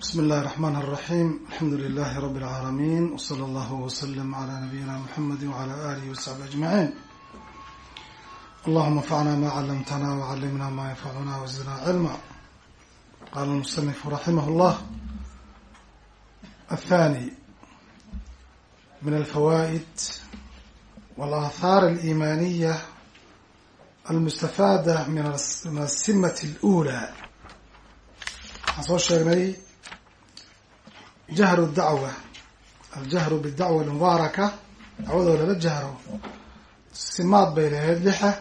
بسم الله الرحمن الرحيم الحمد لله رب العالمين وصلى الله وسلم على نبينا محمد وعلى آله وصحبه أجمعين اللهم انفعنا ما علمتنا وعلمنا ما ينفعنا وزدنا علما قال المصنف رحمه الله الثاني من الفوائد والآثار الإيمانية المستفادة من السمة الأولى waxaan soo sheegnay jahru dacwa. Aljahru bidacwa almubaaraka dacwadoo lala jahro. Simaad bay lahayd lixa.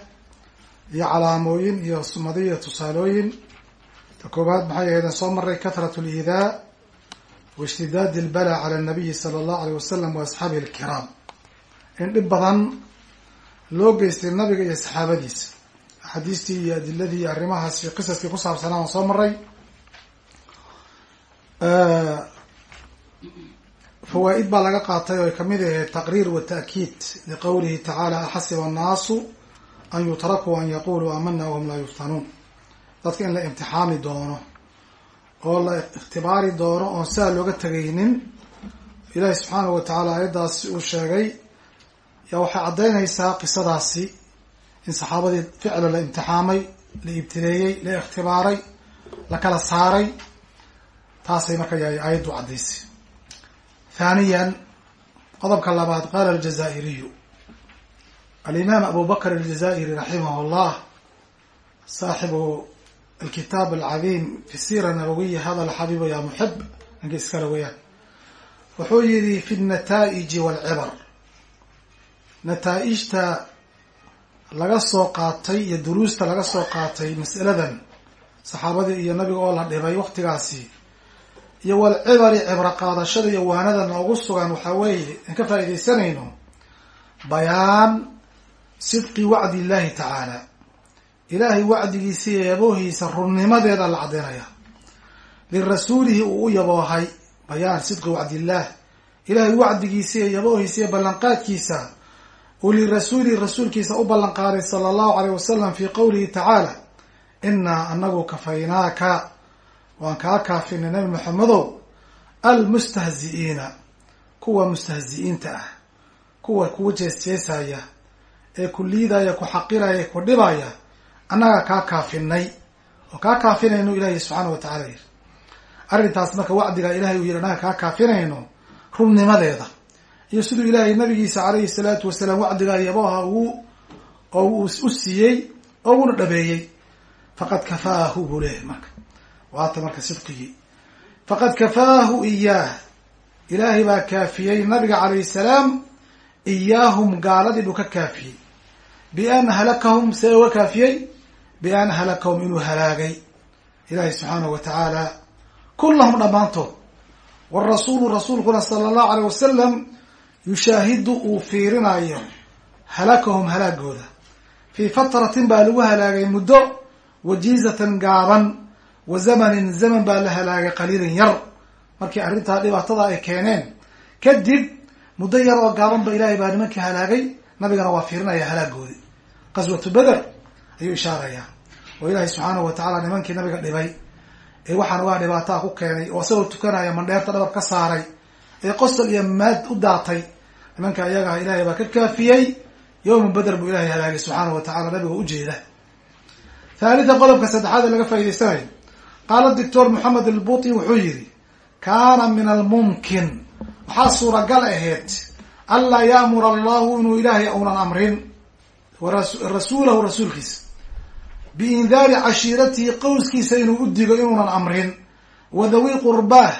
Iyo calaamooyin iyo sumadiyo tusaalooyin. Ta koobaad maxay ahaydeen soo maray kathratu liidaa wa ishtidaadi albala cala anabiyi sala allahu alayh wasalam wa asxaabihi alkiraam. In dhib badan loo geystay nabiga iyo saxaabadiisa axaadiistii iyo adiladii iyo arrimahaas iyo qisaskii ku saabsanaa aan soo maray fawaa-id baa laga qaatay oo ay ka mid ahayd taqriir wa ta'kiid liqowlihi tacaala axasiba annaasu an yutrakuu an yaquluu aamana wahum laa yuftanuun dadka in la imtixaami doono oo la ikhtibaari doono oon saa looga tegaynin ilaahi subxaanahu wa tacaala aayaddaasi uu sheegay yaa waxay caddaynaysaa qisadaasi in saxaabadii ficla la imtixaamay la ibtileeyey la ikhtibaaray la kala saaray taasay marka yahay aayaddu caddaysay haaniyan qodobka labaad qaala aljazaa'iriyu alimaam abu bakr aljazaa'iri raximah llah saaxibu alkitaab alcadiim fi sira nabawiya hada alxabiibu ya muxib ninkii iskale weyaan wuxuu yihi fi lnataa'iji walcibar nataa-ijta laga soo qaatay iyo duruusta laga soo qaatay mas'aladan saxaabadii iyo nabiga oo la dhibay waktigaasi iyo walcibari cibro qaadashada iyo waanada noogu sugan waxaa weeye aan ka faaidaysanayno bayaan sidqi wacdi illahi tacaala. Ilaahay wacdigiisa iyo yaboohiisa runnimadeeda la caddeynaya. Lirasuulihi uu u yaboohay bayaan sidqi wacdiillah ilaahay wacdigiisa iyo yaboohiisa iyo ballanqaadkiisa uu lirasuulihi rasuulkiisa u ballanqaaday sala allahu alayh wasalam fi qowlihi tacaala inaa anagu kafaynaaka waan kaa kaafinay nabi maxamedow almustahzi'iina kuwa mustahzi'iinta ah kuwa kuwa jeesjeesaya ee ku liidaya ku xaqiraya ku dhibaya annagaa kaa kaafinay oo kaa kaafinayno ilaahi subxaana wa tacala yiri arrintaas marka wacdigaa ilahay uu yihi annaga kaa kaafinayno runnimadeeda iyo siduu ilaahay nabigiisa calayhi salaatu wasalaam wacdigaa yaboha uu oo u siiyey oo uuna dhabeeyey faqad kafaahu buu leeyahay marka waata marka sidqigii faqad kafaahu iyaah. Ilaahay baa kaafiyey nabiga calayhi salaam. Iyaahum gaaladii buu ka kaafiyey. Bian halakahum see uga kaafiyey? Bian halakahum inuu halaagay. Ilaahay subxaanahu wa tacaala kullahum dhammaantood warasuulu rasuulkuna sala allahu alayh wasalam yushaahidu uu fiirinayo halakahum halaagooda. Fii fatratin baa lagu halaagay muddo wajiizatan gaaban wa zamanin zaman baa la halaagay qaliilin yar. Markii arrintaa dhibaatada ay keeneen. Kadib muddo yar oo gaaban ba ilaahay baa nimankii halaagay. Nabigana waa fiirinaya halaagoodi qaswatu beder ayuu ishaarayaa. Oo ilaahay subxaanahu wa tacaala nimankii nabiga dhibay. Ee waxaan waa dhibaataa ku keenay. Oo isagoo tukanaya mandheerta dhabar ka saaray. Ee qosol iyo maad u daatay. Nimanka iyagaha ilaahay baa ka kaafiyey. Yowma beder buu ilahay halaagay subxaanahu wa tacala nabiga ujeeda thaalita qodobka saddexaad ee laga faa'idaysanayo qaala doctor moxamed albuti wuxuu yihi kaana min almumkin. Waxaa suuragal ahayd anlaa yaamura allahu inuu ilaahay uunan amrin. Rasuulahu rasuulkiisa biindaari cashiiratihi qowskiisa inuu u digo inuunan amrin. Wa dhawi qurbaah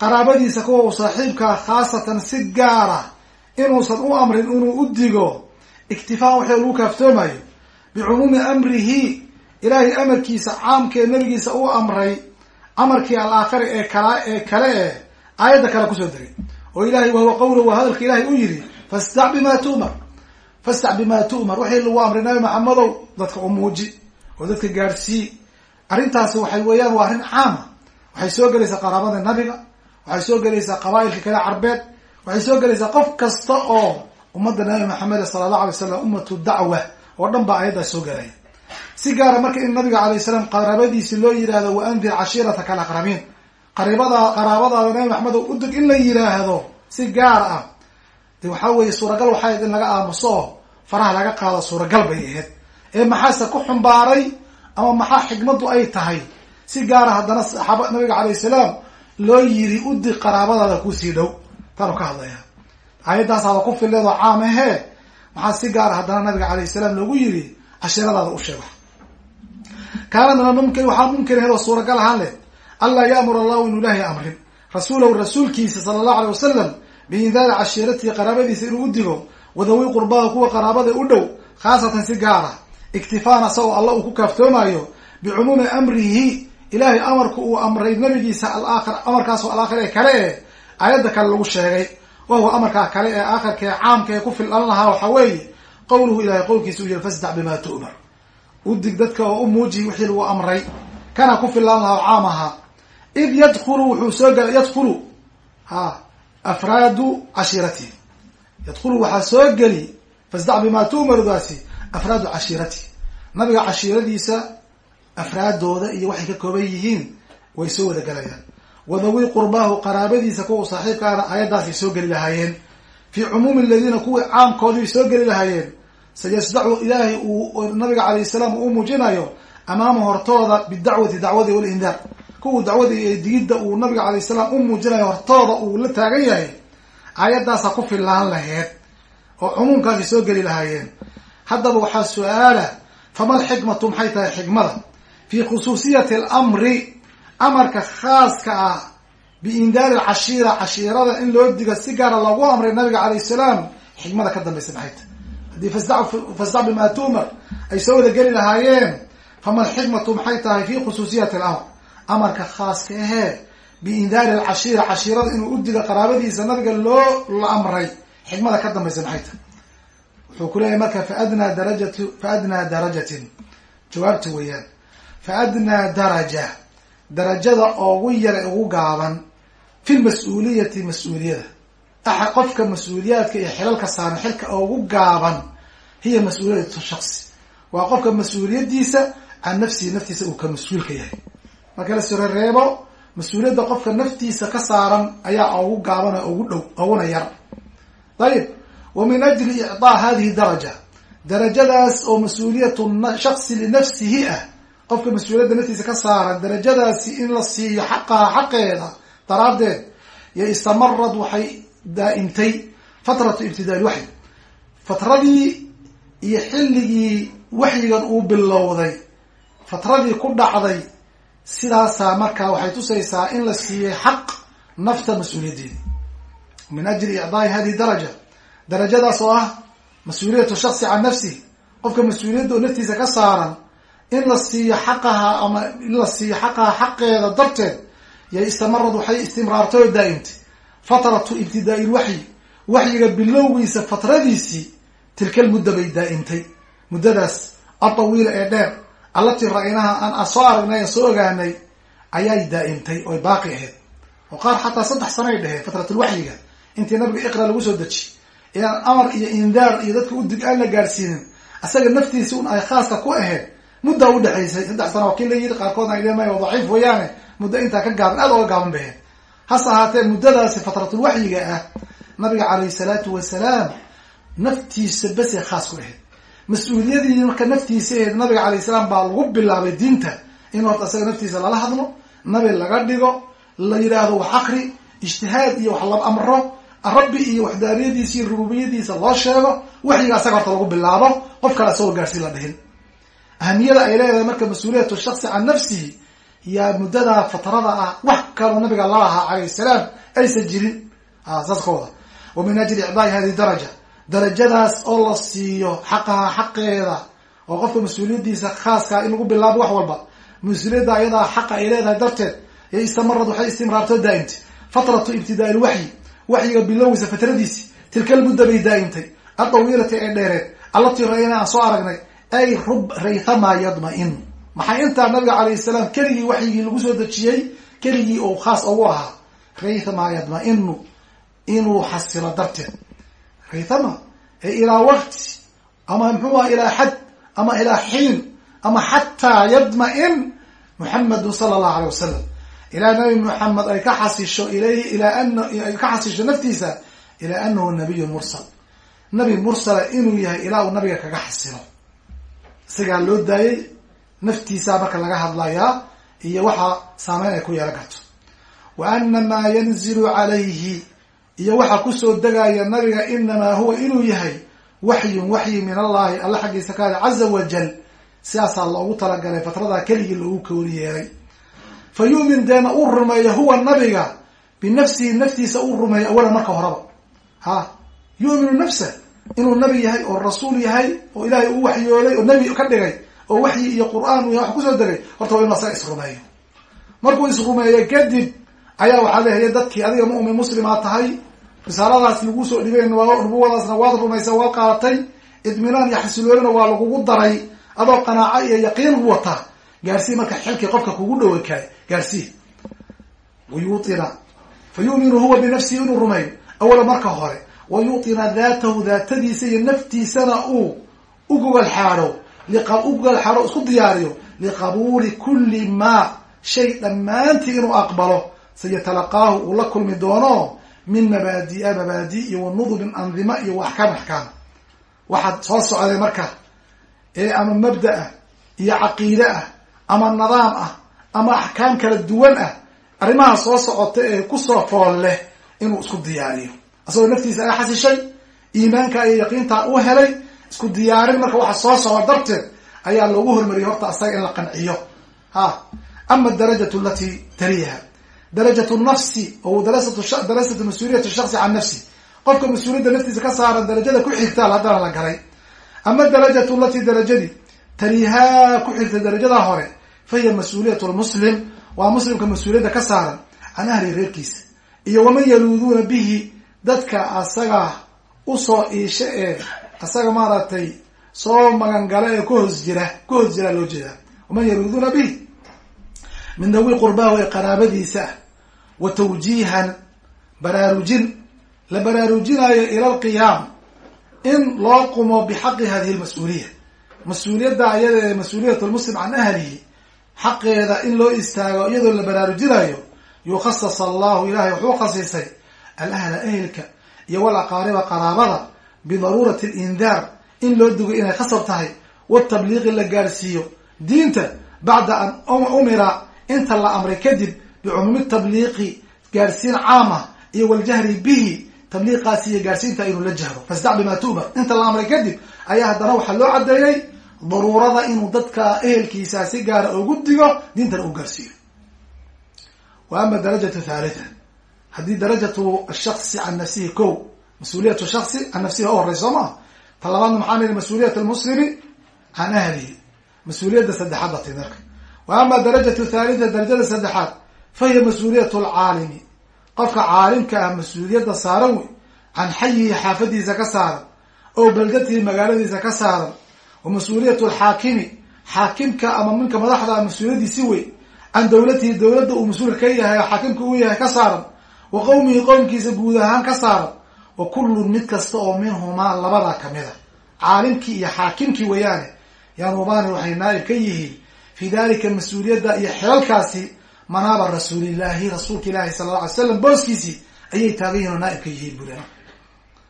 qaraabadiisa kuwa uu saaxiibkaa khaasatan si gaara inuusan u amrin inuu u digo iktifaa waxay lagu kaaftoomayo bicumuumi amrihi ilaahay amarkiisa caamkee nabigiisa uu amray amarkii alaakhari ee kala ee kale ee aayadda kale ku soo degay. Oo ilahay wahuwa qawluhu waa hadalka ilahay u yihi fastac bima tu'mar. Fastac bima tu'mar wixii lagu amray nabi maxamedow dadka u muuji oo dadka gaadhsii arrintaasi waxay weeyaan waa arrin caama waxay soo gelaysaa qaraabada nabiga waxay soo gelaysaa qabaailka kale carbeed waxay soo gelaysaa qof kasta oo ummadda nabi maxamed sala allahu alay slam ummatu dacwa oo dhan baa ayaddaas soo gelaya si gaara marka in nabiga alayh salaam qaraabadiisi loo yihahdo wa andir cashiirataka alaqrabiin qaribada qaraabadaada nabi maxamed oo udeg in la yiraahdo si gaar ah. De waxaa weeye suuragal waxay ahayd in laga aamuso oo faraha laga qaado suuragal bay ahayd. Ee maxaase ku xumbaaray ama maxaa xikmaddu ay tahay? Si gaara haddana saxaaba nabiga calayh salaam loo yiri udig qaraabadaada ku sii dhow. Taanu ka hadlaya aayadaasaaba ku fileedoo caam ahee maxaa si gaara haddana nabiga calayh salaam loogu yiri cashiiradaada u sheega kaana min almumkin waxaa mumkin oo suuragal ahaan leh. Anlaa yaamur allahu inu ilaahay amrin. Rasuulahu rasuulkiisa sala allahu alay wasalam biindaari cashiiratihi qaraabadiisa inuu u digo wadawi qurbaha kuwa qaraabada u dhow khaasatan si gaara iktifaan asagoo alla uu ku kaaftoomayo bicumuumi amrihi ilaahay amarku uu amray nabigiisa alaakhir amarkaasoo alaakhir ee kale ee aayadda kale lagu sheegay. Wahuwa amarkaa kale ee aakhirka ee caamka ee ku filan lahaa waxaa weeye qowluhu ilahay qowlkiisa u yiri fasdac bimaa tu'mar. Udig dadka oo u muuji wixii lagu amray. Kana ku filan lahaa caam ahaa. Id yadkulu wuxuu soo gela yadkulu ha afraadu cashiiratihi yadkulu waxaa soo geli fasdac bimaa tu'mardaasi afraadu cashiirati. Nabiga cashiiradiisa afraadooda iyo waxay ka kooban yihiin way soo wada gelayaan wadawi qurbaahu qaraabadiisa kuwa saaxiibkaana aayaddaasay soo geli lahaayeen fii cumuumi aladiina kuwii caamkoodii soo geli lahaayeen sayasdacu ilaahay uu nabiga calayh salaam uu muujinayo amaama hortooda bidacwati dacwadi walindaar kuwa dacwada iyo digidda uu nabiga calayh salaam u muujinayo hortooda uu la taagan yahay aayaddaasa ku fillaan laheyd oo cumuumkaasay soo geli lahaayeen haddaba waxaa su'aala fama alxikmatu maxay tahay xikmada fi khusuusiyati alamri amarka khaaska ah biindaari alcashiira cashiirada in loo diga si gaara loogu amray nabiga calayh salaam xikmada ka dambaysa maxay tahay haddii fasdac bimaa tu'mar ay soo wada geli lahaayeen fama alxikmatu maxay tahay fi khusuusiyati alamr amarka khaaska ahee biindaari alcashiira cashiirada inuu u diga qaraabadiisa nabiga loo la amray xikmada ka dambaysa maxay tahay wuxuu ku leeyahy marka faadnaa darajatu faadnaa darajatin jawaabta weeyaan faadnaa daraja darajada ugu yara ugu gaaban fi lmas-uuliyati mas'uuliyada. A qofka mas'uuliyaadka iyo xilalka saaran xilka ugu gaaban hiya mas'uuliyatu shaksi waa qofka mas'uuliyadiisa can nafsihi naftiisa uu ka mas'uulka yahay. Marka la sororeebo mas'uuliyadda qofka naftiisa ka saaran ayaa ugu gaaban oo ugu dhow uguna yar. Ayib wa min ajli icdaa hadihi daraja. Darajadaas oo mas'uuliyatu shaksi linafsihi ah qofka mas'uuliyadda naftiisa ka saaran darajadaasi in la siiyo xaqaha xaqeeda daraaddeed yo istamarad waxay daa'imtay fatratu ibtidaa ilwaxyi fatradii iyo xilligii waxyigan uu bilowday fatradii ku dhacday sidaasaa markaa waxay tusaysaa in la siiyey xaq nafta mas'uuliyaddeeda min ajli icdaai hadihi daraja darajadaas oo ah mas'uuliyatu shaksi can nafsihi qofka mas'uuliyadda oo naftiisa ka saaran in la siiyo xaqaha ama in la siiyo xaqaha xaqeeda darteed yay istamarad waxay istimraartay oo daa'imtay fatratu ibtidaai lwaxyi waxyiga bilowgiisa fatradiisii tilkal mudda bay daa'imtay. Muddadaas atawiila ee dheer allatii ra'inaha aan soo aragnay aan soo ogaanay ayay daa'imtay oy baaqi ahayd. Oo qaar xataa saddex sanay dheheen fatratulwaxyiga intii nabiga iqra lagu soo deji ee aan amar iyo indaar iyo dadka udig aan la gaadhsiinin asaga naftiisi un ay khaaska ku ahayd muddaa udhexaysay saddex sana waa kii la yidhi qaarkoodna ay leemay daciif weeyaane muddo intaa ka gaaban aad oga gaaban baheen hase ahaatee muddadaasi fatratulwaxyiga ah. Nabiga calayhi salaatu wasalaam naftiisa besay khaas ku ahayd. Mas'uuliyadii marka naftiisa ahayd nabiga calayh salaam baa lagu bilaabay diinta. In horta asaga naftiisa lala hadlo nabi laga dhigo la yidhaahdo wax akri ijtihaad iyo wax la amro rabbi iyo waxdaaniyadiisa iyo rububiyadiisa loo sheego waxyiga asaga horta lagu bilaabo qof kale asagoo gaarsiin la dhihin. Ahamiyada ay leedahay marka mas'uuliyatu shaksi can nafsihi yaa muddadaa fatrada ah wax kaloo nabiga lalahaa calayh salaam aysan jirin. Saas ka wada wa min ajli icdaai hadihi daraja. Darajadaas oo la siiyo xaqaha xaqeeda oo qofka mas'uuliyadiisa khaaskaa in lagu bilaabo wax walba. Mas'uuliyadda ayadaa xaqa ay leedahay darteed yo istamarad waxay istimraartoo daa'imtay fatratu ibtidaai lwaxyi waxyiga bilowgiisa fatradiisi tilkal mudda bay daa'imtay adawiilati ee dheereed allatii ra-yna aan soo aragnay ay rub raythamaa yadma-in maxay intaa nabiga calayh salaam keligii waxyigii lagu soo dejiyey keligii oo khaas ugu ahaa? Raythamaa yadma-inu inuu xasilo darteed. Raythama ee ilaa waqti ama muxuu aha ilaa xad ama ilaa xiin ama xataa yadma-in muxamedun sala allahu alay wasalam ilaa nabi maxamed ay ka xasisho ilayhi ilaa ana ay ka xasisho naftiisa ilaa anahu nabiyun mursal. Nabi mursala inuu yahay ilaa uu nabiga kaga xasilo. Isagaa loo daayay naftiisaa marka laga hadlayaa iyo waxaa saameyn ay ku yeelan karto. Wa ana maa yanzilu calayhi iyo waxaa ku soo degaya nabiga inamaa huwa inuu yahay waxyun waxyi min allahi alla xaggiisa kaada caza wajal sidaasaa loogu talagalay fatradaa keligii loogu kooni yeelay. Fa yu'min deena uu rumeeyo huwa nabiga. Binafsihi naftiisa uu rumeeyo awalan marka horeba ha? Yu'minu nafsa inuu nabi yahay oo rasuul yahay oo ilaahay uu waxyoolay oo nabi ka dhigay oo waxyi iyo qur'aan u wax ku soo degay horta waa inu asaga isrumeeyo. Markuu isrumeeyo kadib ayaa waxaa leehaye dadkii adiga mu'min muslimaa tahay risaaladaas lagu soo dhibay nubuwadaasna waad rumaysa waad qaadatay idminaan iyo xasiloolina waa lagugu daray adoo qanaaco iyo yaqiin wata gaarsii marka xilkii qofka kugu dhowa kaay gaarsii wayuutina fa yu'minu huwa binafsihi inuu rumeeyo awala marka hore wa yuutina daatahu daatadiisa iyo naftiisana uu u gogol xaadho u gogol xaadho isku diyaariyo. Liqabuuli kulli maa shay dhammaantii inuu aqbalo. Sayatalaqaahu uu la kulmi doono min mabaadi'a mabaadi iyo wanudubin andima iyo wa axkaam axkaam waxaad soo socday marka ama mabda ah iyo caqiide ah ama nidaam ah ama axkaam kala duwan ah arrimaha soo socota ee ku soo fool leh inuu isku diyaariyo. Asagoo naftiisa aga xasishay iimaanka iyo yaqiinta u helay isku diyaarin. Marka waxa soo soco darteed ayaa loogu hormariyay horta asaga in la qanciyo. Ha. Ama darajatu alatii taliyaha darajatu nafsi o darasatu mas'uuliyat shaksi can nafsi. Qofka mas'uuliyadda naftiisa ka saaran darajada ku xigtaal haddana la galay. Ama darajatu lati darajadii talihaa ku xigtay darajada hore fa hiya mas'uuliyat lmuslim waa muslimka mas'uuliyadda ka saaran can ahli reerkiisa. Iyo waman yaluuduuna bihi dadka asaga u soo iisha ee asaga maaragtay soo magangala ee kuhoos jira kuhoos jiraa loo jeedaa. Waman yaluuduuna bihi? Min dawi qurbaahu ee qaraabadiisa. Wa tawjiihan baraarujin la baraarujinayo ila alqiyaam. In loo qumo bixaqi hadihi lmas-uuliya mas'uuliyadda ayada ee mas'uuliyat lmuslim can ahlihi xaqeeda in loo istaago iyadoo la baraarujinayo yukhasas allahu ilahay wuxuu khasisay alahla ehelka iyo wal aqaariba qaraabada bidaruurati alindaar in loo dugo inay khasab tahay watabliiqi la gaarsiiyo. Diinta bacda an umira inta la amray kadib bicumuumi tabliiqi gaarsiin caama iyo waljahri bihi tabliiqaasi iyo gaarsiinta inuu la jahro. Fasdac bima tu'mar inta la amray kadib ayaa haddana waxaa loo caddeeyey daruurada inuu dadka ehelkiisa si gaara ugu digo diintana uu gaarsiiyo. Wa ama darajatu thalitha. Haddii darajatu shaksi can nafsihi ko mas'uuliyatu shaksi can nafsihi o horey soo maa ta labaadna maxaa nidhi mas'uuliyat lmuslimi can ahlihi mas'uuliyadda saddexaad bati marka wa ama darajatu thalitha darajada saddexaad fa hiya mas'uuliyat lcaalimi qofka caalimka ah mas'uuliyadda saaran wey can xayihi xaafadiisa ka saaran oo beldatihi magaaladiisa ka saaran wa mas'uuliyat lxaakimi xaakimka ama minka madaxda mas'uuliyadiisi wey can dawlatihi dawladda uu mas'uulka ka yahay oo xaakimka uu yahay ka saaran wa qowmihi qowmkiisa guud ahaan ka saaran wa kullun mid kasta oo minhumaa labadaa ka mid a caalimkii iyo xaakimkii weeyaane yanubaani waxay naaib ka yihiin fi dalika mas'uuliyadda iyo xilalkaasi manaaba rasuulillahi rasuulka ilaahi sala alla alay slam booskiisii ayay taagan yihiin oo naaib ka yihiin buri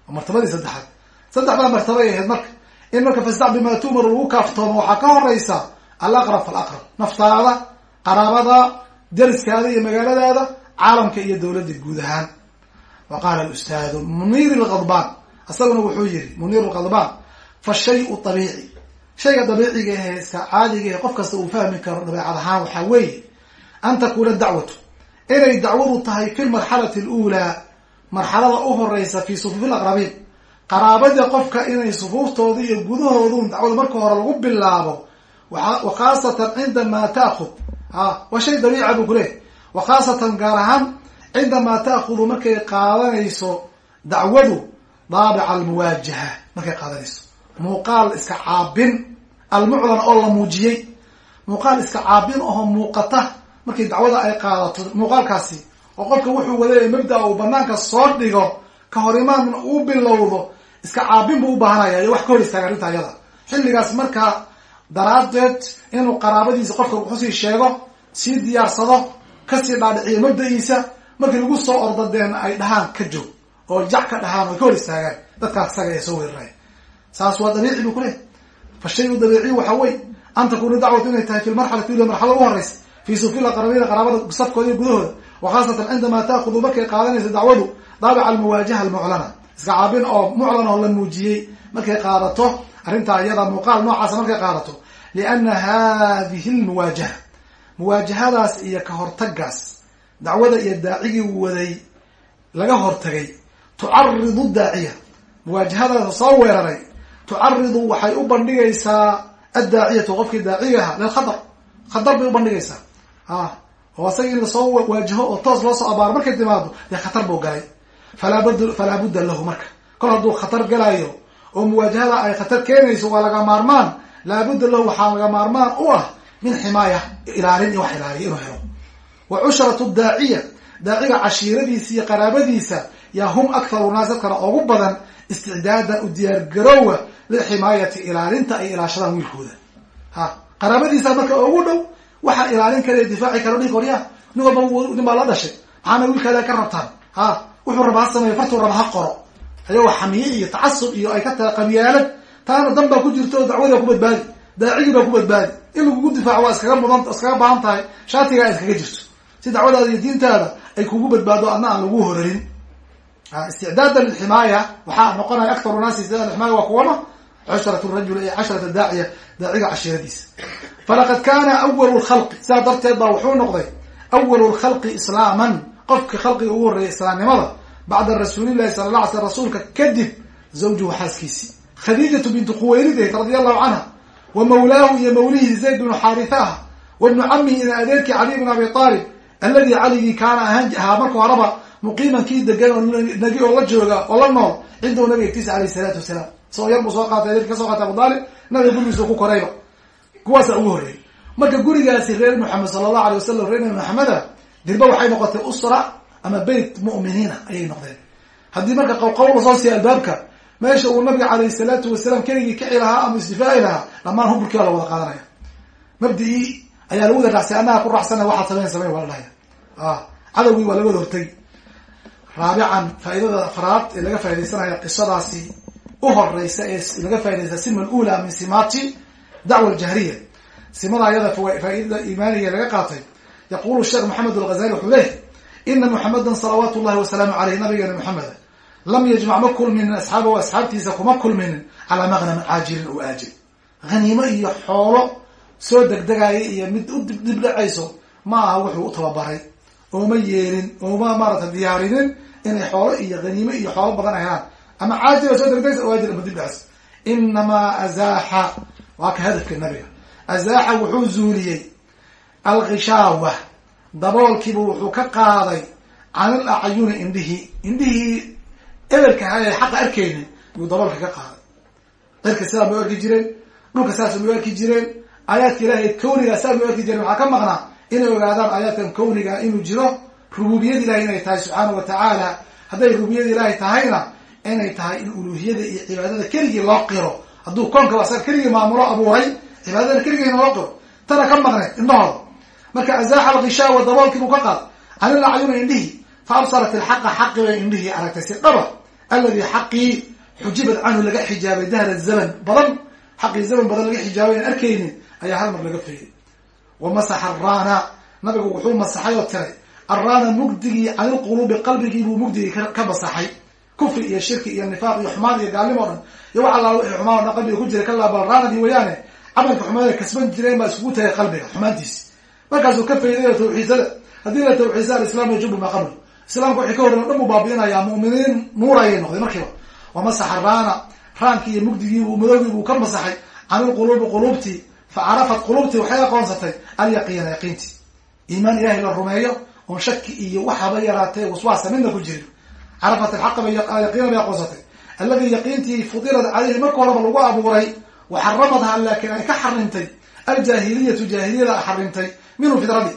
martabadii saddexaad. Saddexdaa martabay ahayd marka in marka fasdac bima tu'mar lagu kaaftoomo waxaa ka horeysa alaqrab falaqrab. Naftaada qaraabada dariskaada iyo magaaladaada caalamka iyo dawladda guud ahaan wa qaala alustaadu muniir lqadbaan isaguna wuxuu yihi muniir lqadbaan fa shayu abiici shayga dabiiciga ahe iska caadiga ahe qof kasta uu fahmi karo dabeecad ahaan waxaa weeye an takuuna dacwatu inay dacwadu tahay fi lmarxalati aluulaa marxalada u horeysa fi sufuufi laqrabiin qaraabada qofka inay sufuuftooda iyo gudahoodun dacwada marka hore lagu bilaabo wa khaasatan cindamaa taakud a waa shay dabiica buu kuleh wa khaasatan gaar ahaan cindamaa taakudu markay qaadanayso dacwadu daabica almuwaajaha markay qaadanayso. Muuqaal iska caabin almuclan oo la muujiyey. Muuqaal iska caabin oo muuqata markii dacwada ay qaadato. Muuqaalkaasi oo qofka wuxuu waday mabda uu banaanka soo dhigo ka hor imaan uu bilowdo iska caabin buu u baahanaya iyo wax ka hor istaaga arrinta ayada. Xilligaas markaa daraadeed inuu qaraabadiisa qofka wuxusii sheego sii diyaarsado ka sii dhaadhiciya mabda-iisa markii lagu soo ordadeen ay dhahaan ka joog oo jac ka dhahaan oo ka hor istaagaan dadkaas isaga soo weeraraya saas waa dabiici buu kuleh fa shayu dabiiciy waxa wey an takuna dacwatu inay tahay fi lmarxalati ila marxalada ugu horeysa fii sufil aqrabiina qaraabada safkooda iyo gudahooda wa khaasatan cindamaa taakudu markay qaadanaysa dacwadu daabica almuwaajaha almuclana iska caabin oo muclan oo la muujiyey markay qaadato arrintaa iyada muuqaal noocaasa markay qaadato liana hadihi lmuwaajaha muwaajahadaas iyo ka hortagaas dacwada iyo daacigii waday laga hortagay. Tucaridu daaciya. Muwaajahadaas soo weeraray. Tucaridu waxay u bandhigaysaa addaaciyatu qofkii daacigaha lilkhatar khatar bay ubandhigaysaa a oo isaga in la soo waajaho oo toos loo soo abaaro markay timaado dee khatar buu galay. Falaa falaa budda lahu marka. Kol hadduu khatar galayo oo muwaajahada ay khatar keenayso waa laga maarmaan. Laabudda lahu waxaa laga maarmaan u ah min ximaaya ilaalin iyo wax ilaaliya inuu helo wa cushratu daaciya daaciga cashiiradiisa iyo qaraabadiisa yaa hum akharu naas dadkana ugu badan isticdaadan u diyaargaroowa lilximaayati ilaalinta ay ilaashadaan wiilkooda. Ha qaraabadiisa marka ugu dhow waxaa ilaalin kara difaaci kara dhig qorya nin walba nin baa la dhashay. Maxaana wiilkaada ka rabtaan. Ha wuxuu rabaa ha sameeyo fartuu raba ha qoro. Ayagoo xamiye iyo tacasub iyo ay ka tahay qabyaalad taana dan baa ku jirta oo dacwada ku badbaadi daacigii baa ku badbaadi. In lagugu difaaco waa iskaga mudan iskaga baahan tahay shaatigaa iskaga jirto si dacwadaada iyo diintaada ay kugu badbaado adna aan lagu horarin isticdaada lilximaaya waxaa noqonaya aktaru naasi isticdaad lilximaaya waa kuwana cashrat rajul iyo cashrata daaciya daaciga cashiiradiisa falaqad kana awalu lkhalqi sidaa darteed baa wuxuu noqday awalu lkhalqi islaaman. Qofki khalqiga ugu horreeyay islaamnimada bacda rasuulillahi sala la alay sl rasuulka kadib zawjuhu xaaskiisii khadiijatu bintu khuweylideed radia allahu canha wa mawlaahu iyo mawlihiisi zayd bnu xaarisa ah wa bnu camihi ina adeerkii caliy bn abi aalib alladii caligii kaana ahaan ahaa marka horeba muqiiman kii degan oo nagi oo la jooga oo la nool cindahu nabiga igtiisa alayh salaatu wasalaam. Isagoo yar buu soo qaatay ka soo qaatay abu daalib nabiga gurigiisa ku korayba kuwaasa ugu horreeyay. Marka gurigaasi reer maxamed sala allahu alay wasalam reer nabi maxameda dirba waxay noqotay usra ama beyt mu'miniina ayay noqdeen. Haddii marka qowqowl la soo siiya albaabka meesha uu nabiga calayh salaatu wasalaam keligii kici lahaa ama isdifaaci lahaa dhamaan huburkii waa la wada qaadanaya. Mabdi-ii ayaa lagu wada annaga ku raacsana waxaad sameyn samey waa la dhahaya cadowgii waa laga wada hortegi raabican faaidada afraad ee laga faaidaysanaya qisadaasi u horeysa ee laga faaidaysta sima ula min simati dacwa aljahriya simada ayada faaidada iimaaniga laga qaatay. Yaqulu sheekh maxamed alghazali wuxuu leeyahy ina muxamedan salawaatu llahi wasalaamu aleyh nabigeena maxameda lam yajmac ma kulminin asxaabahu asxaabtiisa kuma kulminin calaa maqnamin caajilin oo aajil. Haniimo iyo xoolo soo degdegaya iyo mid u dibdhacayso ma aha wuxuu u tababaray. Ooma yeelin ooma maarata diyaarinin inay xoolo iyo haniimo iyo xoolo badan ay helaan ama caajila soo degdegaysa oo aajil ama dibdhacayso inamaa azaaxa waa ka hadafka nabiga. Azaaxa wuxuu zuuliyey alkhishaawa daboolkiibu wuxuu ka qaaday can il acyuni indhihii indhihii eberka ahaa ee xaqa arkaynin yuu daboolka ka qaaday. Cirka sidaa may arki jireen dhulka saas may arki jireen aayaadka ilahay kawniga saa may arki jireen waxaa ka maqnaa inay ogaadaan aayaadkan kawniga inuu jiro rububiyad ilahay inay tahay subxaana wa tacaala. Hadday rububiyad ilaahay tahayna inay tahay in uluuhiyada iyo cibaadada keligii loo qiro. Hadduu koonka asaga keligii maamulo abuuray cibaadadana keligiina loo qiro. Tana ka maqneed indhahooda marka azaaxa alkishaawa daboolkiibuu ka qaad. Can il acyuni indhihii fa absarat ilxaqa xaqi bay indhihii aragtay. Si dhaba alladii xaqii xujibad canhu laga xijaabay dahra zaman badan. Xaqii zaman badan laga xijaabay aan arkaynin ayaa hal mar laga feeyay wa masaxa araana nabigu wuxuu masaxay oo tiray araana mugdigii can ilquluubi qalbigii buu mugdigii ka masaxay. Kufri iyo shirki iyo nifaaq iyo xumaan iyo gaalnimo o dhan. Iyo wax allaa wixii xumaan o dhan qalbiga ku jira kalaa bal raanadii wayaane camalka xumaana kasban jireen baa iskugu tagay qalbiga xumaantiisi markaasuu ka fayday tawxiidsada haddii la tawxiidsa alislaam yajubu maa qabl islaamka wixii ka horreyn o dhan buu baabi'inayaa mu'miniin nuur ayay noqday. Markiiba wa masaxa raana raankii iyo mugdigii buu madoogii buu ka masaxay can ilquluubi quluubtii fa carafat quluubtii waxay aqoonsatay alyaqiina yaqiintii iimaan ilahay la rumeeyo oon shaki iyo waxaba yaraatee waswaasa midna ku jirin carafat alxaqa yaqiina bay aqoonsatay alladii yaqiintii fudilat caleyhi marka horeba lagu abuuray wa xaramadha laakiin ay ka xarimtay aljaahiliyatu jaahiliyada ay xarimtay minhu fidradii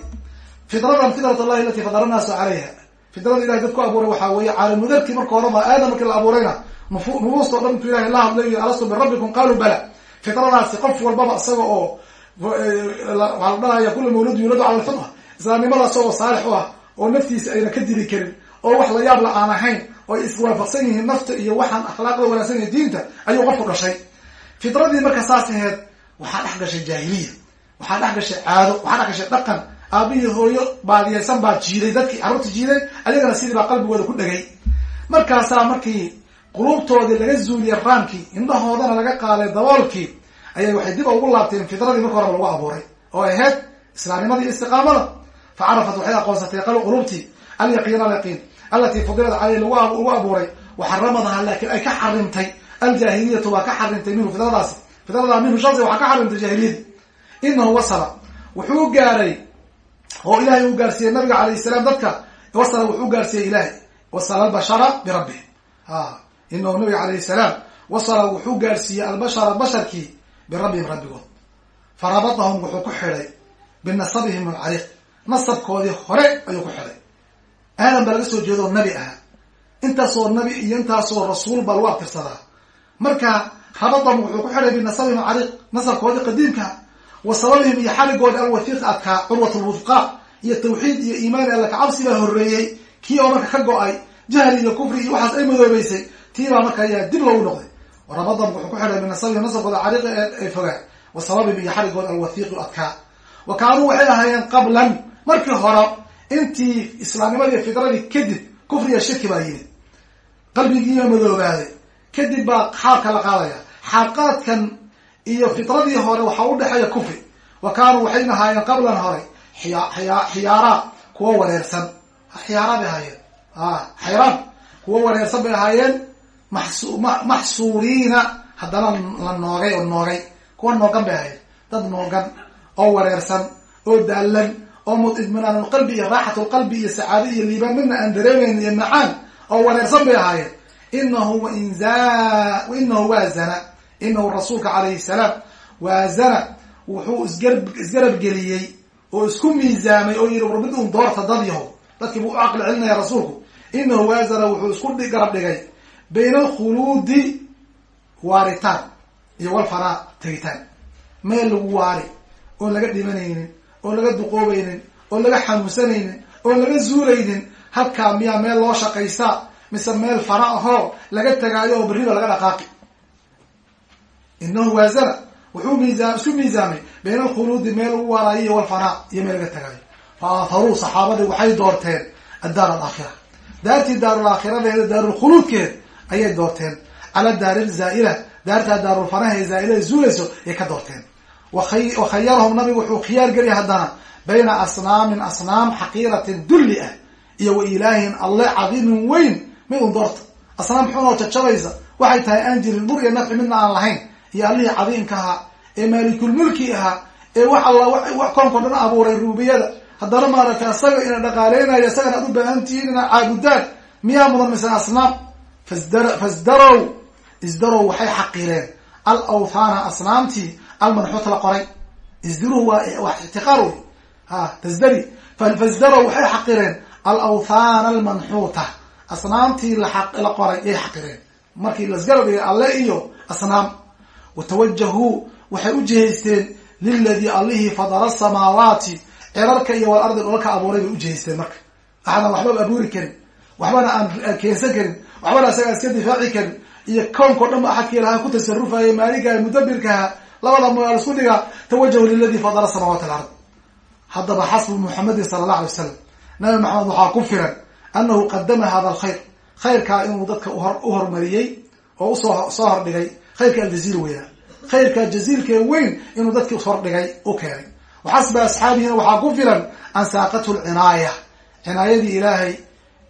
fidradan fidrat allahi alati fadara naasu calayha fidrada ilahay dad ku abuuray waxaa weeye caalamudarkii marka horeba aadam markii la abuurayna nufuusta o dhan intuu ilahay la hadlayo alastu birabbikum qaaluu bala fidradaasi qof walbaba isaga oo waxaa la dhalaya kula mawlud yuladu cala alfitra islaamnimada isagoo saalix u ah oo naftiisa ayna ka dili karin oo wax la yaab la aan ahayn oo iswaafaqsan yihiin nafta iyo waxaan akhlaaqda wanaagsan iyo diinta ayuu qofku dhashay. Fitradii marka saas aheed waxaa dhex gashay jaahiliya waxaa dhex gashay caado waxaa dhex gashay dhaqan. Aabihii hooyo baadiyaysan baa jiiday dadkii carruurta jiiday ayagana sidii baa qalbigooda ku dhegay. Markaasaa markii quluubtoodii laga zuuliyey raamkii indhahoodana laga qaaday daboolkii ayay waxay dib ugu laabteen fitradii marka horeba lagu abuuray oo ahayd islaamnimada iyo istiqaamada. Fa carafat waxay aqoonsatay qulubtii alyaqiin alyaqiin alatii fudilat caleyh lagu abuuray waxaramadaha laakiin ay ka xarimtay aljaahiliyatu baa ka xarimtay minhu fidradaasi fidradaa minhu shardi waxaa ka xarimtay jaahiliyadii. Inahu wasala wuxuu gaaray oo ilahay uu gaarsiiyey nabiga alayh salaam dadka wasala wuxuu gaarsiiyey ilahay wasala albashara birabbi a inahu nabiga alayh salaam wasala wuxuu gaarsiiyey albashara basharkii birabbihim rabbigood. Farabatahum wuxuu ku xidhay binasabihim alcariiq nasabkoodii hore ayuu ku xidhay. Aadan baa laga soo jeedo nabi ahaa. Intaasoo nabi iyo intaasoo rasuul baa lagu abtirsadaa marka rabatahum wuxuu ku xidhay binasabihim alcariiq nasabkoodii qadiimka wa sababihim iyo xaligoodi alwathiiq adkaa curwat lwufqa iyo tawxiid iyo iimaan alla kacabsi baa horreeyey. Kii oo marka ka go'ay jahli iyo kufri iyo waxaas ay madoobeysay tii baa marka ayaa dib loogu noqday. Warabadahum wuxuu ku xidhay binasabihim nasabkooda cariiqa ee fogaa wa sababihim iyo xaligoodi alwathiiqu adkaa wa kaanuu waxay ahaayeen qablan markii hore intii islaamnimadii fidradii kadib kufriya shirki baa yimid. Qalbigiiba madoobaaday kadib baa xaalka la qaadaya. Xaaqaadkan iyo fitradii hore waxaa u dhexeeya kufri. Wa kaanuu waxayna ahaayeen qablan hore. Xiyaaraa kuwa wareersan. Xiyaaraa bay ahaayeen. Xayraan kuwa wareersan bay ahaayeen maxsuuriina haddana la noogay oo noogay. Kuwa noogan bay ahaayeen dad noogan oo wareersan oo daalan oo mudidminaan qalbi iyo raaxat lqalbi iyo sacaado iyo liibaan midna aan dareemeyn iyo macaan oo wareersan bay ahaayeen. Inahu inahu waa zana inahu rasuulka calayhi salaam waa zana wuxuu isgar isgarab geliyey oo isku miisaamay oo yihi war mid un doorta dad yahow. Dadkii buu u caqli celinaya rasuulku. Inahu waa zana wuxuu isku garab dhigay bayna alkhuluudi waaritaan iyo walfanaa tegitaan. Meel lagu waari oon laga dhimanaynin oon laga duqoobaynin oon laga xanuunsanaynin oon laga zuulaynin halkaa miyaa meel loo shaqaysaa mise meel fana ahoo laga tagaayo oo berriba laga dhaqaaqi. Inahu waazana wuxuu miisaa isku miisaamay bayna alkhuluudi meel lagu waaraayo iyo walfanaa iyo meel laga tagaayo. Fa aatharuu saxaabadii waxay doorteen addaar alaakhira daartii daarulaakhiradeeda daarulkhuluudkeed ayay doorteen. Cala daari zaa'ila daartaa daarulfanaha ee zaa'ilada zuulayso ayay ka doorteen. Wa khayarahum nabigu wuxuu khiyaar geliya haddana bayna asnaamin asnaam xaqiiratin dulli ah iyo wa ilaahin alle cadiimin weyn mid un doorta. Asnaam xun oo jajabaysa waxay tahay aan jirin bur nafci midna aan lahayn iyo allihii cadiimka ahaa ee maalikulmulki ahaa ee wax alla koonko dhan abuuray ruubiyada. Haddana maaragtay asaga ina dhaqaaleynayo isagana ad u baahantihiin inaad caabudaan miyaa mudan mise asnaam fasdarow isdarow waxay xaqireen al awthaana asnaamtii almanxuut la qoray isdiruhu waa wax ixtiqaar wey ha tasdari fasdarow waxay xaqireen al awthaana almanxuuta asnaamtii la qoray yay xaqireen markii lasgarab dhigay alle iyo asnaam watawajahuu waxay u jihaysteen liladii allihii fadara samaawaati cirarka iyo wal ardi dholka abuuray bay ujihaysteen marka waxaana waxbaba abuuri karin waxbana aan keensan karin waxbana isagaa iska difaaci karin iyo koonkao dhan ba axadkii lahaa ku tasarufayay maaligaha mudabirkaha labada magaal isku dhiga tawajahu liladii fadara samaawaati alard haddaba xasbu muxamedin sala allah alay wasalam nabi maxamed waxaa ku filan anahu qadama hada alkhayr. Khayrkaa inuu dadka u hormariyey oo u soo soo hordhigay khayrka aljaziil weynaa khayrka jaziilkee weyn inuu dadkii hordhigay u keenay. Waxasba asxaabihina waxaa ku filan an saaqathu lcinaaya cinaayadii ilaahay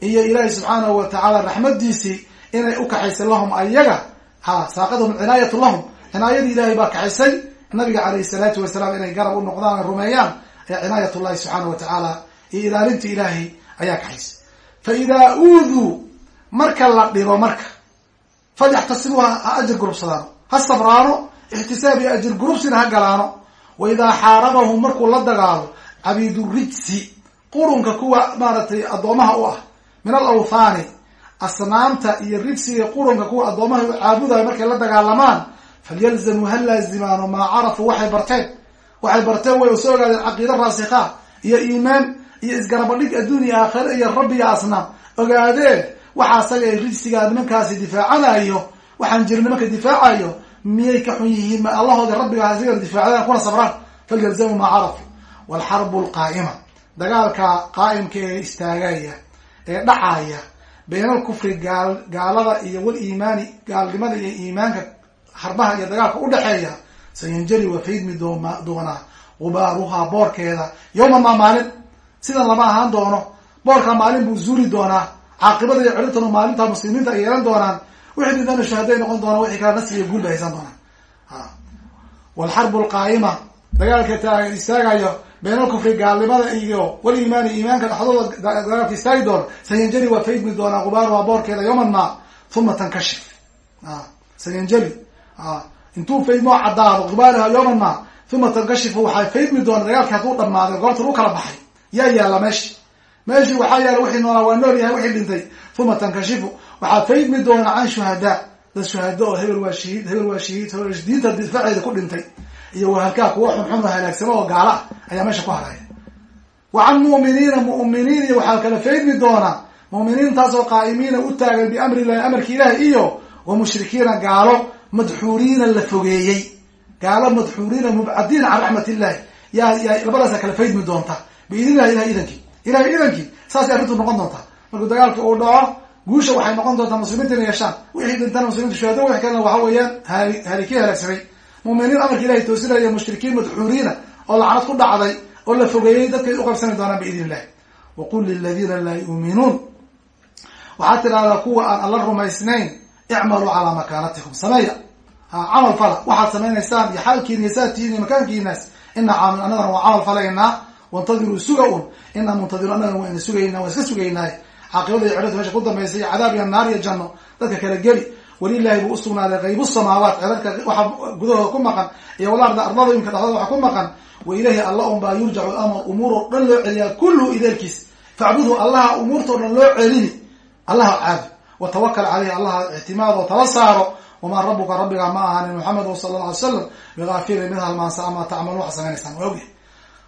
iyo ilaahay subxaanahu wa tacaala raxmadiisii inay u kaxaysay lahum ayaga ha saaqathum cinaayatu lahum. Cinaayadii ilaahay baa kaxaysay. Nabiga calayhi salaatu wasalaam inay garab u noqdaan rumeeyaan ee cinaayat llahi subxaanahu wa tacaala iyo ilaalinta ilaahay ayaa kaxaysay. Fa idaa uuduu marka la dhibo marka falyaxtasibuu ha ajir gurubsadaano ha sabraano ixtisaab iyo ajir gurubsina ha galaano. Wa idaa xaarabahum markuu la dagaalo cabiidurijsi qurunka kuwa maaragtay addoomaha u ah min al awthaani asnaamta iyo rijsiga qurunka kuwa addoomaha u caabudayo markay la dagaalamaan falyalzamuu ha laazimaano maa carafuu waxay barteen. Waxay barteen way soo ogaadeen caqiida raasikha iyo iimaan iyo isgarabadhig adduun iyo aakhira iyo rabbi iyo asnaam. Ogaadee waxa asaga rijsigaa nimankaasi difaacanayo waxaan jirin nimanka difaacayo miyay ka xun yihiin? Ma allahooda rabbiga asiga difaacdaan kuna sabraan? Falyalzamu maa carafu. Walxarbu lqaa'ima dagaalka qaa'imka ee istaagaya ee dhacaya bayna alkufri gaal gaalada iyo waliimaani gaalnimada iyo iimaanka harbaha iyo dagaalka udhexeeya sayanjali waa faydmi dooma doonaa gubaaruhaa boorkeeda. Yawman maa maalin sidan lama ahaan doono boorkaa maalin buu zuuli doonaa caaqibada iyo ciribtanu maalinta muslimiinta ay yeelan doonaan wixii dintana shahaday noqon doonaan wixii kale nasri iyo guul bay haysan doonaan walxarbu lqaa'ima dagaalka taagan istaagayo bayna alkufri gaalnimada iyo waliimaani iimaanka dhexdooda dagaalka istaagi doono sayanjali waa faydmi doonaa gubaaruhaa boorkeeda yawman ma uma tankashif. Sayanjali intuu faydmoo caddaado gubaariha yawman ma uma tankashifu waxaa faydmi doona dagaalki hadduu dhamaaday goobta u kala baxay. Yaa yaalla meeshi. Meeshii waxaa yaalla wixii noolaa waa nool yahay wixii dhintay. Uma tankashifu waxaa faydmi doona can shuhadaa dad shuhada oo hebel waa shahiid hebel waa shahiid diinta difaaceeda ku dhintay iyo wahalkaa kuwa xunxun halaagsamo oo gaala ah ayaa meesha ku haraya wa can mu'miniina mu'miniin iyo waxaa kala faydmi doonaa mu'miniintaasoo qaa'imiina u taagan biamri illahi amarki ilahi iyo wa mushrikiina gaalo madxuuriina la fogeeyey. Gaalo madxuuriina mubcadiina can raxmat illahi yaa yaa labadaasa kala faydmi doonta. Biidn illahi ilahay idankii. Ilahay idankii. Saasay arrintu noqon doontaa markuu dagaalka uu dhaco guusha waxay noqon doontaa muslimiinta inay yeeshaan. Wixii dhintana muslimiinta shuhada wixii kalena waxa weeyaan haali haalikii halaagsamay mu'miniin amarka ilahay toosinaya mushrikiin madxuuriina oo lacnad ku dhacday oo la fogeeyey dadkay uqabsani doonaan biidn illahi waqul liladiina laa yu'minuun. Waxaad tidhahdaa kuwa aan alla rumaysnayn icmaluu calaa makaanatikum sameeya camal fala. Waxaad samaynaysaan iyo xaalkiina iyo saatihiin iyo makaankiinaas ina caamil annagana waa camal falaynaa wantadiruu suga un. Inaa muntadiru annagana wayna sugaynaa waan iska sugaynaaye. Caaqibada iyo cirada meesha ku dambaysa iyo cadaab iyo naar iyo janno dadka kala geli walilahi buu usugnaaday qaybu samaawaat cirarka waxa gudahooda ku maqan iyo walarda ardada imka dhexdooda waxa ku maqan wa ilahi alla un baa yurjacu amr umuur oo dhan loo celiyaa kulluhu ideelkiis facbudhu allaha umuurtao dhan loo celini allaha caabud watawakal caleyhi allaha ictimaad oo tala saaro. Wamaa rabuka rabbiga ma ahanin maxamed sala alla alay slam bigaafilin mid halmaansa ama tacmalu waxa samaynaysaan waa ogyahay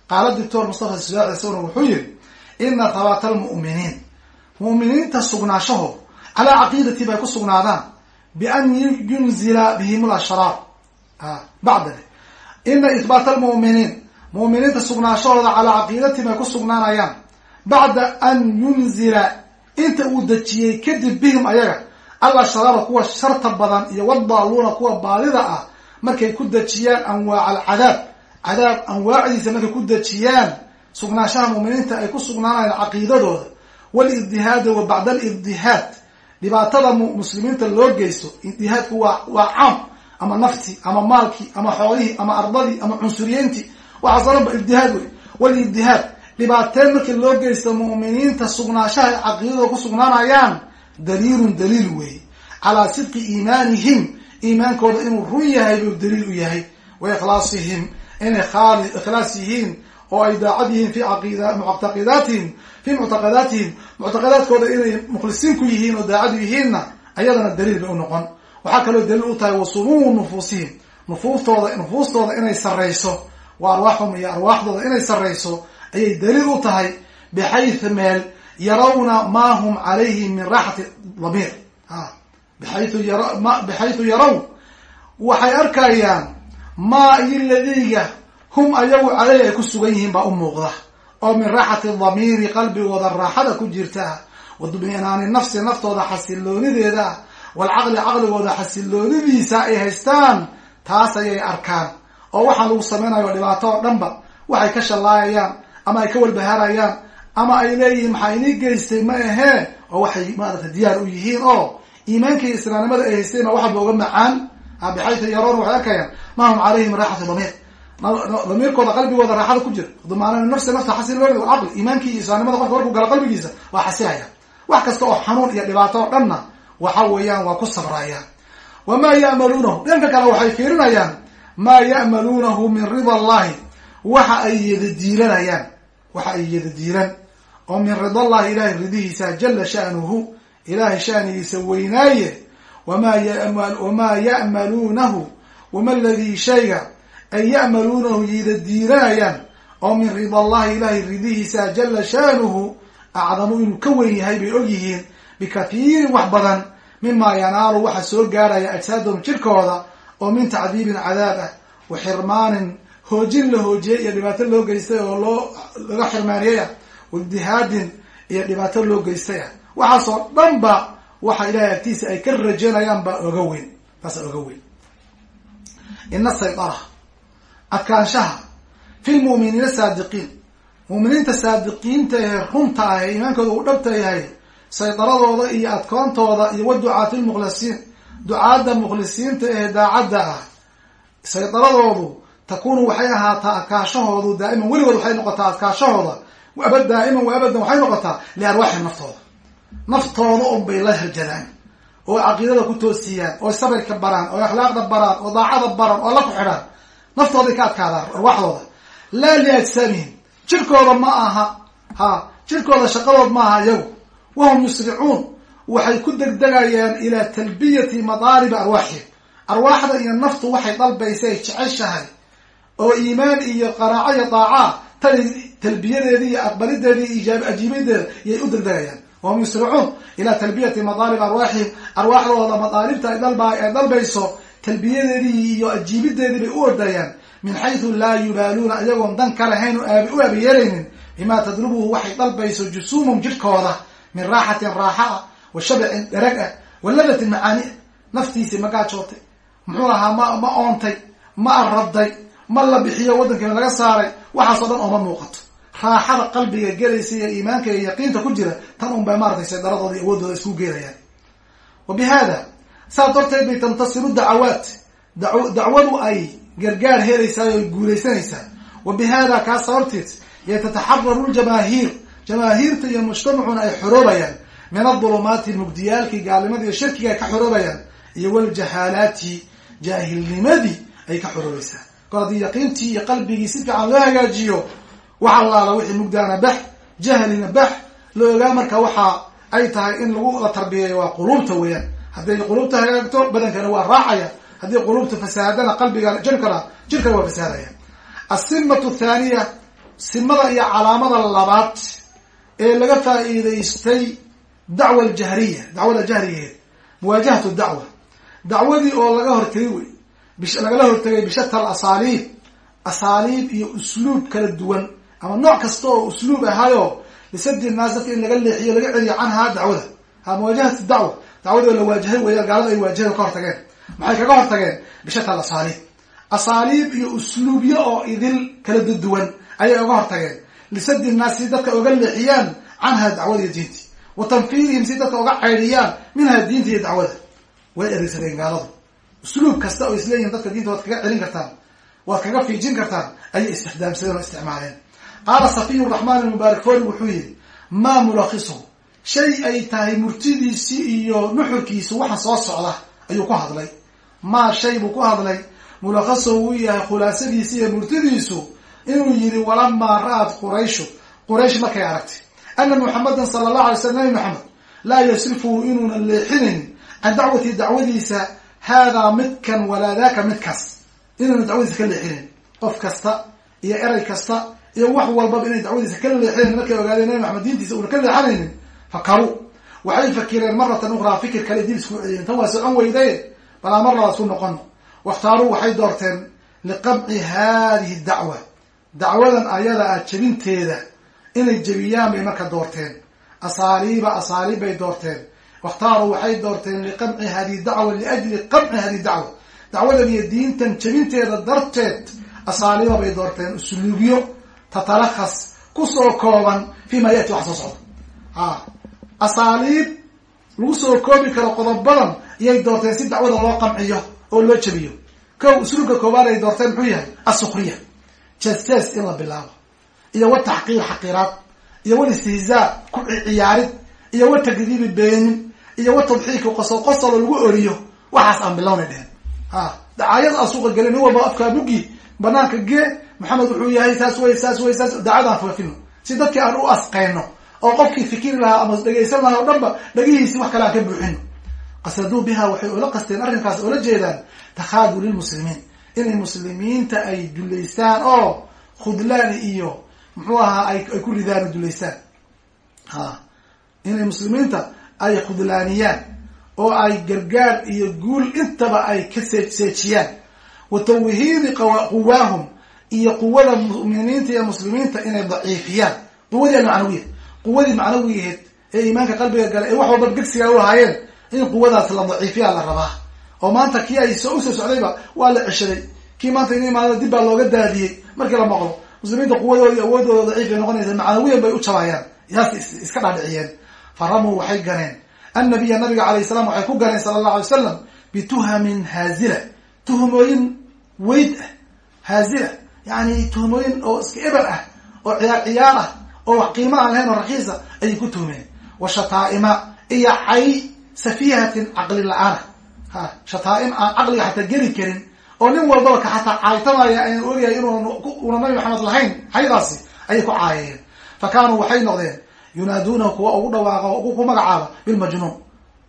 qaala doctor mustafa sudaaci isaguna wuxuu yihi ina tabaata almu'miniin mu'miniinta sugnaashaho calaa caqiidati bay ku sugnaadaan bian yunzila bihim lashraar bacda ina ihbaata almu'miniin mu'miniinta sugnaashahooda calaa caqiidati bay ku sugnaanayaan bacda an yunzila inta uu dejiyey kadib bihim ayaga alashraara kuwa sharta badan iyo wadaaluuna kuwa baadida ah markay ku dejiyaan anwaac alcadaab cadaab anwaacdiisa markay ku dejiyaan sugnaashaha mu'miniinta ay ku sugnaanayaan caqiidadooda walibdihaada wa bacda alibdihaad dhibaatada muslimiinta loo geysto ibdihaadku waa waa caam ama nafti ama maalkii ama xoolihii ama ardadii ama cunsuriyeyntii waxaas o dhan ba ibdihaad wey walibdihaad dhibaateen markii loo geysto mu'miniinta sugnaashaha ay caqiidadooda ku sugnaanayaan daliilun daliil weeye calaa sidqi iimaanihim iimaankooda inuu run yahay buu daliil u yahay. Wa ikhlaasihim inay khaali ikhlaas yihiin oo ay daacad yihiin fi aqida muctaqidaatihim fi muctaqadaatihim muctaqadaadkooda inay mukhlisiin ku yihiin oo daacad yihiinna ayadana daliil bay u noqon waxaa kaloo daliil u tahay wa sumumu nufuusihim nufuuftooda nufuustooda inay sarrayso wa arwaaxhum iyo arwaaxdooda inay sarrayso ayay daliil u tahay bixayu meel yarawna ma hum calayhi min raaxati damiir bixayu yar bixayu yaraw waxay arkayaan maa iyo ladiga hum ayagu caleyhi ay ku sugan yihiin baa u muuqda oo min raaxati damiiri qalbigooda raaxada ku jirta. Wadbinaani nafsi naftooda xasiloonideeda ah walcaqli caqligooda xasiloonidiisa ay haystaan taas ayay arkaan. Oo waxaan lagu samaynayo dhibaato oo dhanba waxay ka shallaayayaan ama ay ka walbahaarayaan ama ay leeyihiin maxaa inii geystay ma ahee oo waxay maarata diyaar u yihiin oo iimaankii islaamnimada ay haysteen baa waxaba uga macaan. Bixayu yaroon waxay arkayaan ma hum calayhi min raaxati damiir damiirkooda qalbigooda raaxada ku jira. Dumaan nafsi nafta xasilooni caqli iimaankii iyo islaamnimada qofka markuu galo qalbigiisa waa xasilaya wax kasta oo xanuun iyo dhibaato oo dhanna waxa weeyaan waa ku sabrayaan wamaa ya'maluunahu dhanka kale waxay fiirinayaan maa ya'maluunahu min rida allahi waxa ay yadadiilanayaan waxa ay yadadiilan oo min rida allahi ilahay ridihiisa jala sha'nuhu ilahay sha'nigiisa weynaaye. Wamaa ya'maluunahu wama ladii shayga ay ya'maluunahu yadadiilanayaan oo min rida allahi ilahay ridihiisa jala shaanuhu acdamu inuu ka weyn yahay bay og yihiin bikathiirin wax badan mima yanaalu waxa soo gaaraya ajsaadahum jirkooda oo min tacdiibin cadaab ah wa xirmaanin hoojin la hoojiyey iyo dhibaato loo geystay oo loo laga xirmaaniyey ah wadihaadin iyo dhibaato loo geystay. Waxaasoo dhan ba waxa ilahay agtiisa ay ka rajanayaan baa oga weyn taasa oga weyn. Ina saydara adkaanshaha fi lmu'miniina saadiqiin. Mu'miniinta saadiqiinta ee runta ah ee iimaankooda uu dhabta yahay saydaradooda iyo adkoontooda iyo wa ducaati lmukhlisiin ducaadda mukhlisiinta ee daacadda ah saydaradoodu takunu waxay ahaataa adkaashahoodu daa'iman weligood waxay noqotaa adkaashahooda aba daa'iman wa abadan waxay noqotaa liarwaaxi naftooda. Naftooda un bay la harjadaan oo caqiidada ku toosiyaan oo sabirka baraan oo akhlaaqda baraan oo daacada baraan oo la ku xidhaan naftooday ka adkaadaan arwaaxdooda laa liajsaamihim jirkooda ma aha ha jirkooda shaqadood ma aha iyagu wahum yusricuun. Waxay ku degdegayaan ilaa talbiyati madaaribi arwaaxihim arwaaxda iyo naftu waxay dalbaysa ay jeceshahay oo iimaan iyo qaraaco iyo daacaa tani talbiyadeedi iyo aqbalideedi iyo ijaab ajiibadeeda iyay u degdegayaan. Wahum yusricuun. Ilaa talbiyati madaalib arwaaxihim arwaaxdooda madaalibta ay dalba ay dalbayso talbiyadeedii iyo ajiibideedii bay u ordayaan min xaysu laa yubaaluuna iyagoon dan ka lahayn aabi u aabiyeelaynin bimaa tadlubuhu waxay dalbayso jusuumum jidhkooda min raaxatin raaxa ah wa shabcin dherag ah wa ladatin macaani naftiisii ma gaajootay muxuu ahaa ma ma oontay ma arraday ma la bixiyo waddankeena laga saaray waxaasoo dhan ooma muuqato. Raaxada qalbiga gelaysa iyo iimaanka iyo yaqiinta ku jira tan un bay maratay saydaradooda iyo awoodooda isku geerayaan wa bi saas darteed bay tantasiru dacawaat dacwadu ay gargaar helaysaa oo guulaysanaysaa. Wa bi hada kaas sababteed yatataxararu ljamaahiir jamaahiirta iyo mujtamacuna ay xoroobayaan. Min adulumaati mugdiyaalkii gaalnimada iyo shirkiga ay ka xoroobayaan. Iyo waljahaalaati jaahilnimadii ay ka xoroobaysaa. Kor haddii yaqiintii iyo qalbigii si fiican loo hagaajiyo wax allaala wixii mugdaana bax jahlina bax. La ogaa marka waxa ay tahay in lagu la tarbiyeeyo waa quluubta weeyaan hadday quluubta hagaagto badankana waa raacaya haddii quluubta fasaadana qalbiga jirkana jirkana waa fasaadaya. Asimatu thaaniya simada iyo calaamada labaad ee laga faa'iidaystay dacwa aljahriya. Dacwada jahrigeed muwaajahatu dacwa. Dacwadii oo laga hortegay wey. Lagala hortegay bishatal asaaliib asaaliib iyo usluub kala duwan. Ama nooc kasta oo usluub ahaayo lisadi naas dadka in laga leexiyo laga celiyo canhaa dacwada. Ha muwaajahatu dacwa dacwadii oo la waajahay weya gaalada ay waajaheen ka hortageen. Maxay kaga hortageen? Bishatal asaaliib asaaliib iyo usluubyo oo idil kala duwan ayay oga hortageen. Lisadi naas si dadka oga leexiyaan canha dacwada iyo diinti. Wa tanfiirihim si dadka oga caydhiyaan minha diinta iyo dacwada. Way ereysadeen gaaladu. Usluub kasta oo isleeyihin dadka diinta waad kaga celin kartaan waad kaga fiijin kartaan ayay istixdaamsadeen oo isticmaaleen. Qaala safiy raxmaan almubaarak fori wuxuu yihi maa mulakisuhu shay ay tahay murtidiisii iyo nuxurkiisu waxa soo socda ayuu ku hadlay. Maa shay buu ku hadlay. Mulakhasow uu yahay khulaasadiisi iyo murtidiisu inuu yihi walamaa ra'at qurayshu. Quraysh markay aragtay ana muxamadan sala allahu alay slam nabi maxamed laa yasrifuhu inuuna leexinayn can dacwati dacwadiisa haadaa midkan walaa daaka midkaas. Inuuna dacwadiisa ka leexinayn qof kasta iyo eray kasta iyo wax walbaba inay dacwadiisa ka leexinayn markay ogaadeen nabi maxamed diintiisa uuna ka leexanaynin fakaruu waxay fakireen maratan ukhraa fikir kale dib isku celiyeen. Tan waa socon weydaye balaa mar labaad ku noqono wakhtaaruu waxay doorteen liqamci hadihi dacwa. Dacwadan ayada ah jebinteeda inay jebiyaan bay marka doorteen. Asaaliiba asaaliib bay doorteen. Wakhtaaruu waxay doorteen liqamci hadihi dacwa liajli qamci hadihi dacwa. Dacwadan iyo diintan jebinteeda darteed asaaliiba bay doorteen usluubyo tatalakhas ku soo kooban fi yati wax soo socda. A asaaliib lagu soo koobi karo qodobadan iyay doorteen si dacwada loo qamciyo oo loo jebiyo. Ko usluubka koobaad ay doorteen muxuu yahay? Asukriya jees-jees in la bilaabo. Iyo wa taxqiir xaqiraad iyo wal istihzaa ku ciyaarid iyo wa takdiibi beenin. Iyo wa tadxiiki qosol qosolo lagu oriyo. Waxaas aan bilownay dhehen ha dacaayad aan suuqa gelin nin walba afkaa mugi banaanka gee maxamed wuxuu yahay saas wey saas wey saas daacadaan faafino si dadkii aan u asqeyno oo qofkii fikiri lahaa ama dhegaysan lahaa o dhan ba dhagihiisi wax kale aan ka buuxino qasaduu biha waxay ula qasteen arrinkaas oola jeedaan takhaadu lilmuslimiin. Inay muslimiinta ay dullaystaan oo khudlaani iyo muxuu ahaa ay ku ridaan o dulaystaan. Ha. Inay muslimiinta ay khudlaaniyaan oo ay gargaar iyo guul intaba ay ka seejiyaan. Wa tawhiidi quwaahum iyo quwada muminiinta iyo muslimiinta inay daciifiyaan. Quwadii almacnawiya quwadii macnawiyaheed ee iimaanka qalbiga gala ee wax walba gegsigaa u lahaayeen in quwadaas la daciifiyaa la rabaa. oo maanta kii ay soo u soo socdayba waa la ceshaday. kii maanta in imaado dib baa looga daadiyey markii la maqlo muslimiinta quwadooda iyo awoodooda daciif bay noqonaysa macnawiyan bay u jabayaan yaas iska dhaadhiciyeen. faramuu waxay ganeen. annabiya nabiga calayh salaam waxay ku ganeen sala allahu alay slam bituhamin haazila. tuhmooyin weyd ah. haazila. yani tuhmooyin oo iska eber ah oo ciyaar ciyaar ah oo wax qiimo aan lahayn oo rakiisa ayay ku tuhmeen wa shataaima iyo cay safiihatin caqli la'aana ha shataaim aan caqliga xataa geli karin oo nin walbaba ka xataa caaytamaya ayaan ogayahay inuuna nabi maxamed lahayn xaydaasi ayay ku caayayeen. Fa kaanuu waxay noqdeen yunaaduunahu kuwa ugu dhawaaqa o ku magacaaba bilmajnuun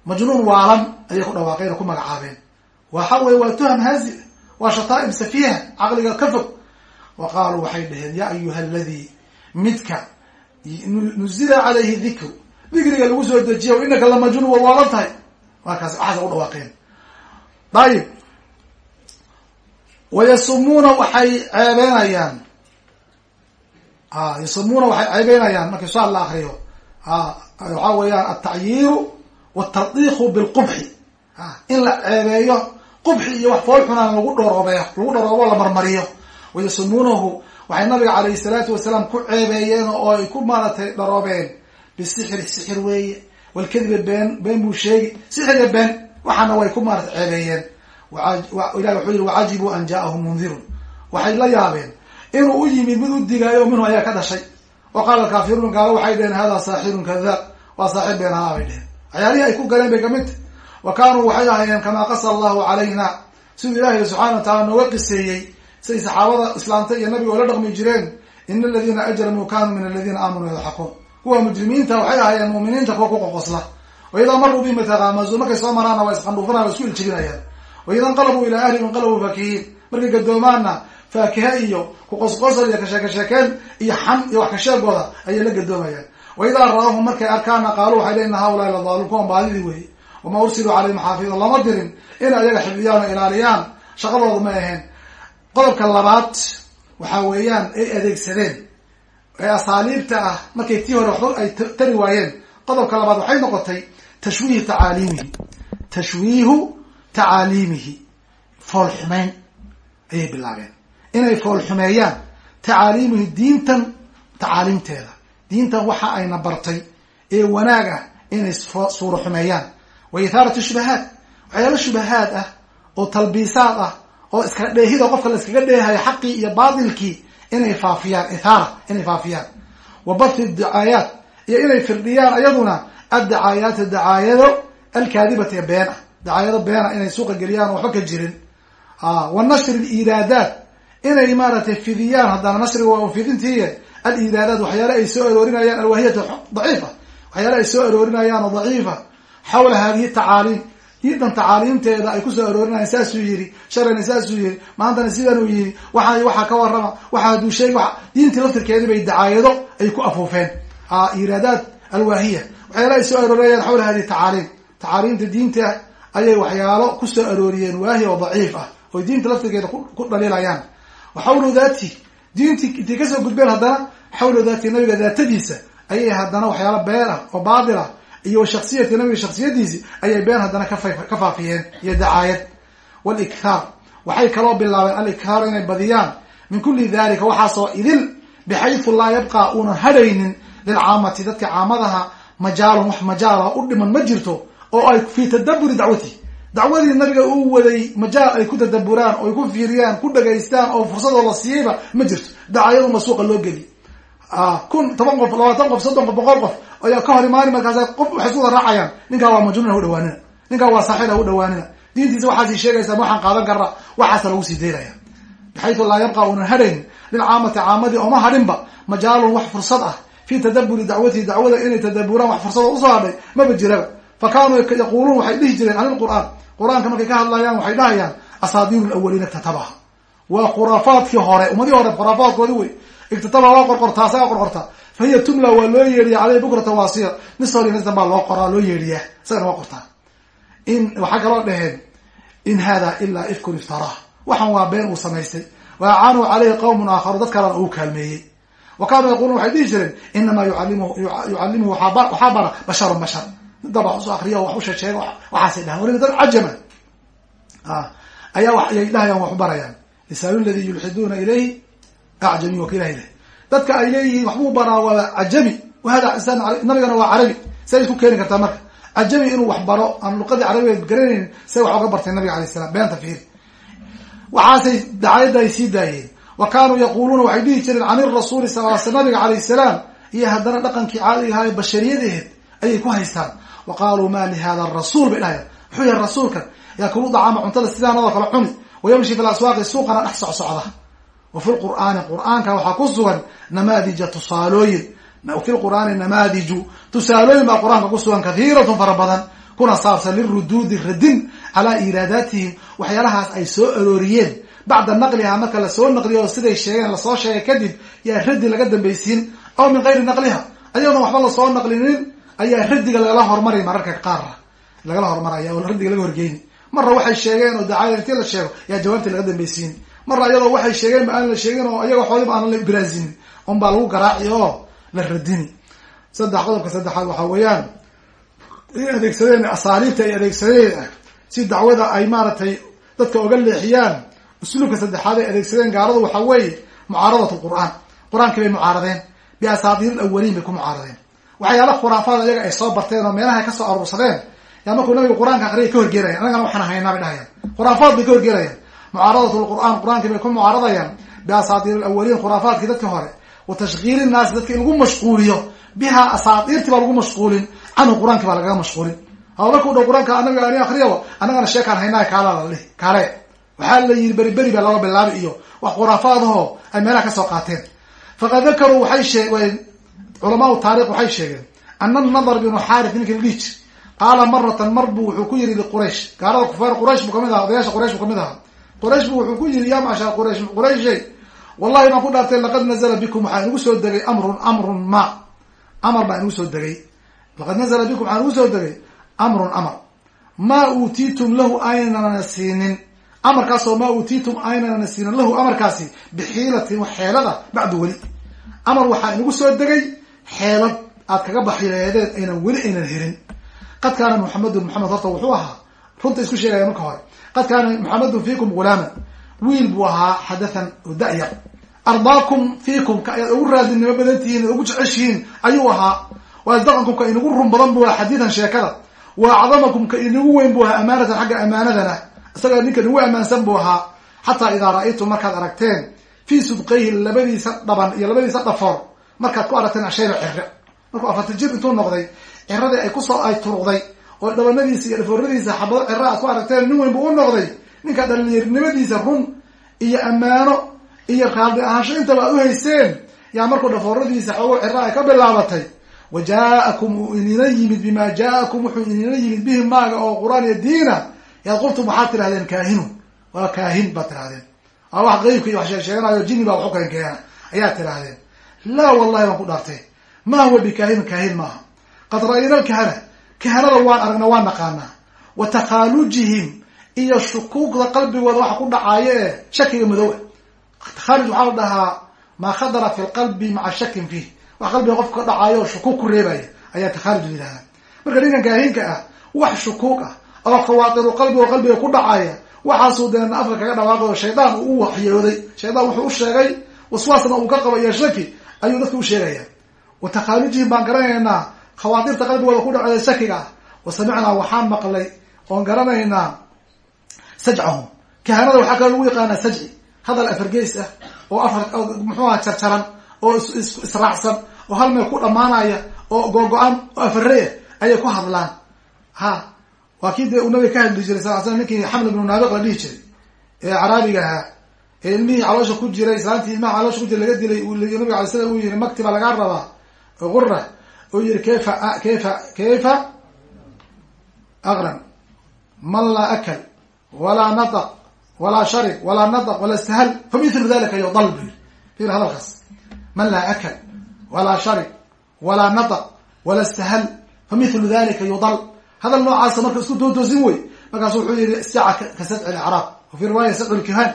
majnuun. Waalan ayay ku dhawaaqeen oo ku magacaabeen. Waxa weye waa tuham haazil waa shataaim safiiha caqliga ka fog. Wa qaaluu waxay dhaheen yaa ayuha aladii midka nuzila calayhi dikru dikriga lagu soo dejiya inaka lamajnuun waa waalan tahay. Markaas waxaas ugu dhawaaqeen. Dayib wayasumuuna waxay ceebeynayaan yasumuuna waxay ceebeynayaan markii su'aal la akriyo waxaa weeyaan altacyiiru waaltadiiku bilqubxi. In la ceebeeyo qubxi iyo wax fool xunaan lagu dharoobeeyo lagu dharoobo la marmariyo. Wayasumuunahu waxay nabiga calayhi salaatu wasalaam ku ceebeeyeen oo ay ku maaratay dharoobeen bisixri sixir weeye walkadiba been been buu sheegi sixiriya been waxaana way ku maarata ceebeeyeen. Ilahi wuxuu yihi wacajibuu an ja'ahum mundirun. Waxay la yaabeen. Inuu u yimid mid u digaayo minhu ayaa ka dhashay. Wa qaala alkaafiruun gaalo waxay dheheen hada saaxirun kadaab waa saaxir been ahaa bay dheheen waxyaalihii ay ku galeen bay ka mid tahy wa kaanuu waxay ahaayeen kamaa qasa allahu calayna. Siduu ilaahay subxana wa taala nooga qiseeyey siday saxaabada islaamta iyo nabiga oola dhaqmi jireen ina aladiina ajramuu kanuu min aladiina aamanuu yadxakuun kuwa mujrimiinta waxay ahaayeen mu'miniinta kuwa ku qoqosla. Wa idaa maruu bihim yataqaamazuun markay soo maraana waa isqandhuufanaya wa isku iljibinayaan wa inqalabuu ilaa ahlihim inqalabuu faakihiin markay gadoomaanna faakiha iyo kuqosqosal iyo kasheekasheekeen iyo xan iyo wax kasheegooda ayay la gadoomayaan wa idaa ra'ahum markay arkaana qaaluu waxay leeyiin haulaai ladaaluun kuwan baadidii weeye. Wamaa ursiluu calayhim xaafiida lama dirin. In ayaga xifdiyaan oo ilaaliyaan shaqadooda ma ahayn qodobka labaad waxa weeyaan ay adeegsadeen ee asaaliibta ah markay tii hore waxba ay tari waayeen qodobka labaad waxay noqotay tashwiihu tacaaliimihi tashwiihu tacaaliimihi foolxumeyn ayay bilaabeen. Inay foolxumeeyaan tacaaliimihi diintan tacaaliimteeda diintan waxa ayna bartay ee wanaag ah inay suuro xumeeyaan. Wa ithaarat shubahaat. Waxyaalo shubahaad ah oo talbiisaad ah oo iska dheehida qofka la iskaga dheehayo xaqii iyo baatilkii inay faafiyaan ithaara inay faafiyaan. Wa bathi dacaayaat iyo inay firdhiyaan ayaduna addacaayaati dacaayado alkaadibati ee been ah dacaayado beena inay suuqa geliyaan oo waxba ka jirin. Wa nashri liiraadaat inay maaragtay fidiyaan haddana nashriga waa fidintiiye aliiraadaat waxyaale ay soo aroorinayaan alwaahiyata daciifa waxyaale ay soo aroorinayaan oo daciifa xawla hadihi tacaaliim diintan tacaaliimteeda ay ku soo aroorinayaan saasuu yidhi sharana saasuu yidhi maantana sidanuu yidhi waxa waxaa ka warrama waxa haduu sheeg wa diintii laftirkeedii bay dacaayado ay ku afuufeen. Iraadaat alwaahiya. Waxyaala ay soo aroorinayaan xawla hadihi tacaaliim tacaaliimta diinta ayay waxyaalo ku soo arooriyeen waahi oo daciif ah oy diinta laftirkeeda ku dhaliilayaan. Xawlu daati diintii intay ka soo gudbeen haddana xawlu daati nabiga daatadiisa ayay haddana waxyaalo been ah oo baatil ah iyo shaksiyati nabiga shaksiyadiisi ayay been haddana ka faafiyeen iyo dacaayad. Walikhaar waxay kaloo bilaabeen alikhaaru inay badiyaan. Min kuli dalika waxaasoo idil bixaysu laa yabqa uunan hadhaynin lilcaamati dadka caamadaha majaalun wax majaala u dhiman ma jirto oo ay fi tadaburi dacwati. Dacwadii nabiga uu waday majaal ay ku tadaburaan oo ay ku fiiriyaan ku dhagaystaan oo fursadoo la siiyeyba ma jirto. Dacaayaduma suuqa loo geli kun toban qof labaatan qof soddon qof boqol qof ayaa ka hor imaani markaas qof waxay isku raacayaan. Ninkaa waa majnuun hu dhawaanina. Ninkaa waa saaxir hu dhawaanina. Diintiisa waxaasi sheegaysaa waxaan qaadan karra waxaasa lagu sii daynaya bixaytu laa yabqa unan hadhayn lilcaamati caamadii ooma hadhinba majaalun wax fursad ah. Fi tadaburi dacwatihi dacwada inay tadaburaan wax fursado u soo hadhay maba jiraba. Fa kaanuu yaquuluun waxay dhihi jireen can ilqur'aan qur'aanka markay ka hadlayaan waxay dhahayaan asaadiiru lawaliina katabaha waa khuraafaadkii hore ummadii hore khuraafaadkoodi wey iktitaba waa qorqortaa asagaa qorqorta fa hiya tumla waa loo yeedhiya caleyhi bukrata waasiya. Nisori nistan baa loo qoraa loo yeedhiyaa. Isagana waa qortaa. In waxaa kaloo dhaheen in hada ilaa ifkun iftaraa waxan waa been uu samaystay. Wa acaanuu caleyhi qawmun aakharu dad kalena uu kaalmeeyey. Wa yaquluun waxay dhihi jireen yucalimuhu yucallimuhu waxaa bara basharun bashar. Dad wax uso akriya o wax usheegsheega waxaasay dhahan waliba dad cajama ayaa ayay dhahayaan wax u barayaan. Lisaalu ladii yulxiduuna ilayhi acjami waka ilahay leh dadka ay leeyihiin waxbuu baraa waa cajami wahada insaan nabigana waa carabi. Say isku keeni kartaa marka. Cajami inuu wax baro aan luqadii carabiga garanaynin say wax oga bartay nabiga alayh salam beenta fiir waxaasay dacayadda ay sii daayeen. Wa kaanuu yaquluuna waxay dhihi jireen can irasuuli sal l sl nabiga alayh salaam. Iyo haddana dhaqankii caadiga ahaa bashariyadeed ayay ku haystaan. Wa qaaluu ma lihada rasuul? bay dhahayaan muxuu yahay rasuulkan yaakulu dacaama cuntada sidaanadoo kale cuni. Wayamshi fi suuqana dhex socsocda wa fi lqur'aani qur'aanka waxaa ku sugan namaadija tusaalooyin. Fi lqur'aani namaadiju tusaalooyin baa qur'aanka ku sugan kathiiratun fara badan. Kuna saabsan liruduudi radin calaa iraadaatihim waxyaalahaas ay soo arooriyeen. Bacda naqliha marka la soo naqliyo siday sheegeen la soo sheegay kadib yaa raddi laga dambaysiin. Aw min gayri naqliha ayadoona waxba la soo naqlinin ayaa radiga lagala hormari mararka qaara lagala hormaraya oo radiga laga horgeyni. Marna waxay sheegeen oo dacaaya intii la sheego yaa jawaabtii laga dambaysiin marna iyadoo waxay sheegeen ba aan la sheegin oo iyaga xooliba aan la biraasinin un baa lagu garaaci oo la radini saddex qodobka saddexaad waxaa weeyaan ay adeegsadeen asaaliibta ay adeegsadeen si dacwada ay maaragtay dadka oga leexiyaan. Usluubka saddexaad ay adeegsadeen gaaladu waxaa weeye mucaaradat lqur'aan qur'aankii bay mucaaradeen. Biasaadiir alawaliin bay ku mucaaradeen. Waxyaala khuraafaad iyaga ay soo barteen oo meelaha ka soo aruursadeen yaa markuu nabiga qur'aanka aqriyay ka horgeerayaan annagana waxaan haynaa bay dhahayaan khuraafaad bay ka horgeerayaan mucaaradat lqur'aan qur'aankii bay ku mucaaradayaan biasaadiir alawaliin khuraafaadkii dadka hore wa tashkiili nnaasi dadka in lagu mashquuliyo biha asaadiirtii baa lagu mashquulin canhu qur'aanki baa lagaga mashquulin. Haba markuu dha qur'aanka anabiga ani akriyaba annagana sheekaan haynaa kaalala kaale. Waxaa la yidhi beri beri baa laga bilaabi iyo wax khuraafaadahoo ay meelaha ka soo qaateen. Faqad dakaruu waxay sheegeen culamaau taarikh waxay sheegeen ana nadar binu xaarif ninki la dhihi qaala maratan mar buu wuxuu ku yiri liquraysh gaalada kufaar quraysh buu ka mid aha odayaasha quraysh buu ka mid ahaa quraysh buu wuxuu ku yiri ya macshar quraysh qurayshay wallahi baan ku dhaartay laqad nazla bikum waxaa inugu soo degay amrun amrun ma. Amar baa inugu soo degay. Laqad nazla bikum waxaa inugu soo degay amrun amar. Maa uutiitum lahu aynana siinin. Amarkaasoo maa uutiitum aynana siinin lahu amarkaasi bixiilatin xeelada bacdu weli. Amar waxaa inagu soo degay xeelad aad kaga baxileedeen aynan weli aynan helin. Qad kaana muxamedun maxamed horta wuxuu ahaa runta isku sheegaya marka hore qad kaana muxamedun fiikum ghulaaman wiil buu ahaa xadathan oo da-yar ardaakum fiikum ka ayaad ugu raadinimo badan tihiin ad ugu jeceshihiin ayuu ahaa. Wa asdaqankum ka inagu run badan buu ahaa xadiidan sheekada. Wa acdamakum ka inagu weyn buu ahaa amaanatan xagga amaanadana. Isaga ninka nagu ammaansan buu ahaa. Xataa idaa ra'aytum markaad aragteen fii sudqayhi labadiisa dhaban iyo labadiisa dhafoor markaad ku aragteen ashayba cire markuu afarta jir intuu noqday ciradii ay ku soo ay turuqday oo dhabanadiisa iyo dhafooradiisa xabado cira aad ku aragteen nin weyn buu u noqday. Ninka dhalinyarnimadiisa run iyo ammaano iyo raalli ahaansho intaba aad uhayseen yaa markuu dhafooradiisa xoogo cira ay ka bilaabatay wa jaa-akum uu inina yimid bima jaa-akum wuxuu inina yimid bihi maaga oo qur'aan iyo diina. Yaad qultum waxaad tirahdeen kaahinun waa kaahin baad tirahdeen waa wax qeybka iyo wax sheegsheeganayo jini baa waxu keen keena ayaad tirahdeen laa wallahi baan ku dhaartay. Ma huwa bikaahin kaahin maaha. Qad ra'ayna alkahana kahanada waan aragna waan naqaanaa. Wa takhaalujihim iyo shukuukda qalbigooda waxa ku dhacaayo ee shakiga madow takhaaluj waxaa la dhahaa maa khadara fi lqalbi maca shakin fiih. Wax qalbiga qofka ka dhacaayo oo shukuuk ku reebaya ayaa takhaaluj la yidhahdaa. Marka ninkan kaahinka ah wax shukuuk ah oo khawaatiru qalbigo qalbiga ku dhacaya waxaasuu deena afka kaga dhawaaqay oo shaydaan uu u waxyooday. Shaydaan wuxuu u sheegay waswaasna uu ka qabo iyo shaki ayuu dadka u sheegaya wa takhaalujihim baan garanaynaa khawaatirta qalbigooda ku dhacda shakiga ah wa samicnaa waxaan maqlay oon garanaynaa sajcahum. Kahanada waxaa kaloo lagu yaqaanaa sajci. Hadal afargeys ah oo afar muxuuha jarjaran oo israacsan oo hal meel ku dhamaanaya oo googo-an oo afarre ah ayay ku hadlaan. Ha waa kii dee uu nabiga ka hadli jiray sal sl ninkii xaml ibnu naabiq la dhihi jiray. Ee caraabiga ahaa. Ee ilmihii caloosha ku jiray islaantii ilmaha caloosha ku jira laga dilay nabiga alay slam uu yihi makti baa lagaa rabaa gura uu yihi kayfa kayfa kayfa? Aqran. Man laa akal walaa nataq walaa sharib walaa nadaq walaa istahal. Fa mithlu dalika yudal bu yiri fiir hadalkaas. Man laa akal walaa sharib walaa nadaq walaa istahal. Fa mithlu dalika yudal hadal noocaasa marka isku doodoosin wey. Markaasu wuxuu yihi istaca ka sadci lacraab wa fi riwaaya sadcu lkihan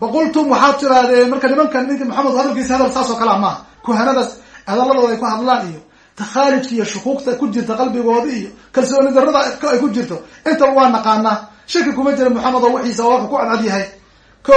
wa qultum waxaad tirahdeen marka nimankan ninka maxamed hadalkiisa hadal saas oo kalea maaha. Kuhanadaas hadaladooda ay ku hadlaan iyo takhaalijka iyo shukuugta ku jirta qalbigooda iyo kalsooni darada ay ku jirto. Intaba waa naqaanaa shaki kuma jira maxamed oo wixiisa warka ku cadcad yahay. Ko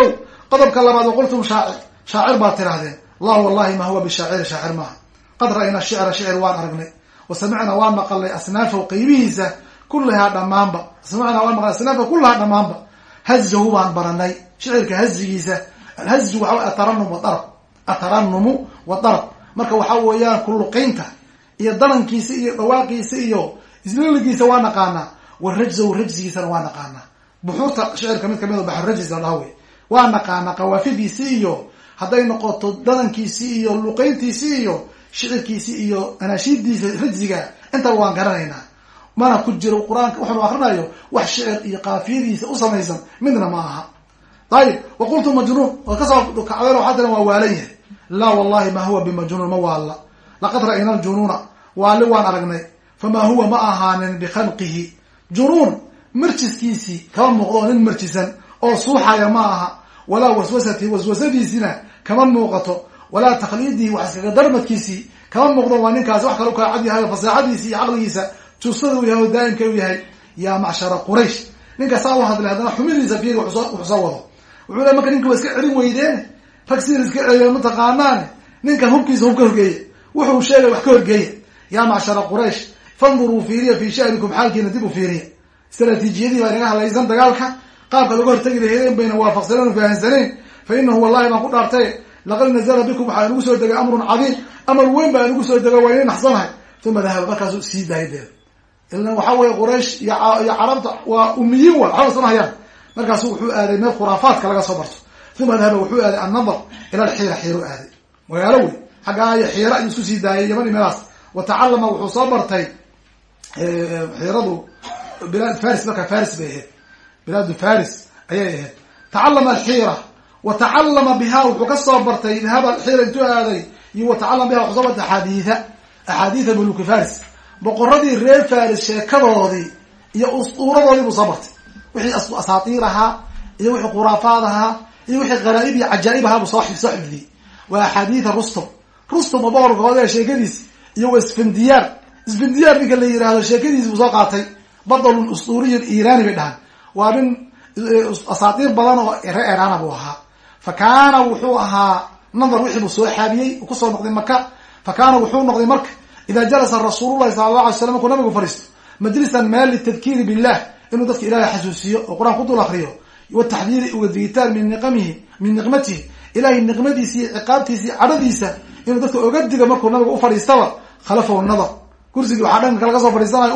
qodobka labaad waqultum shaacir. Shaacir baad tirahdeen allah wallahi ma huwa bishaaciri shaacir maaha. Qad ra'ayna shicra shicir waan aragnay. Wa samicnaa waan maqalnay asnaafahu qeybihiisa kullahaa dhammaanba. Samicnaa waan maqalnay asnaafahu kullahaa dhammaanba. Hazahu baan baranay. Shicirka hazigiisa alhazu waxa wey ataranum wadarab ataranumu wadarab marka waxa weeyaan kuluqaynta iyo darankiisa iyo dhawaaqiisa iyo isliligiisa waa naqaanaa warajzahu rajzigiisana waa naqaanaa buxuurta shicirka mid ka mid baxrurajis la dhaha waa naqaanaa qawaafidiisi iyo hadday noqoto dadankiisi iyo luqayntiisi iyo shicirkiisi iyo anaashiidiisa rajziga intaba waan garanaynaa. Mana ku jiro qur'aanka waxanu akrinayo wax shicir iyo qaafiyadiisa u samaysan midna ma aha. Ayib wa qultu majnuun oo ka soo kacdeen waxaa tiran waa waalan yahay. Laa wallahi ma huwa bimajnuun ma waalla laqad ra'ayna aljunuuna waali waan aragnay famaa huwa ma ahaanin bikhalqihi junuun marjiskiisii kama muuqdo nin marjisan oo suuxaya ma aha walaa waswasati waswasadiisina kama muuqato walaa takhliidihi wax iskaga darmadkiisii kama muuqdo waa ninkaasi wax kale u kala cad yahay faseexadiisi iyo caqligiisa jusada uu yahay oo daa'imka u yahay yaa macshara quraysh ninka saa u hadlay haddana xumidiisa fiiri wuxuu soo wado wuxuu le marka ninka waa iska celin weydeene rag iska celiyo mataqaanaane ninkan hubkiisa hub ka horgeeya wuxuu sheegay wax ka horgeeya. Yaa macshara quraysh fanduruu fiiriya fi sha'nikum xaalkiina dib u fiiriya. Istraatiijiyadii baa inaga hadlaysan dagaalka. Qaabka laga hortagi lahaydeen bayna waafaqsaneen fahansaneen. Fa inahu wallahi baan ku dhaartay laqad nazala bikum waxaa inugu soo degay amrun cadiim amar weyn baa inugu soo dego waa ina naxsanahay uma dahaba markaasu sii daayay dee ilan waxa weye quraysh iyo carabta waa umiyiin wa waxba isma hayaan markaasu wuxuu aaday meel khuraafaadka laga soo barto. Uma dahaba wuxuu aaday annadar ila alxiira xiiro aaday. Magaalo xaggaa xiira ayuu isku sii daayay yamani meelaas. Wa tacalama wuxuu soo bartay xiiradu bilaad faris marka faris bay ahayd. Bilaadu faris ayay ahayd. Tacalama alxiira. Wa tacalama biha wuxuu ka soo bartay dahaba alxiira intuu aaday iyo wa tacalama biha wuxuu soo bartay axaadiitha axaadiitha muluki faris. Boqoradii reer faris sheekadoodii iyo ustuuradoodii buu soo bartay. Wixii asaatiir ahaa iyo wixii khuraafaad ahaa iyo wixii qaraa'ib iyo cajaa'ib ahaa buu soo soo xifdiyey. Waa axaadiitha rustum rustum oo boqorkooda sheekadiis iyo wa isfindiyaar isfindiyaar ninka la yihahdo sheekadiisi buu soo qaatay. Badalun ustuuriyun iiraani bay dhahaan. Waa nin asaatiir badan oo ere eraana buu ahaa. Fa kaana wuxuu ahaa nadar wixii buu soo xaabiyey ku soo noqday maka fa kaana wuxuu noqday marka ida jalasa rasuululahi sala allah alay slam markuu nabigu fadhiisto majlisan meel litadkiiri billah inuu dadka ilahay xasuusiyo oo qur'aan ku dul akriyo wataxdiiri uga min niqamihi min niqmatihi. Ilahay niqmadiisi iyo ciqaabtiisa cadhadiisa inuu dadka oga digo markuu nabiga ufadhiistaba khalafahu nadar. Kursigii waxaa dhanka laga soo fadhiisanaya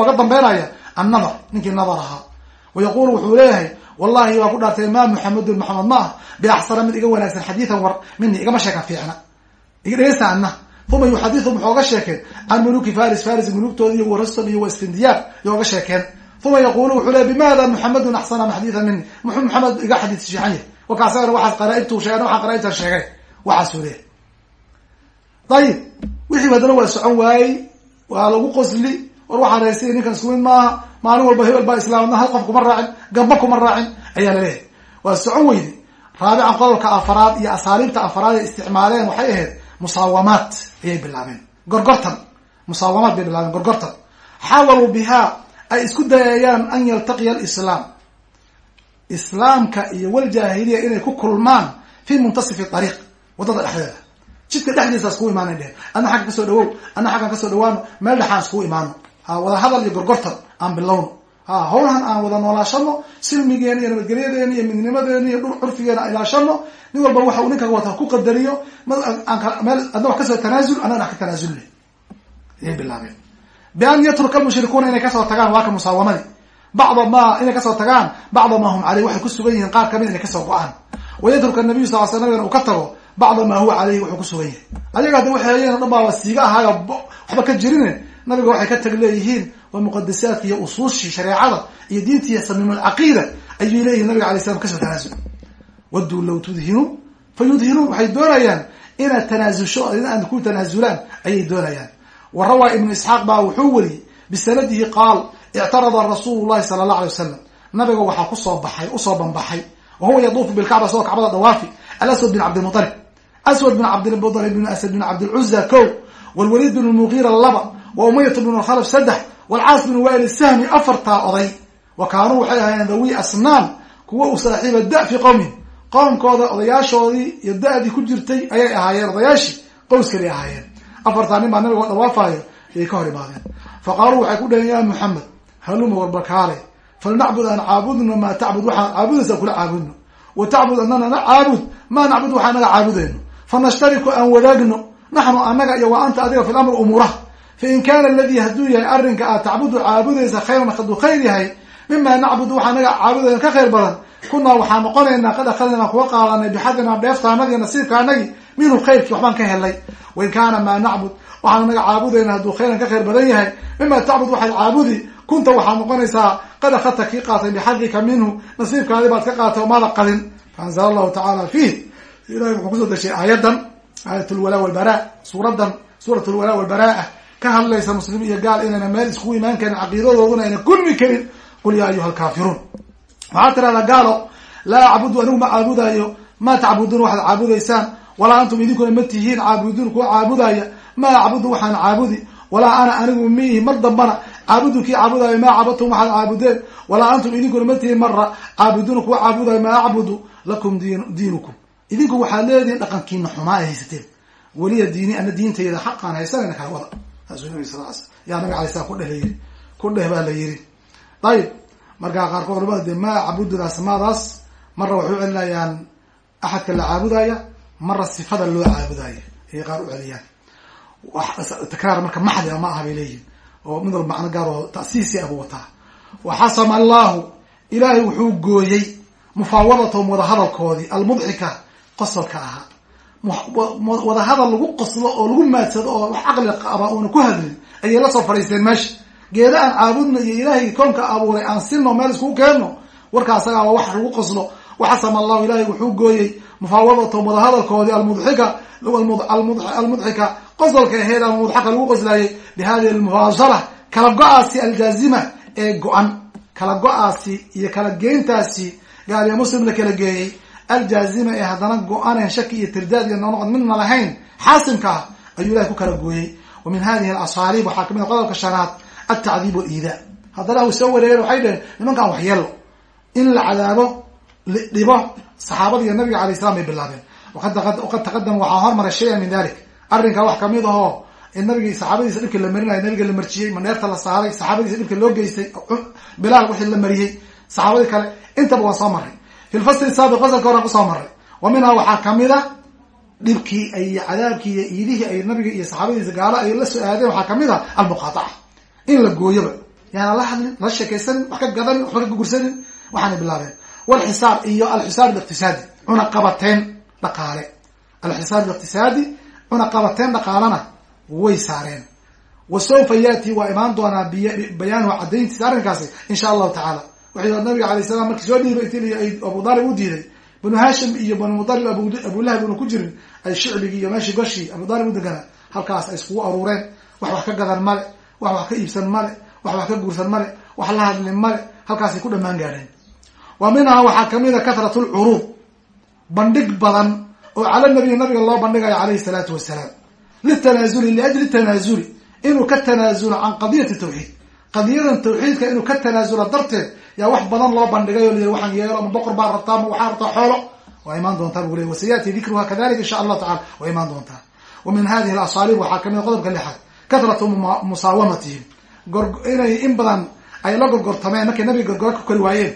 oga dambeynaya annadar ninkii nadar ahaa. Wa yaqulu wuxuu leeyahay wallahi waa ku dhaartay ma muxamedun maxamed ma ah biaxsana mid iga wanaagsan xadiidan war mini igama sheekan fiicna. Iga dhegeysta ana uma yuxadiu muxuu oga sheekeen can muluki faris faris mulugtooda iyo warastom iyo wasfindiyaar yo oga sheekeen. Uma yaqulu wuxuu leey bimada muxamedun axsana xadiidan mini muxuu maxamed iga xadiis fiican yahay. Wakaasagana waxaas qaraaibtu sheegen waxaa qaraaibtan sheegay. Waxaasuu leeyahy ayib wixii haddana waa socon waayey. Waa lagu qosli. War waxaa raysay ninkan isku mid maaha. Maalin walba hebel baa islaamna hal qof kuma raacin gamba kuma raacin ayaa la leeyahay waa socon weyde raabican qodobka afaraad iyo asaaliibta afaraad ay isticmaaleen waxay ahayd musaawamaat ayay bilaabeen. Gorgortan. Musaawamaat bay bilaabeen gorgortan. Xawaluu bihaa ay isku dayayaan an yaltaqiya alislaam. Islaamka iyo waljaahiliya inay ku kulmaan fi muntasifi ariiq waddada dhexdeeda jidka dhexdiisa iskugu imaana dhehen adna xagga ka soo dhawow adna xaggan ka soo dhawaano meel dhexaan iskugu imaano. Ha wada hadal iyo gorgortan aan bilowno. Ha howlahan aan wada noolaashano silmigeena iyo nabadgelyadeena iyo midnimadeena iyo dhul curfigeena aan ilaashano nin walba waxa uu ninka wata ku qadariyo meel adna wax ka soo tanaasul anna wax ka tanaasulne ayay bilaabeen. Bian yatruka almushrikuuna inay ka soo tagaan waa ka musaawamadii. Bacda ma inay ka soo tagaan bacda ma hum caleyh waxay ku sugan yihiin qaar ka mid inay ka soo go'aan. Wayatruka nabiyu sal sl nabigana uu ka tago bacda maa huwa caleyhi wuxuu kusugan yahay. Ayaga hadda waxay hayeen o dhan baaba siiga ahaayo waxba ka jirine nabiga waxay ka tag leeyihiin waa muqadisaadka iyo usuushii shareecada iyo diintii samiimulcaqiida ayay leeyihiin nabiga alay slam ka soo tanaasul. Waduu low tudhinu fa yudhinuun waxay doonayaan inaad tanaasusho in aad ku tanaasulaan ayay doonayaan. Wa rawaa ibnu isxaaq baa wuxuu weriyey bisanadihi qaal ictarada rasuulu llahi sala allah alay wasalam nabiga waxaa ku soo baxay u soo banbaxay wa huwa yaduufu bilkacba isagoo kacbada dawaafi alaswad bin cabdilmualib aswad bin cabdilmualib bin asad bin cabdilcuza ko walwaliid bin lmugiira laba. Wa umayat bin lkhalaf saddex. Walcaas bin wail sahmi afartaa oday. Wa kaanuu waxay ahaayeen dawi asnaan kuwa u saaxiiba da fi qowmin qowmkooda odayaashoodii iyo da-dii ku jirtay ayay ahaayeen odayaashii qowskali ahaayeen. Afartaa nin baa nabigoo dhawaafayo ayay ka hor imaadeen. Fa qaaluu waxay ku dhaheen ya muxamed haluma warbakaale falnacbud aan caabudno maa tacbud waxaan caabudaysa kula caabudno. Wa tacbud anana na caabud maa nacbud waxaa caabudayno fa nashtariku aan wadaagno naxnu anaga iyo wa anta adiga fi lamri umuuraha fain kaana aladii hadduu yahay arrinka aad tacbudu caabudaysa khayran hadduu khayr yahay mima nacbud waxaa naga caabudayna ka khayr badan. Kunaa waxaa noqonaynaa qad akhadnaa kuwa qaadanay bixadinaa dheeftaanadii nasiibkaanagii minhu khayrkii waxbaan ka helay wain kaana maa nacbud waxaan naga caabudayna hadduu khayran ka khayr badan yahay mima tacbud waxaad caabudi kunta waxaad noqonaysaa qad akhadta kii qaatay bixadika minhu nasiibkaadi baad ka qaatay omaada qadin faanzala allahu tacaala fiih ilahay wuxuu ku soo deshay aayadan aayat lwalaa walbara suuradan suurat lwalaa walbaraa ka hadlaysa muslim iyo gaal inayna meel iskugu imaan karin caqiidadooduna ayna kulmi karin. Qul yaa ayuha alkaafiruun waxaad tirahdaa gaalo laa acbudu anigu ma caabudayo maa tacbuduun waxaad caabudaysaan walaa antum idinkuna ma tihiin caabuduun kuwa caabudaya maa acbudu waxaan caabudi walaa ana anigu miihi mar dambana caabudu kii caabudayo maa cabadtum waxaad caabudeen walaa antum idinkuna ma tihiin mara caabuduuna kuwa caabudayo maa acbudu lakum din diinukum idinku waxaad leedihin dhaqankiina xumaa ay haysateen. Weliya diini ana diintayda xaqaan haysanayna kala wada. Saasuu nabi sal sl yaa nabiga alay slam kudheh layiri ku dheh baa la yiri. Ayib markaa qaarkood culamada dee maa cabududaas maadaas marra waxay u celinayaan axadka la caabudaya marra sifada loo caabudaayo ayay qaar u celiyaan. Takraar marka maxdiga ma aha bay leeyihiin oo mid walba macno gaar oo ta'siisi abuu wataa. Waxasama allahu. Ilaahay wuxuu gooyey mufaawadatahum wadahadalkoodii almudxika qosolka ahaa. Wadahadal lagu qoslo oo lagu maadsado oo wax caqli qaba uuna ku hadlin ayay la soo fadhiisteen meesha. Geeda aan caabudno iyo ilaahay koonka abuuray aan silno meel iskugu keenno warka asagaaba wax lagu qoslo. Waxasama allahu ilahay wuxuu gooyey mufaawadatahum wadahadalkoodii almudxika almudxika qosolka aheed ama mudxaka lagu qoslaayay bihadihi almufaasala kala go'aasi aljaazima ee go-an kala go'aasi iyo kala geyntaasi gaaliya muslim la kala geeyey aljaazima ee haddana go-aneen shaki iyo tirdaad iyo nonoqod midna lahayn xaasimka ah ayuu ilahay ku kala gooyey. Wa min hadihi alasaaliib waxaa ka mid a qodobka shanaad altacdiib waliidaa haddana uu soo wareegeen waxay dhaheen nimankaan waxyeelo in la cadaabo dhibo saxaabada iyo nabiga alay slam bay bilaabeen. Waqad taqadama waxaa hormaray shayan min dalik arrinkaa wax ka mid ahoo in nabigi saxaabadiisa dhibka la marinayo nabiga la marjiyey maneerta la saaray saxaabadiisa dhibka loo geystay bilaal wixii la mariyey saxaabadii kale intaba waan soo maray fi lfasli saabiq fasalka horan ku soo maray wa minhaa waxaa ka mid a dhibkii ay cadaabkii iyo iidihii ay nabiga iyo saxaabadiisa gaalo ay la soo aadeen waxaa ka mid a almuqaataca in la gooyoba yaana la hadlin la sheekaysanin wax ka gadanin waxba ka gugursanin waxaanay bilaabeen walxisaab iyo alxisaab liqtisaadi cunaqabateen dhaqaale alxisaab liqtisaadi cunaqabateen dhaqaalena way saareen wa sawfa yaati waa imaan doonaa bayaanuhu cadayntiisa arrinkaasi insha allahu tacaala wuxuu nabiga alay salam markii soo dhiibay inti abu daalib u diiday banu hashim iyo banu mudalib abulahab una ku jirin ay shicbigii iyo meeshii goshii abu daalib u deganaa halkaas ay iskugu aruureen. Wax wax ka gadan male wax wax ka iibsan male wax wax ka guursan male wax la hadlin male halkaasay ku dhamaan gaadheen. Wa minhaa waxaa ka mid a katrat lcuruub bandhig badan oo cala nabiy nabiga loo bandhigayo calayhi salaatu wasalaam litanaazuli liajli tanaazuli inuu ka tanaasulo can qadiyati tawxiid. Qadiyadan tawxiidka inuu ka tanaasulo darteed yaa wax badan loo bandhigay o la waxaan yeelo ama boqor baa rabtaa ama waxaa rabtaa xoolo. Waa imaan doontaa bu ley wasayati dikruha kadalika insha allahu tacala waa imaan doontaa. Wa min hadihi alasaaliib waxaa ka mid a qodobka lixaad katratu musaawamatihim. Inay in badan ay la gorgortameen markay nabiga gorgora ku kori waayeen.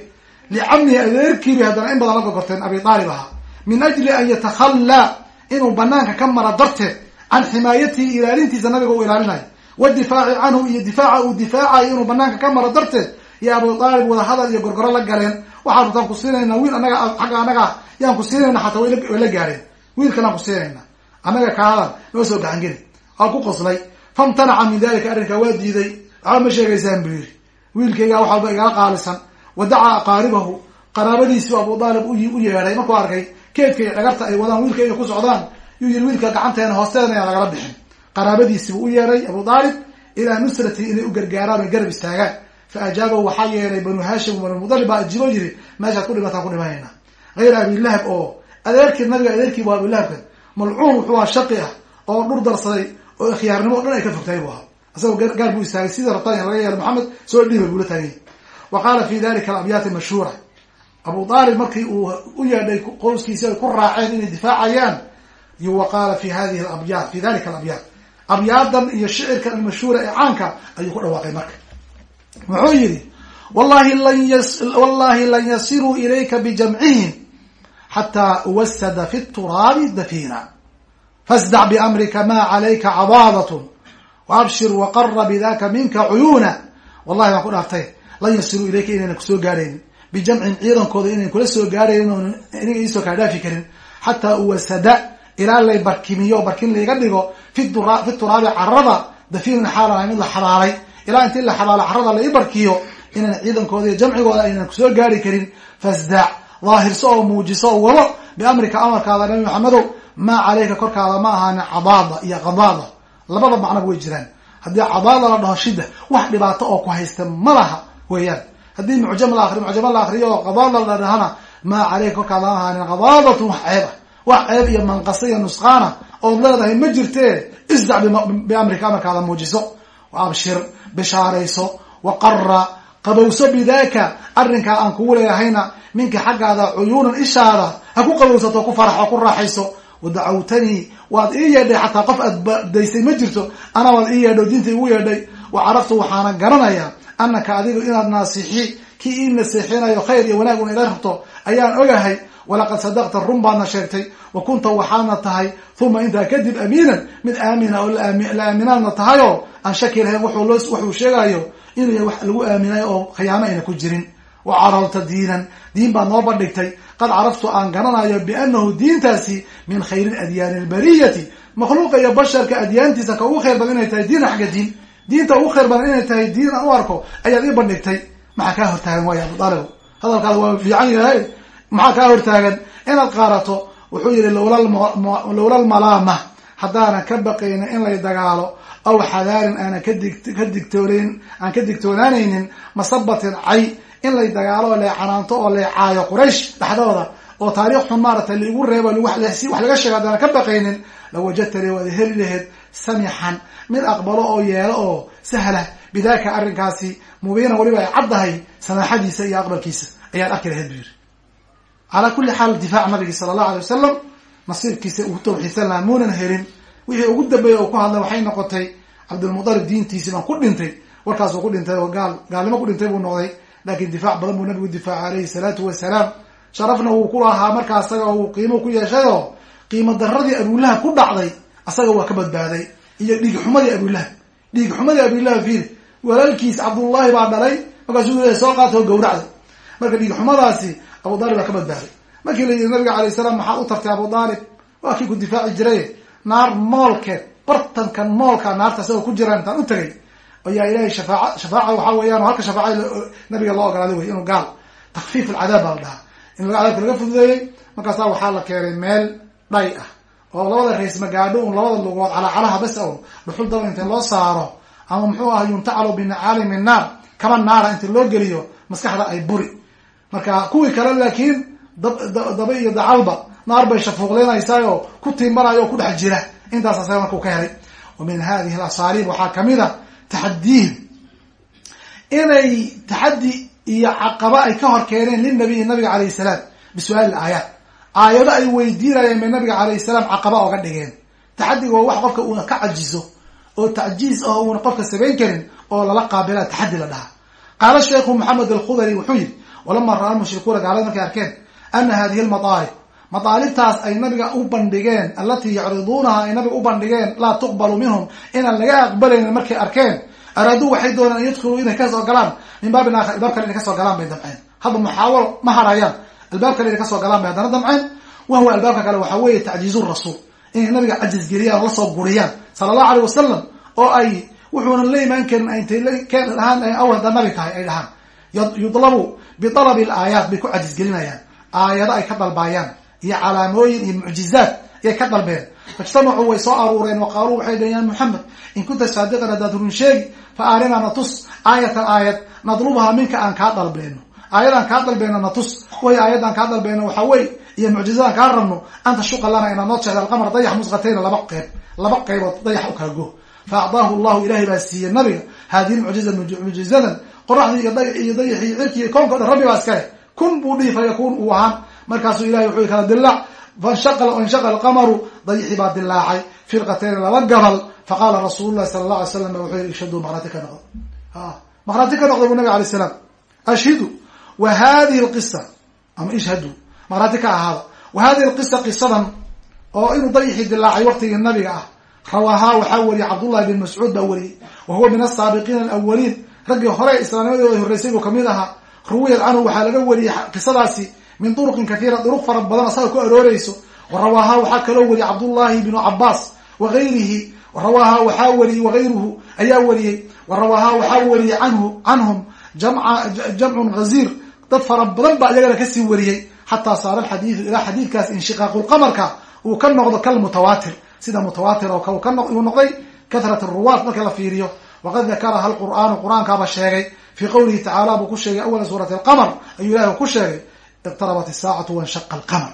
Licamihi adeerkiibay haddana in badan la gorgorteen abi aalib ahaa. Min ajli an yatakhallaa inuu banaanka ka mara darteed can ximaayatihi ilaalintiisa nabiga uu ilaalinayo. Wadifaaci canhu iyo difaaca uu difaacayo inuu banaanka ka maro darteed iyo abu aalib wadahadal iyo gorgoro la galeen. Waxaan rutaan ku siinayna wiil anaga xagga anaga. Yaan ku siinayna xataa way la gaareen. Wiilkalaan ku siinayna anaga kaadan noo soo gacangeli waa ku qoslay. Famtanaca min dalika arrinkaa waa diiday. Waxba ma sheegaysaan buu yiri wiilkaygaa wax walba igala qaalisan. Wa dacaa aqaaribahu. Qaraabadiisiibu abu aalib u yeedhay. Markuu arkay? Keedka iyo dhagarta ay wadaan wiilka inay ku socdaan. Yuu yiri wiilka gacanteena hoosteedana yaan lagala bixin. Qaraabadiisiibuu u yeedhay abu aalib ilaa nusrati inay u gargaaraan oy garab istaagaan fa ajaabahu waxaa yeeray banu hashim banu mudalib baa ajibo yiri meeshaad ku dhimataan ku dhimanayna hayr abilahab oo adeerkii nabiga adeerkii bu abilahabka malcuun wuxuu aha shaqi ah oo dhur darsaday oo ikhyaarnimo o dhan ay ka fogtahay bu ahaa isagoo gaar buu istaagay sidii rabtaan laga yeelo maxamed soo dhiiba buula taagay wa qaala fi dalika alabyaati mashhuura abu aalib markii uu u yeedhay qowskiisi ay ku raaceen inay difaacayaan wa qaala fi hadihi alabyaat fi dalika alabyaat abyaadan iyo shicirkan almashhuura ee caanka ayuu ku dhawaaqay marka wuxuu yihi wallahi lan wallahi lan yasiruu ilayka bijamcihim xataa uwasada fi turaabi dafina fasdac biamrika ma calayka cadaadatun waabshir waqara bidaka minka cuyuuna wallahi waan ku dhaaftay lan yasiruu ilayka inayna ku soo gaaraynin. Bijamcin ciidankooda inayn kula soo gaaraynin oon iniga iisoo kaa dhaafi karin. Xataa uwasada ilaa lay barkimiyo barkin layga dhigo fi turaabi carada dafinan xaalahay mid la xabaalay ilaa intii la xabaalo carada la i barkiyo inaan ciidankooda iyo jamcigooda aynan ku soo gaari karin. Fasdac daahirso oo muujiso oo wado biamrika amarkaada nabi maxamedow maa caleyka korkaada ma ahaanin cadaada iyo qadaada. Labada macnoba way jiraan. Haddii cadaada la dhaho shida wax dhibaato oo ku haysta ma laha weeyaan. Haddii mucjam la akriyo mucjamo la akriyo oo qadaada la dhahana maa caleyka korkaada ma ahaanin qadaadatun wax ceeb ah. Wax ceeb iyo manqasa iyo nusqaana ood leedahay ma jirte isdac biamrika amarkaada muujiso abshir bishaarayso waqara qabowso bidaka arrinkaa aan kugu leeyahayna minka xaggaada cuyuunan ishaada ha ku qabowsato ku farax oo ku raaxayso wadacawtanii waad ii yeedhay xataa qof aad badaysay ma jirto ana waad ii yeedhay diinta igu yeedhay wa caraftu waxaana garanayaa anaka adigu inaad naasixi kii ii naseexinayo khayr iyo wanaag un ila rabto ayaan ogahay walaqad sadaqta run baadna sheegtay wa kunta waxaadna tahay uma intaa kadib amiinan mid aamina oo la aaminaadna tahay oo aan shaki lahayn wuxuu sheegayo inuu wax lagu aaminay oo khiyaano ayna ku jirin wa caralta diinan diin baad noo bandhigtay qad caraftu aan garanayo biannahu diintaasi min khayri adyaani albariyati makhluuqa iyo basharka adyaantiisa ka ugu khayr badan inay tahay diina xagga diin diinta ugu khayr badan inay tahay diin aan u arko ayaad ii bandhigtay maxaa kaa hortaagan waaya abu aalib hadalkaada waa fiican yahay maxaa kaa hortaagan? Inaad qaarato wuxuu yihi lowla lmalaama haddaanan ka baqaynin in lay dagaalo aw xadaarin aanan ka digtoonan aan ka digtoonaanaynin masabatin cay in lay dagaalo oo lay canaanto oo lay caayo quraysh dhexdooda oo taariikh xun maaragtay laigu reebo wax laga sheego haddaanan ka baqaynin lawajadtani waad heli laheyd samixan mid aqbalo oo yeelo oo sahla bidaka arrinkaasi mubiinan weliba ay caddahay samaaxadiisa iyo aqbalkiisa. Ayaad arki lahayd bu yiri calaa kulli xaal difaac nabigi sala allahu alay wasalam nasiibkiisa ugu tawxiidsan lahaa muunan helin. Wixii ugu dambeeyey oo ku hadlay waxay noqotay cabdilmutalib diintiisi baan ku dhintay. Warkaasuu ku dhintay oo gaal gaalnimo ku dhintay buu noqday. Laakiin difaac badan buu nabigu difaacay alayhi salaatu wasalaam. Sharafna wuu ku lahaa markaa asaga uu qiimo ku yeeshay oo qiimo daradii abulahab ku dhacday asaga waa ka badbaaday. Iyo dhiig xumadii abilahab dhiig xumadii abilahab fiir. Walaalkiis cabdullaahi baa dhalay markaasuu soo qaata oo gawracday marka dhiig xumadaasi abu aalib baa ka badbaaday. Markii la yidhi nabiga alay salaam maxaad u tartay abu aalib waa kii ku difaaci jiray. Naar moolkeed bartankan moolka naarta isagoo ku jiraan intaan u tagay ayaa ilahay shafaac shafaaca waxaa weeyaan halka shafaaca nabiga loo ogolaaday wey inuu gaal. Takfiif alcadaab baa la dhahaa. In cadaabka laga fududeeyey markaasa waxaa la keenay meel dhay ah oo labada rays magaadho un labada lugood calacalaha bas un dhuxul daba inta loo saaro ama muxuu aha yuntacalo binacaalimi naar kaba naara inta loo geliyo maskaxda ay buri marka kuwii kale laakiin daba iyo dacalba naar bay shafuuqleynaysaa oo ku tiimbanayo oo ku dhex jira. Intaas asaga markuu ka helay. Wa min hadihi alasaaliib waxaa ka mid a taxadiihim inay taxaddi iyo caqaba ay ka hor keeneen linabiyi nabiga calayhi salaam bisu'aali aayaat aayado ay weydiinayeen bay nabiga calayhi salaam caqaba oga dhigeen. Taxadiga waa wax qofka uuna ka cajizo oo tacjiiz ah uuna qofka samayn karin oo lala qaabila taxaddi la dhahaa. Qaala sheikhu maxamed alkhudari wuxuu yihi walama ra'a mushrikuuna gaalada markay arkeen ana hadihi lmataalib mataalibtaas ay nabiga u bandhigeen alatii yacriduunaha ay nabiga u bandhigeen laa tuqbalu minhum inaan laga aqbalaynin markay arkeen. Araaduu waxay dooneen an yadkhuluu inay ka soo galaan min baabin aakhar albaab kale inay ka soo galaan bay damceen. Hadda muxaawalo ma harayaan albaab kale inay ka soo galaan bay haddana damceen. Wahuwa albaabka kale waxaa weeye tacjiizu rasuul inay nabiga cajis geliyaan oo la soo guriyaan. Sala allahu aleyh wasalam oo ay wuxuunan la imaan karin intay dhahaan aw haddaa nabi tahay ay yudlabu bialabi alaayaat bay ku cajisgelinayaan. Aayado ay ka dalbaayaan iyo calaamooyin iyo mucjizaat ayay ka dalbeen. Faijtamacuu way soo aruureen wa qaaluu waxay dhaheen ya moxamed in kunta saadiqan haddaad run sheegi fa aarinaa natus aayatan aayad nadlubuhaa minka aan kaa dalbeyno aayadaan kaa dalbeyno natus. Way aayadaan kaa dalbeyno waxaa wey iyo mucjizadaan kaa rabno anta shuqa lana inaad noo jecda alqamar dayax musqatayna laba qeyb laba qaybood dayax u kala go. Fa acdaahu llahu ilahay baa siiyey nabiga haadihi lmucjiza mucjizadan qoraxdii iyo iyo dayaxii cirkii koonka o dhan rabbi baa iskale kun buu dhihi fa yakuun uu ahaan. Markaasuu ilahay wuxuu kala dilaac fanshaqa alqamaru. Dayixii baa dilaacay firqatayn laba gabal. Faqaala rasuulu lahi sala allah alay slam wuxuu yihi ishhaduu maqraati ka noqdo. Maqraati ka noqda bu nabig alay slam ashhidu wa hadihi lqisa ama ishhadu oo inuu dayixii dilaacay waqtigii nabiga ah. Rawaahaa waxaa wariyay cabdullahi bin mascuud baa wariyey wa min asaabiqiina alawaliin raggii hore islaamnimadooda horreysay buu ka mid ahaa. Ruwiyat canhu waxaa laga wariyey qisadaasi min duruqin katiira duruq fara badan asaga ku arooreyso wa rawaahaa waxaa kaloo wariyey cabdullahi bnu cabaas wagayrihi rawaahaa waxaa wariyey wagayruhu ayaa wariyey wa rawaahaa waxaa wariyey canhu canhum jamcun ghaziir. Dad fara badan baa iyagana ka sii wariyey xataa saara alxadiidu ilaa xadiidkaas inshiqaaqulqamarka uu ka noqdo kalmutawaatir sida mutawaatir oo uu noqday kahrat ruwaat marka la fiiriyo waqad dakaraha alqur'aanu qur'aankaaba sheegay fii qowlihi tacaala buu ku sheegay awala suurati alqamar ayuu ilahi ku sheegay iqtarabat isaacatu wanshaqa alqamar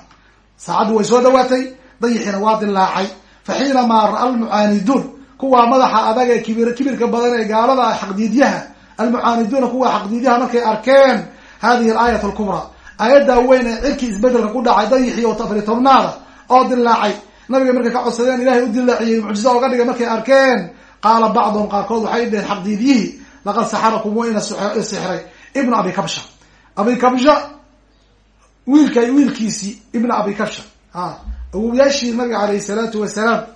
saacaddu way soo dhawaatay dayixiina waa dilaacay fa xiinamaa ra'a almucaaniduun kuwaa madaxa adag ee kibir kibirka badan ee gaalada ah xaqdiidyaha almucaaniduuna kuwa xaqdiidyaha markay arkeen hadihi alaayat alkubraa aayaddaa weyn ee cirkii isbeddelka ku dhacay dayixii oo afari tobnaada oo dilaacay nabiga markay ka codsadeen ilahay u dilaaciyey mucjiza oga dhigay markay arkeen qaala bacduhum qaarkood waxay dheheen xaqdiidyihii laqad saxarakum wayna sixray ibnu abi kabsha. Abi kabsha wiilka wiilkiisii ibnu abi kabsha. A awowyaashii nabiga calayhi salaatu wasalaam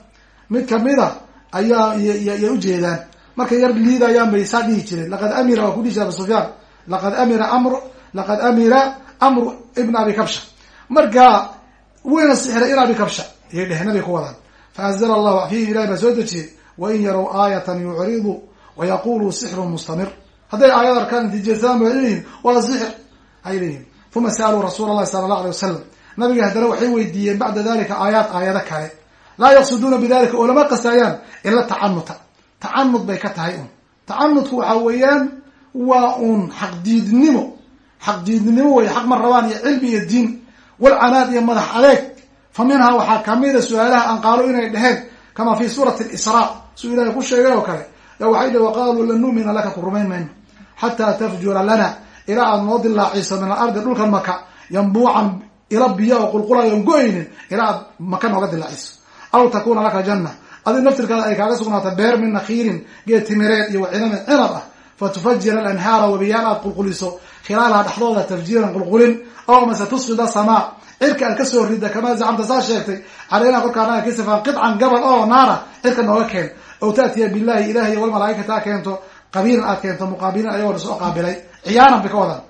mid kamida ayaa yay ujeedaan markay yar liidayaan bay saa dhihi jireen laqad amira waa ku dhihi jira abu sufyaan. Laqad amira amr laqad amira amru ibn abi kabsha. Marka wayna sixray in abi kabsha. Ayay dheheen nabiga ku wadaan. Faanzla allahu fiihi ilahi baa soo dejiyey wain yarow aayatan yucridu wayaquluu sixrun mustamir. Hadday aayad arkaan natiijasadaan bay leeyihiin waa sixir ay leeyihiin uma sa'aluu rasuula allahi sala allah alay wasalam nabiga haddana waxay weydiiyeen bacda dalika aayaat aayado kale. Laa yaqsuduuna bidalika oo lama qasaayaan ila tacanuta tacanud bay ka tahay un. Tacanudku waxa weeyaan waa un xaqdiidnimo xaqdiidnimo wey xaq ma rabaan iyo cilmi iyo diin walcanaad iyo madax adeeg. Fa minhaa waxaa kamida su'aalaha aan inay dheheen kama fi suurati lisraa suu ilahay ku sheegay oo kale. Ya waxay dheh waqaaluu lan nu'mina laka ku rumayn mayno xataa tafjura lana ilaa aad noo dilaaciso min alardi dhulkan maka yambuucan ila biyo oo qulqulayoon go'aynin ilaa aad maka nooga dilaaciso aw takuna laka janna adi naftirkaada ay kaaga sugnaata beer min nakhiirin geed timireed iyo wacinabin cinab ah fatufajira alanhaara wabiyaal aad qulquliso khilaalaha dhexdooda tafjiiran qulqulin aw mase tusqida samaa cirka aad ka soo rida kamaa zacamta saa sheegtay caleynaa korkaanaga kasifaan qidcan gabal oo naara cirka nooga keen aw taatiya billahi ilahiy walmalaaikata a keento qabiilan aad keento muqaabilin ayagoo la soo qaabilay ciyaanan bay ka wadaan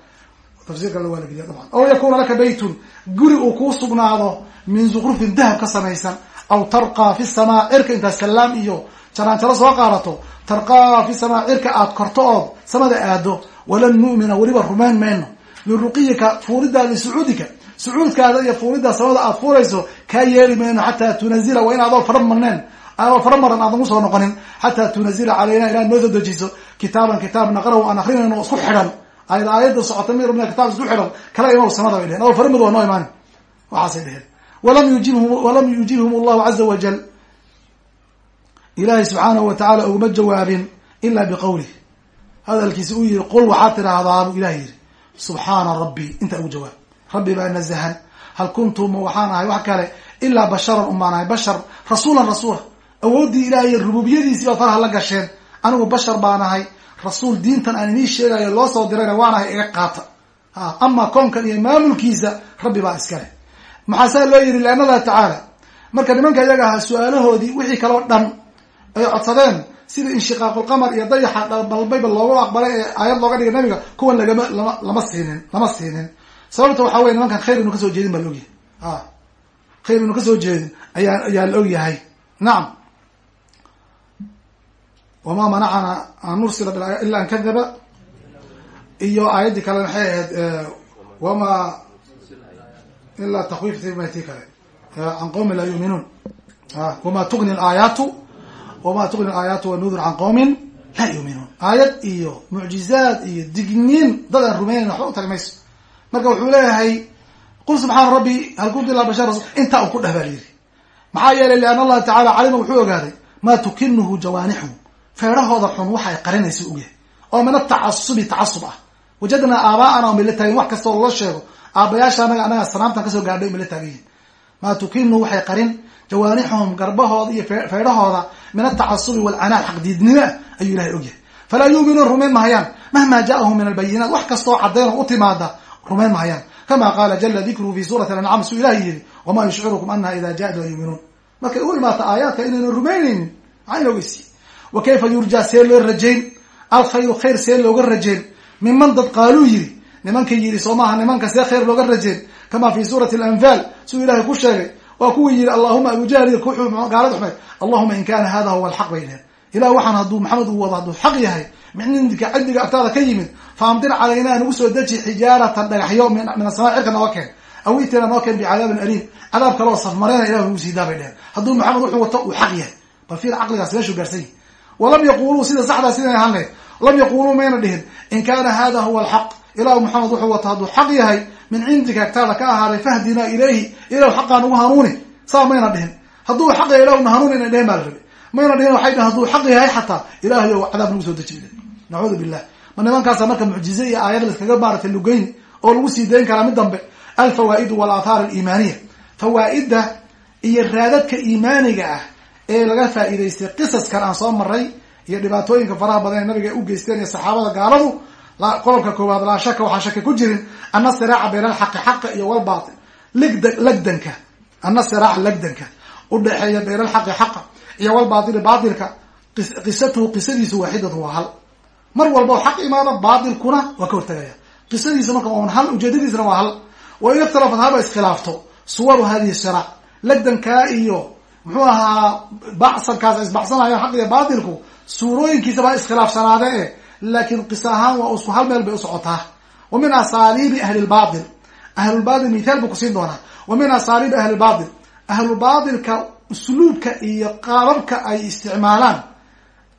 tafsirka waa la geliya dabcan aw yakuna laka baytun guri uu kuu sugnaado min zukrufin dahab ka samaysan aw tarqaa fi samaa cirka intaad salaam iyo jaraanjaro soo qaadato tarqaa fi samaa cirka aad korto ood samada aado walan nu'mina weliba rumayn mayno. Liruqiyika fuuridaada lisucuudika sucuudkaada iyo fuulidda samada aad fuulayso kaa yeeli mayno xataa tunazila waa in adoo fara marneen. Adoo fara maran aadan u soo noqonin. Xataa tunazila calayna ilaad noo soo dejiso. Kitaaban kitaab naqrahu aan akrinayno isku xidhan. Ayad aayadda socota mi kitab isku xidhan. Kala imaw samada bay dheheen adoo fara waa noo imaan waxaasay dheheen walam yujibhum walam yujibhum allahu caza wajal ilaahay subxaanahu wa tacala uguma jawaabin ila biqowlih. Hadalkiisi uu yihi qul waxaad tidhaahdaa buu ilah yihi subxaana rabbi inta ugu jawaab. Rabbi baa nazahan hal kuntu ma waxaan ahay wax kale ilaa basharan umaan ahay bashar rasuulan rasuula awooddii ilahay iyo rububiyadiisii baad faraha la gasheen anigu bashar baan ahay. Rasuul diintan aan inii sheegayo loo soo dirayna waan ahay iga qaata. Ama koonkan iyo maamulkiisa rabbi baa iskale maxaa saa loo yihi lianna allaha tacaala marka nimanka iyaga ahaa su'aalahoodii wixii kaloo dhan ay codsadeen sida inshiqaaqulqamar iyo dayaxa balbayba loogu aqbalay ee aayad looga dhigay nabiga kuwan lagama lama lama siinin lama siinin. Sababta waxaa weye nimankan khayr inu ka soo jeedin baa la ogyahay. A khayr inu ka soo jeedin ayaa ayaa la ogyahay. Nacam wama manacana an nursila ila an kadaba. Iyo aayaddii kale maxay ahayd wama ilaa takwiifti kale. Can qawmin laa yuuminuun wama tugni aayaatu wama tugni alaayaatu wanudur can qawmin laa yuuminuun aayad iyo mucjizaad iyo digniin dad aan rumaynayn waxba u tari mayso marka wuxuu leeyahay qul subxaana rabbi hal kuntu ilaa bashar intaa un ku dheh baa layidhi maxaa yeelay liana allaha tacala calima wuxuu ogaaday maa tukinuhu jawaanixu feedhahooda xun waxa ay qarinaysa ogyahay oo min atacasubi tacasub ah wajadnaa aabaa'ana o mila wax kasta oo lala sheego aabayaasha anaga anaga sanaamtan ka soo gaadhay mila maa tukinu waxay qarin jawaanixuhum garbahooda iyo feedhahooda min atacasubi walcanaad xaqdiidnimo ayuu ilahay ogyahay falaa yuuminuun rumayn mahayaan mahma ja'ahum min albayinaat wax kastaoo caddayn oo u timaada rumayn mahayaan kama qaala jala dikruhu fi suurati alancaam suu ilahi yihi wamaa yushcirukum anaha ida jaat la yuuminuun markay u imaata aayaadka inaynan rumaynaynin maxaa inogeysiye wa kayfa yurjaa see loo rajayn alkhayru khayr see looga rajayn miman dad qaaluu yiri nimanka yiri soo maaha nimanka see khayr looga rajayn kama fi suurati alanfaal suu ilahay ku sheegay waa kuwii yihi allahuma abujahliy kuxuu gaalada xumeed allahuma in kana hada huwa alxaq bay dheheen ilah waxaan hadduu maxamed uu wado hadduu xaq yahay min cindika ciddiga agtaada ka yimid faamdir calaynaa nagu soo deji xijaaratan dhagaxyo min asamaa cirka nooga keen aw itina noo keen bicadaabin aliim. Cadaab kaloo safmareyna ilah nagu siidaa bay dheheen hadduu maxamed wuxuu wato uu xaq yahay. Bal fiir caqligaas meeshuu gaarsan yahy walam yaquluu sida saxdaa sidan ahaan lahayd lam yaquluu mayna dhihin. In kana hada huwa alxaq ilahu maxamed wuxuu wato hadduu xaq yahay min cindika agtaada ka ahaaday fahdinaa ilayhi ilahu xaqaa nagu hanuuni. Saa mayna dhihin. Hadduu xaq yahay ilahu na hanuuni inay dhehen baa la rabi mayna dhihin waxay dhihin haduu xaq yahay xataa ilahay o cadaab nagu soo deji nacuudu billah ma nimankaasa marka mucjize iyo aayad laskaga maaratay lugeyn oo lagu sii dayn karaa mid dambe alfawaa'idu walaathaar aliimaaniya. Fawaa'idda iyo raadadka iimaaniga ah ee laga faa'iidaystay qisaskan aan soo maray iyo dhibaatooyinka faraha badan ee nabiga u geysteen iyo saxaabada gaaladu qodobka koowaad laa shaka waxaa shaki ku jirin ana siraaca bayna alxaqi xaqa iyo walbaatil ligda lagdanka. Ana siraaca lagdanka. Udhexeeya bayna alxaqi xaqa iyo walbaatili baatilka qisatuhu qisadiisu waaxidatu waa hal. Mar walba xaq imaado baatilkuna waa ka hortagaya. Qisadiisa marka un hal ujeedadiisna waa hal. Wa in ikhtalafat haba iskhilaafto. Suwaru hadihi siraac lagdankaa iyo muxuu ahaa bacsankaas isbacsanayo xaq iyo baatilku suurooyinkiisa baa iskhilaafsanaade e laakiin qisa ahaan waa isku hal meel bay usocotaa wa min asaaliibi ahli lbaatil ahlulbaatil mithaal buu kusiin doonaa. Wa min asaaliibi ahli lbaatil ahlulbaatilka usluubka iyo qaababka ay isticmaalaan.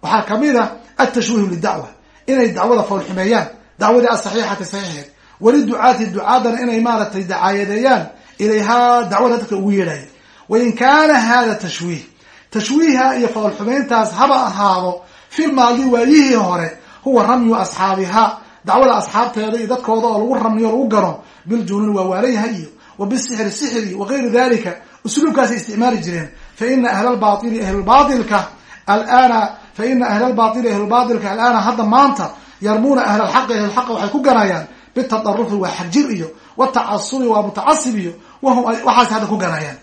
Waxaa ka mid a altashwiihu lidacwa inay dacwada foolxumeeyaan dacwadii asaxiixati saxiixeed. Weli ducaati ducaadana inay maaragtay dacaayadeeyaan. Ilayhaa dacwada dadka ugu yeedhaya wain kaana hada tashwiih. Tashwiiha iyo foolxumeyntaas haba ahaado fi lmaadi waayihii hore huwa ramyu asxaabihaa. Dacwada asxaabteeda iyo dadkooda oo lagu ramniyo o lagu gano biljunuuni waa waalanyaha iyo wa bisixri sixri wa gayri dalika usluubkaasay isticmaali jireen. Faina ahla lbaili ahlulbailka alana faina ahla lbaili ahlulbailka alaana hadda maanta yarmuuna ahla lxaqi ahlulxaqa waxay ku ganayaan bitadarufi waa xagjir iyo watacasubi waa mutacasib iyo wahum waxaas hadda ku ganayaan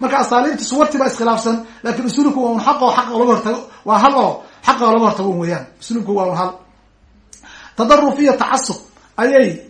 marka asaaliibta suwarti baa iskhilaafsan laakiin usluubku waa un xaq oo xaq laga hortago waa hal oo xaqa laga hortago weeyaan. Usluubku waa un tadaruf iyo tacasub ayay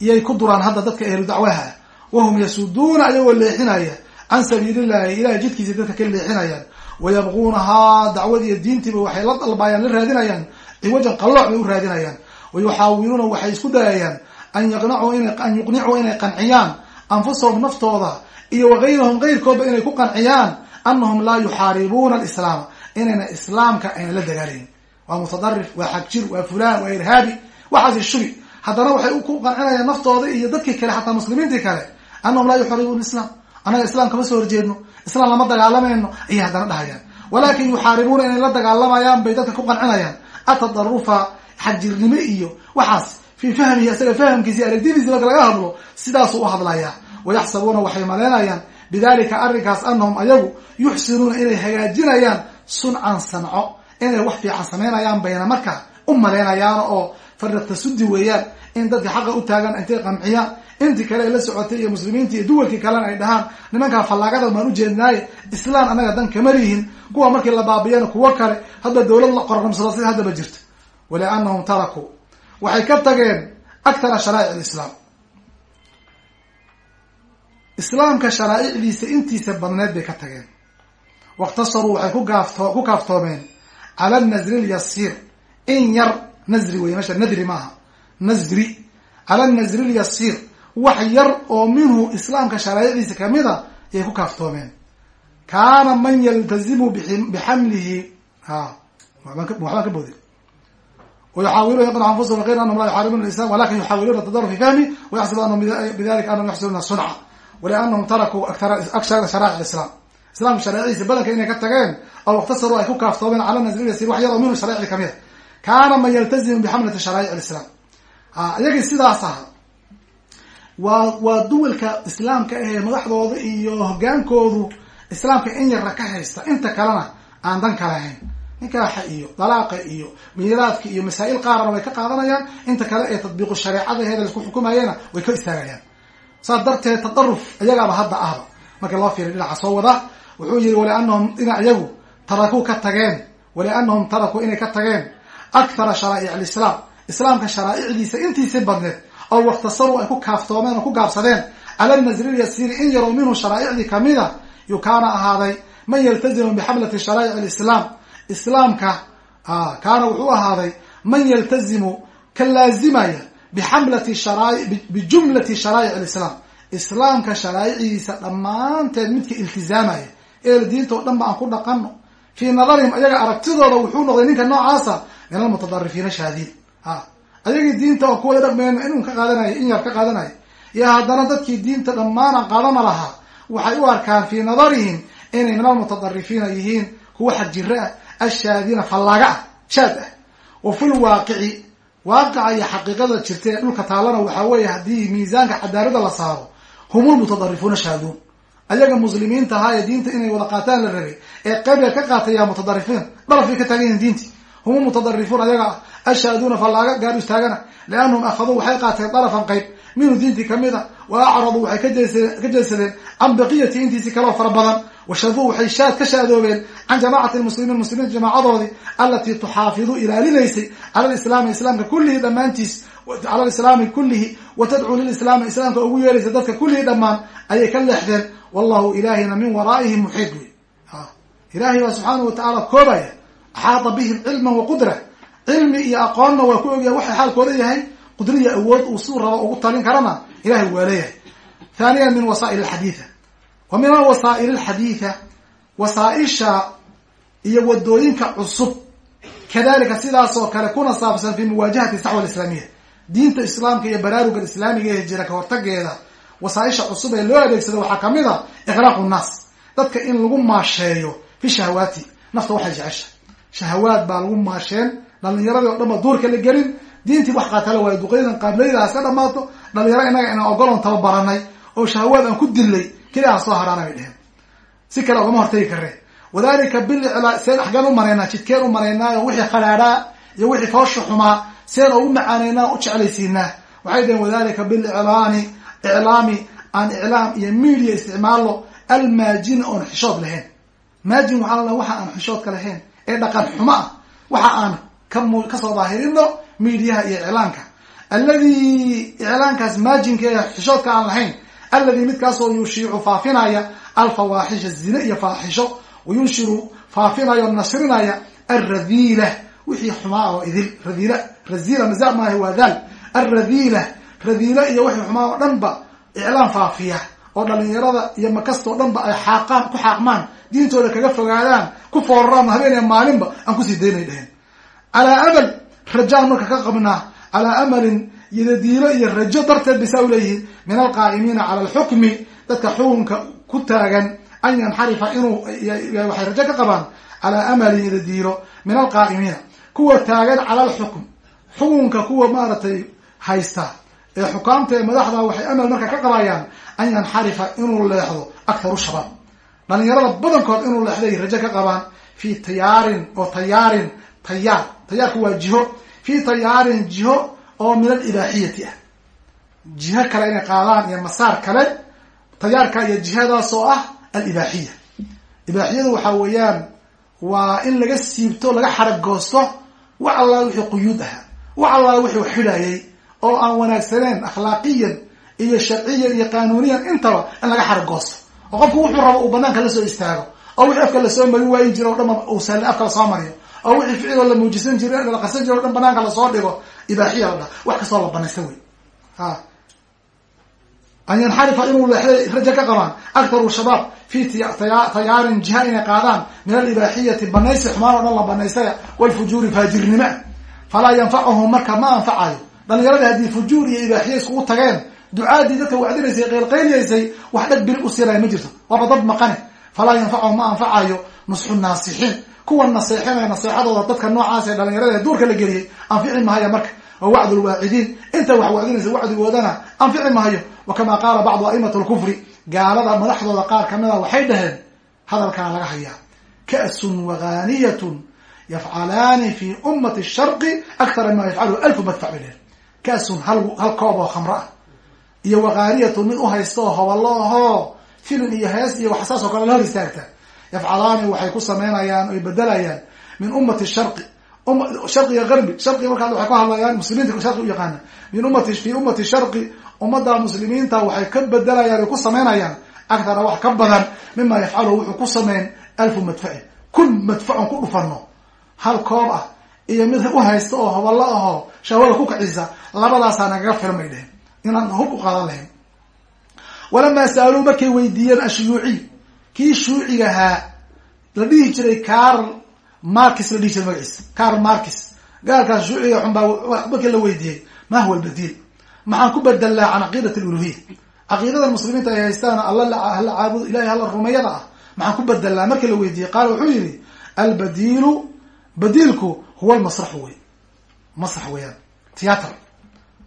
iyay ku duraan hadda dadka ehlu dacwaha wahum yasuduuna ayagoo leexinaya can sabiilillahi ilahay jidkiisa dadka ka leexinayaan. Wayabquunahaa dacwadi iyo diintiiba waxay la dalbayaan la raadinayaan ciwajan qallooc bay u raadinayaan. Wayuxaawiluuna waxay isku dayayaan an yaqnacuu an yuqnicuu inay qanciyaan anfusahum naftooda iyo wagayrahum gayrkoodba inay ku qanciyaan anahum laa yuxaaribuuna alislaama. Inayna islaamka ayna la dagaalayn waa mutadarif waa xagjir waa fulaan waa irhaabi waxaas shubi. Haddana waxay ku qancinayaan naftooda iyo dadkii kale xataa muslimiintii kale anahum laa yuxaaribuuna islam annaga islam kama soo horjeedno islam lama dagaalamayno ayay haddana dhahayaan. Walakin yuxaaribuuna inay la dagaalamayaan bay dadka ku qancinayaan. Atadarufa xagjirnimo iyo waxaas fii fahmihi isaga fahamkiisi aragtidiisi marka laga hadlo sidaasuu u hadlayaa. Wayaxsabuuna waxay maleynayaan bidalika arrinkaas anahum ayagu yuxsinuuna inay hagaajinayaan suncan sanco inay wax fiican samaynayaan bayna markaa u maleynayaan oo faratasudi weeyaan in dadka xaqa u taagan intay qanciyaan intii kale ay la socotay iyo muslimiinti iyo duwalkii kalena ay dhahaan nimankaa fallaagada maan ujeednaaye islaan annaga dan kama lihin kuwa markii la baabiyana kuwo kale hadda dawlad la qorqamsado sida haddaba jirto waliannahum tarakuu waxay ka tageen akthara sharaa'ic alislaam islaamka sharaa'icdiisa intiisa badneed bay ka tageen. Wakhtasaruu waxay ku gaafto ku kaaftoomeen. Cala nasri lyasiir in yar nazri wey meesha nadri maaha. Nazri cala nazri lyasiir wax yar oo minhu islaamka sharaa'icdiisa kamida ayay ku kaaftoomeen. Kaana man yaltazimu bixamlihi. A waxbaan ka boode wayuxaawiluuna yaqnu anfusahum ayr anahum la yuxaaribuna islam walakin yuxaawiluuna tadaru fi fahmi wayaxsabu anahum bidalika anahum yaxsununa sunca walianahum tarakuu akshara sharaa'ic islam islaamka sharaa'iciisa badanka inay ka tageen aw ikhtasaruu ay ku kaaftoomeen cala nazri lyasiir wax yar oo minhu sharaa'icdi kamida kaana man yaltazimu bixamlati sharaa'ic lislaam ayagii sidaas aha. Waa waa duwalka islaamka ahee madaxdooda iyo hogaankoodu islaamka in yarra ka haysta. Inta kalena aan dan ka lahayn. Nikaaxa iyo dalaaqa iyo miiraadka iyo masaa'il qaarana way ka qaadanayaan. Inta kale ee tadbiiqu shareecadaheeda la isku xukumayana way ka istaagayaan. Saas darteed tadaruf ayagaaba hadda ahba. Marka loo fiiray dhinaca soo wada wuxuu yihi walianahum ina iyagu tarakuu ka tageen. Walianahum tarakuu inay ka tageen akthara sharaa'ic alislaam islaamka sharaa'icdiisa intiisii badneed oo wakhtasaruu ay ku kaaftoomeen oo ku gaabsadeen cala nasri yasiiri in yaroo minhu sharaa'icdii kamida yuu kaana ahaaday man yaltazimu bixamlati sharaa'ic alislaam islaamka kaana wuxuu ahaaday man yaltazimu ka laazimaya bixamlati bijumlati sharaa'ic alislaam islaamka sharaa'icidiisa dhammaanteed midka iltizaamaya ee diinta oo dhan ba aan ku dhaqano fii nadarihim ayaga aragtidooda wuxuu noqday ninka noocaasa min almutadarifiina shaadiin ha. Ayagii diinta oo kuwada dhaqmeen inun ka qaadanaya in yar ka qaadanaya iyo haddana dadkii diinta dhammaan aan qaadana lahaa waxay u arkaan fii nadarihim inay min almutadarifiina yihiin kuwa xagjiro ah ashaadiina fallaaga ah shaad ah. Wa fi lwaaqici waaqica iyo xaqiiqada jirta ee dhulka taalana waxaa weeye haddii miisaanka cadaarada la saaro hum lmutadarifuuna shaaduun. Ayaga muslimiinta ahaa ee diinta inay wada qaataan la rabay ee qeybiga ka qaatay yaa mutadarifiin dharafay ka taagan yihiin diinti hum mutadarifuun ayaga ah ashaaduuna fallaaga gaar istaagana liannahum akhaduu waxay qaateen darafan qayb minhu diintii ka mid a wa acraduu waxay ka jeedsadeen can baqiyati intiisi kaleo fara badan washaduu waxay shaad ka shaadoobeen can jamaacati lmuslimiin muslimiinta jamaacadoodii alatii tuxaafidu ilaalinaysay cala lislaami islaamka kullihi dhammaantiis cala lislaami kullihi wa tadcuu lilislaami islaamka ugu yeeraysa dadka kullihi dhammaan ayay ka leexdeen wallahu ilaahina min waraa'ihim muxiid wey ilaahay baa subxaanahu koobaya axaata bihim cilman wa qudra cilmi iyo aqoonna waa ku ogyahay waxay xaalkooda yahay qudriya awood uu suu rabo ugu talin karana ilahay waa leeyahay. Thaniyan min wasaa'il alxadiida wa min alwasaa'il alxadiida wasaaisha iyo waddooyinka cusub. Kadalika sidaas oo kale kuna saabsan fi muwaajahati saxwa alislaamiya diinta islaamka iyo baraaruga islaamiga ee jira ka hortageeda wasaaisha cusub ee loo adeegsado waxaa ka mid a iqraaqu nnaas. Dadka in lagu maasheeyo fi shahawaati nafta waxay jecesha shahawaad baa lagu maasheen. Dhalinyaradii o dhan ba duurka la gelin. Diintii wax qaatala waayo duqeydan qaablaydaas ka dhamaato dhalinyaro inaga inaan ogolon tababaranay oo shahawaad aan ku dilay keliaa soo haraana bay dheheen si kale ogama hortagi kareen wadalika biliclaa seen axgaan u maraynaa jidkeen u maraynaayo wixii khadhaadhaa iyo wixii foosha xumaa seen ugu macaaneynaa u jeclaysiinaa. Waxay dheheen wadalika biliclaani iclaami aan iclaam iyo media isticmaalno almaajina oon xishood lahayn. Maajin waxaa lala waxa aan xishoodka lahayn ee dhaqan xumo ah waxa aan kamu ka soo daahirino mediaha iyo iclaanka. Alladii iclaankaas maajinka ee xishoodka aan lahayn alladii midkaasoo yushiicu faafinaya alfawaaxisha zine iyo faaxisho wayunshiru faafinayo nasrinaya alradiila wixii xumaa oo idil radiila raziila maza maaha waa daal. Alradiila radiila iyo wixii xumaa oo dhan ba iclaan faafiya oo dhalinyarada iyo makastoo dhan ba ay xaaqaan ku xaaqmaan diintooda kaga fogaadaan ku fooraraan habeen maalinba aan ku sii daynay dheheen calaa amal rajaan marka ka qabnaa calaa amalin yadadiilo iyo rajo darteed bay saa uleeyihiin min alqaa'imiina cala alxukmi dadka xukunka ku taagan an yanxarifa inuu waxay rajo ka qabaan calaa amalin yadadiilo min alqaa'imiina kuwa taagan cala alxukm xukunka kuwa maaragtay haysta ee xukaamta ee madaxda waxay amal marka ka qabayaan an yanxarifa inuu leexdo akharu shabaab dhalinyarada badankood inuu leexday rajo ka qabaan fi tayaarin oo tayaarin tayaar. Tayaarku waa jiho. Fi tayaarin jiho oo min alibaaxiyati ah. Jiho kale inay qaadaan iyo masaar kale tayaarka iyo jihadaas oo ah alibaaxiya ibaaxiyadu waxaa weeyaan waa in laga siibto laga xaragoosto wax allaala wixii quyuud ahaa wax allaala wixii xidhayay oo aan wanaagsaneen akhlaaqiyan iyo sharciyan iyo qanuuniyan intaba in laga xaragoosto oo qofku wuxuu rabo uu banaanka la soo istaago oo wixii afka la soo marin waayi jiro o dhan uu sal afka la soo mariyo oo wixii ficiloo la muujisan jiro la qarsan jiro o dhan banaanka la soo dhigo ibaaxiya la dhaha wax kastoo la banaysta wey. A an yanxarifa inuu leexday raja ka qabaan aktaru shabaab fi tayaarin jiha inay qaadaan min alibaaxiyati banaysi xumaan o dhan la banaystaya walfujuuri faajirnimo. Falaa yanfacuhum marka ma anfacayo dhalinyaradii haddii fujuur iyo ibaaxiya iskugu tageen ducaadii dadka wacdinaysay qeylqeyliyaysay wax dhag bili u siiraya ma jirto. Waaba dad maqane. Falaa yanfacuhum ma anfacayo nusxu naasixiin. Kuwa naseexinaya naseexadooda dadka noocaas ee dhalinyarada duurka la geliyay anfici mahaya marka. Wa wacdu lwaacidiin inta wax wacdinaysa wacdigoodana anfici mahayo wa kama qaala bacdu a'imat lkufri gaalada madaxdooda qaar kamida waxay dhaheen hadalkaa laga hayaa ka'sun waghaniyatun yafcalaani fi ummati sharqi akthara mima yafcaluhu alfu madfac bay dheheen ka'sun hal hal koob oo khamro ah iyo waghaniyatun mid uhaysta oo hoballo ahoo filin iyo hees iyo wax saas oo kale la hor istaagta. Yafcalaani waxay ku sameynayaan oy bedelayaan min ummati shari sharqiga garbi sharqiga markaa waxay ka hadlayaan muslimiinta sharqi u yaqaana min ummati fi ummati sharqi ummadda muslimiinta waxay ka bedelayaan oy ku sameynayaan akthara wax ka badan mima yafcaluhu wuxuu ku sameyn alfu madfacin kun madfacon ku dhufano hal koob ah iyo mid u haysta oo hoballo ahoo shahwada ku kacisa labadaasaa nagaga filan bay dheheen inaan hub u qaadan lahayn walamaa sa'aluu markay weydiiyeen ashuyuuciy kii shuucigahaa la dhihi jiray carl markis la dhihi jiray magaciisa carl markis gaalkaas shuuciga xunbaa markii la weydiiyey ma huwa albadiil? Maxaan ku bedelnaa can caqiidat aluluhiya caqiidada muslimiinta ay haystaan alla hala caabudo ilahay hala rumeeyada ah. Maxaan ku bedelnaa markii la weydiiyey qaala wuxuu yihi albadiilu badiilku huwa lmasraxu wey masrax weeyaan theatr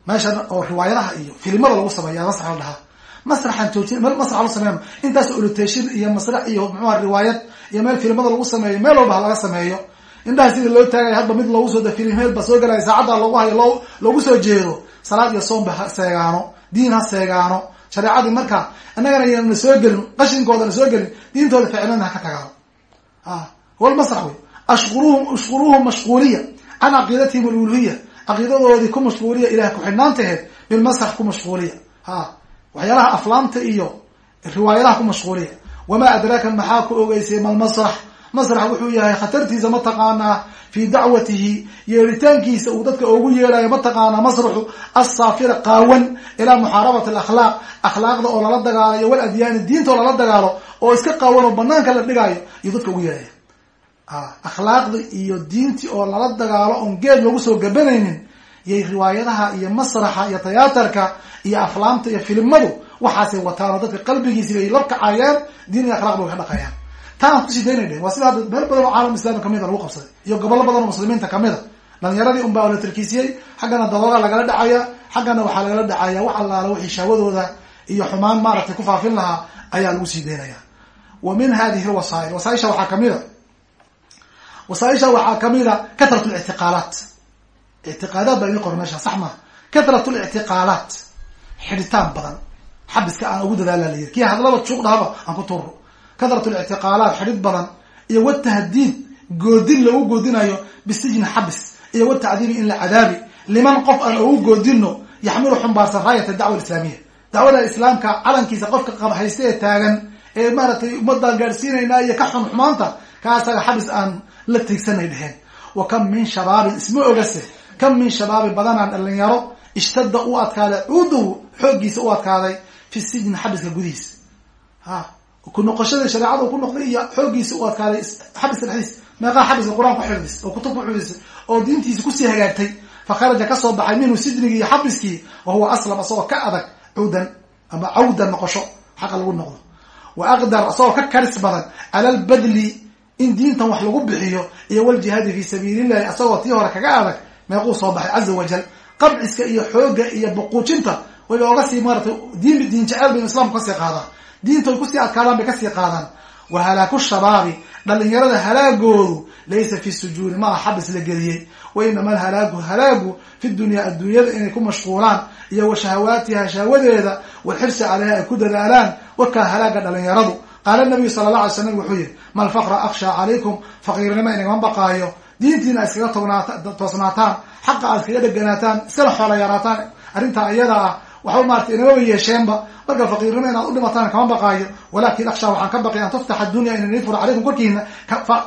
meesha oo riwaayadaha iyo filimada lagu sameeya masrax la dhahaa masraxan joojin meel masrax la sameeyo intaas olotation iyo masrax iyo muxuha riwaayad iyo meel filimada lagu sameeyo meel walba laga sameeyo. Indhaha sidii loo taagaya hadba mid loogu soo dafili meel ba soo gelaya saacadda loogu hayo loo loogu soo jeedo salaad iyo soomba ha seegaano diin ha seegaano. Shareecadii marka innagana yana soo gelin qashinkooda na soo gelin diintooda ficilana ha ka tagaano huwa lmasrax wey ashuluhum ashkuluhum mashquuliya can caqiidatihim aluluhiya caqiidadoodii ku mashquuliya ilaah ku-xidhnaantaheed bilmasrax ku mashquuliya. Ha waxyaalaha aflaamta iyo riwaayadaha ku mashquuliya. Wamaa adraaka maxaa ku ogeysay malmasrax masrax wuxuu yahay khatartiisa mataqaanaa fii dacwatihi yeeritaankiisa uu dadka ugu yeerayo mataqaanaa masraxu assaafira qaawan ilaa muxaarabati alakhlaaq akhlaaqda oo lala dagaalayo wal adyaani diinta oo lala dagaalo oo iska qaawan oo banaanka la dhigaayo iyo dadka ugu yeeraya akhlaaqda iyo diintii oo lala dagaalo oon geed lagu soo gabanaynin yay riwaayadaha iyo masraxa iyo tiyaatarka iyo aflaamta iyo filimadu waxaasay wataan oo dadka qalbigiisi bay la kacayaan diin iyo akhlaq bay dhaqayaan taaan ku sii daynay waa sida meel badan oo caalam islami kamida lagu qabsaday iyo gobollo badan oo muslimiinta kamida dhalinyaradii unbaa la tarkiisiyey xaggana dadooga lagala dhacaya xaggana waxaa lagala dhacaya wax allaala wixii shahwadooda iyo xumaan maaragtay ku faafin lahaa ayaa lagu sii daynaya wa min hadihi lwasaa'il wasaaisha waxaa ka mid a wasaaisha waxaa ka mid a katrat lictiqaalaat ictiqaadaad baa idin qor meesha sax maa katrat lictiqaalaat xidhitaan badan xabiska aan ugu dadaala layiri kii hadlaba juuq dhahaba aan ku tuuro katrat lictiqaalaat xidhid badan iyo watahdiid goodin lagu goodinayo bisijni xabis iyo watacdiibi in la cadaabi liman qof aan ugu goodino yaxmilu xumbaarsan raayat dacwa alislaamiya dacwada islaamka calankiisa qofka qabhaysta ee taagan ee maaragtay ummadaan gaadhsiinaynaa iyo ka xun xumaanta kaasaga xabis aan la tiigsanay dheheen wa kam min shabaabin isma ogase kam min shabaabin badanaan dhalinyaro ishtada u adkaaday cuuduhu xooggiisa u adkaaday fi sijni xabiska gudihiisa ha ku noqoshadii shareecada ku noqday iyo xooggiisa u adkaaday xabiska dhexdiis. Meeqaa xabiska qur'aan ku xifdis oo kutub ku xifdisay oo diintiisi ku sii hagaagtay. Fa kharaja ka soo baxay minhu sijnigii iyo xabiskii wa huwa aslam asagoo ka adag cuudan ama cawdan noqosho xaqa lagu noqdo. Wa aqdar asagoo ka karis badan cala albadli in diintan wax lagu bixiyo iyo waljihaadi fi sabiilillahi asagoo tii hore kaga adag meequu soo baxay caza wajal qabciska iyo xooga iyo buquujinta wayba oga sii maaratay diin diin jeceel bay islaamku ka sii qaadaan. Diinta way ku sii adkaadaan bay ka sii qaadaan. Wa halaaku shabaabi dhalinyarada halaagoodu laysa fi sujuuni ma aha xabis la geliyey. Wa inama alhalaagu halaagu fi dunya adduunyada inay ku mashquulaan iyo wa shahawaatiha shahwadeeda walxirsi caleyha ay ku dadaalaan. Wakaa halaaga dhalinyaradu qaala nabiyu sala la alay slam wuxuu yihi ma alfaqra akshaa calaykum faqiirnimo inagama baqaayo diintiina ay iskaga toosnaataan xaqa aad iskaga dheganaataan iskala xoola yaraataan arrintaa iyada ah waxba maarata inamaba yeesheenba marka faqiirnimo inaad u dhimataan kama baqaayo walakin akshaa waxaan ka baqay an tuftaxa dunya inani fura calaykum korkiina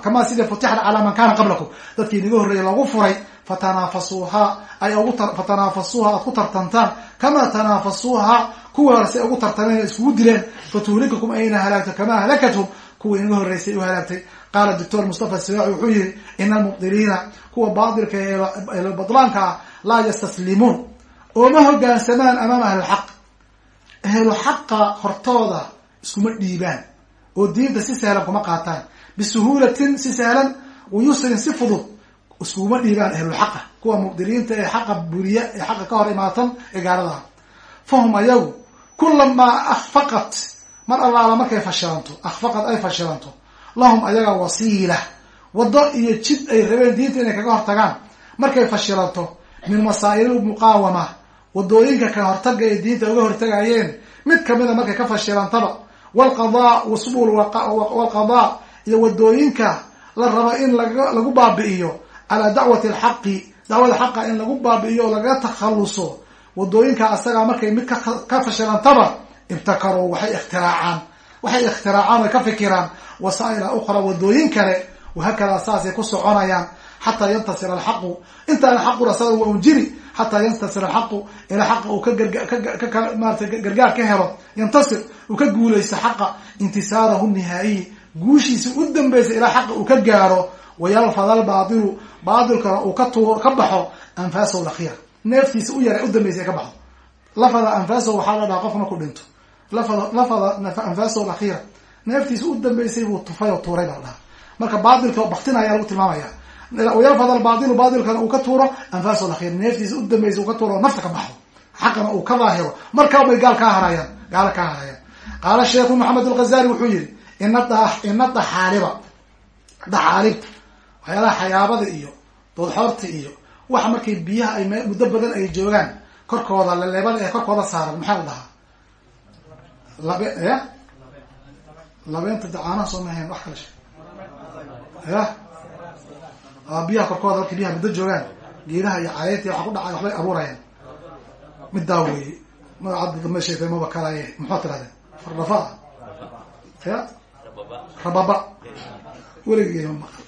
kamaa sida futixat calaa man kana qablakum dadkii inaga horreeyay lagu furay fatanaafasuuhaa ay fatanaafasuuha aad ku tartantaan kamaa tanaafasuuha kuwii hore ugu tartameen iskugu dileen fatuhlikakum ayna halaagto kamaa halakathum kuwii inaga horreysay u halaagtay. Qaala doctor mustafa sibaaci wuxuu yihi ina almubdiliina kuwa baatilka ee badlaanka ah laa yastaslimuun. Ooma hogaansamaan amaama ahlilxaq ahlu xaqa hortooda iskuma dhiibaan. Oo diinta si sahlan kuma qaataan. Bisuhuulatin si sahlan wa yusrin si fudud iskuguma dhiibaan ahlulxaqa kuwa mubdiliinta ee xaqa buriya ee xaqa ka hor imaatan ee gaalada. Ah fahum ayagu kulamaa akfaqat mar allaala markay fashilanto akfaqad ay fashilanto. Lahum ayaga wasiila. Waddo iyo jid ay rabeen diinta inay kaga hortagaan. Markay fashilanto min masaa'il muqaawama. Wadooyinka ka hortaga ay diinta uga hortagayeen. Mid kamida markay ka fashilantaba walqadaa wasbul walqadaa iyo waddooyinka la rabo in lagu baabi'iyo. Calaa dacwati alxaqi dacwada xaqa in lagu baabi'iyo oo lagaga takhaluso waddooyinka asagaa markay mid ka fashilantaba ibtakaruu waxay ikhtiraacaan waxay ikhtiraacaan oy ka fikiraan. Wasaa'ila ukhra wadooyin kale wahakadaa saasay ku soconayaan. Xataa yantasir alxaqu. Intaana xaquna saga waa un jiri xataa yantasir alxaqu. Ilaa xaqa uu ka maarata gargaar ka helo yantasir uu ka guulaysto xaqa. Intisaarahu nihaayiyi guushiisa u dambaysa ilaa xaqa uu ka gaaro. Wayalfad albaatilu baatilkana uu ka tuuro ka baxo anfaasahu lakhira neeftiisa u yara u dambaysa ka baxdo lafada anfaasahu waxaa la dhaha qof markuu dhinto. Lafada lafada anfaasahu lakhira. Neeftiisa u dambaysay buu tufay oo tuuray baa dhaha marka baatilka baktinaya lagu tilmaamaya. Wayalfad albatilu baatilkana uu ka tuuro anfaasahu lakhira. Neeftiisa u dambaysa uu ka tuuro nafta ka baxdo xaqana uu ka daahiro markaa bay gaal kaa harayaan. Gaalo kaa harayaan. Qaala sheekhu maxamed alghazali wuxuu yihi ina daxaaliba daxaalibta waxyaalaha xayaabada iyo doodxoorta iyo waxa markay biyaha ay muddo badan ay joogaan korkooda laleebada ee korkooda saaran maxaa la dhahaa? Labe ya labeenta dacaanaha soo mahayn wax kale sheeg ya biyaha korkooda markay biyaha muddo joogaan geedaha iyo caleynta waxa ku dhacay waxbay abuurayaan middaa weeye magaca dambe sheegtay maba kalaye muxuu tirahdeen fardafa ya rababa weligeema maqal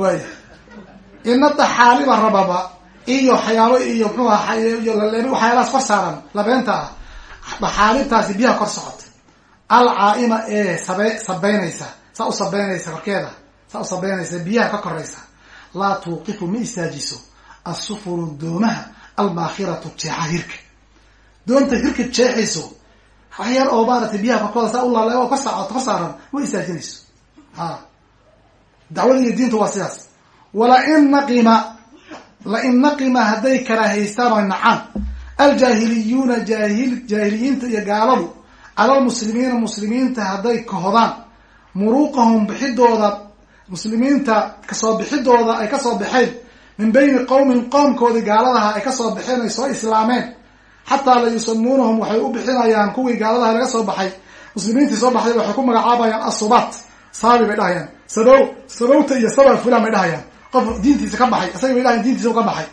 waaya ina daxaaliba rababa iyo waxyaabo iyo mxuu aha iyo laleeb waxyaalahaas kor saaran labeenta ah daxaalibtaasi biyaha kor socota alcaaima ee sabe sabeynaysa saa u sabeynaysa korkeeda saa u sabeynaysa biyaha ka koraysa laa tuuqifu ma istaajiso asufuru doomaha almaakhiratu jeexa hirka. Doonta hirka jeexayso waxyar oo maaratay biyaha korkooda saa u laale oo ka sa ka saaran ma istaajinayso ha dacwada iyo diinta waa sidaas walain naqima lain naqima hadday karaahaystaan oo nacaan aljaahiliyuuna jaahil jaahiliyiinta iyo gaaladu cala lmuslimiina muslimiinta hadday kahodaan muruuqahum bixidooda muslimiinta ka soo bixidooda ay ka soo baxeen. Min bayni qowmin qoomkoodii gaaladaha ay ka soo baxeen ay soo islaameen. Xataa la yusamuunahum waxay u bixinayaan kuwii gaaladaha laga soo baxay. Muslimiintii soo baxday waxay ku magacaabayaan asubat saabi bay dhahayaan. Sabow sabowta iyo saba fulan bay dhahayaan qof diintiisa ka baxay isaga bay diintiisa ka baxay.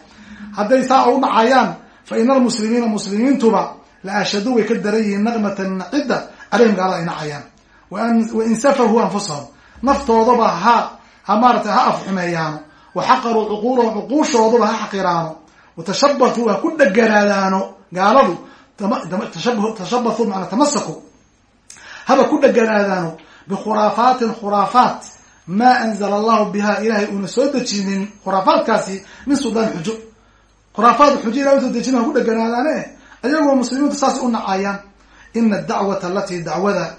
Hadday saa u dhacayaan fa ina almuslimiina muslimiintuba la ashadu way ka daran yihiin naqmatan nacidda calayhim gaalada ay nacayaan. Wain safahuu anfusahum naftoodaba ha ha maaratay ha afxumeeyaano wa xaqaruu cuquulahum cuquushooduba ha xaqiraano. Watashabatuu ha ku dheganaadaano gaaladu tashabatuu maana tamasaku haba ku dheganaadaano bikhuraafaatin khuraafaat maa anzala allahu biha ilahay uuna soo dejinin khuraafaadkaasi min suldaan xujo. Khuraafaad xujo ilahay u soo dejinin ha ku dheganaadaane ayagoo muslimiintu saas u nacayaan. Ina adacwata alatii dacwada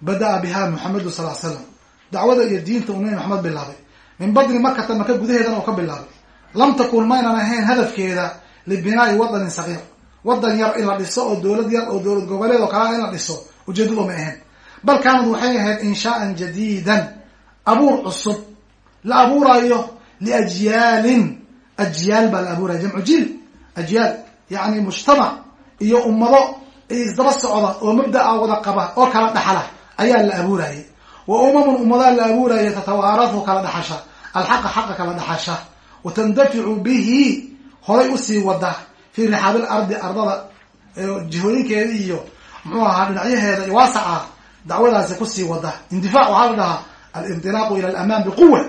bada-a biha muxamedu sal l slam dacwada iyo diinta uu nabi maxamed bilaabay. Min badni makata maka gudaheedana uu ka bilaabay. Lam takun maynan ahayn hadafkeeda libinaai wadanin sagiir wadan yar in la dhiso oo dowlad yar oo dowlad goboleed oo kalea in la dhiso ujeedadu may ahayn. Bal kaanad waxay ahayd inshaaan jadiidan abuur cusub la abuurayo liajyaalin. Ajyaal baa la abuuraya jamcu jiil ajyaal yani mujtamac iyo ummado isdaba socda oo mabdaa wada qaba oo kala dhaxla ayaa la abuurayay wa umamun ummadaa la abuuraya tatawaarahu kala dhaxasha alxaqa xaqa kala dhaxasha. Wa tandaficu bihi horay u sii wada fii rixaabil ardi ardada jihooyinkeeda iyo muxuu ahaa dhinacyaheeda waasaca dacwadaasi ku sii wada. Indifaac waxaa la dhahaa alindilaaqu ila alamaan biquwa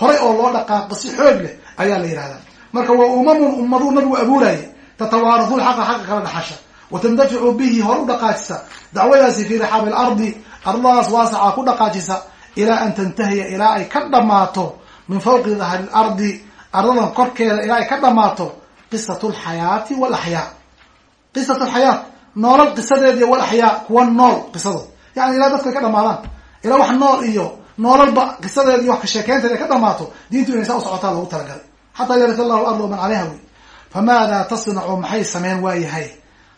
horay oo loo dhaqaaqo si xoog leh ayaa la yihahdaa marka waa umamun ummaduu nabigu abuurayay tatawaarathu lxaqa xaqa kala dhaxasha. Watandaficu bihi hor u dhaqaajisa. Dacwadaasi fi rixaabi alardi ardadaas waasaca ku dhaqaajisa ilaa an tantahiya ilaa ay ka dhamaato min fawqi dahri lardi ardadan korkeeda ilaa ay ka dhamaato qisat lxayaati walaxyaa qisat lxayaat noolal qisadeed iyo walaxyaa kuwa nool qisadood yani ilaa dadku ay ka dhamaadaan ilaa wax nool iyo noolalba qisadeed iyo wax kasheekeynteed ay ka dhamaato diintu inay saa u socotaa loogu talagalay. Xataa yarita allahu arda man caleyha wey famaada tasnacu maxay sameyn waayahay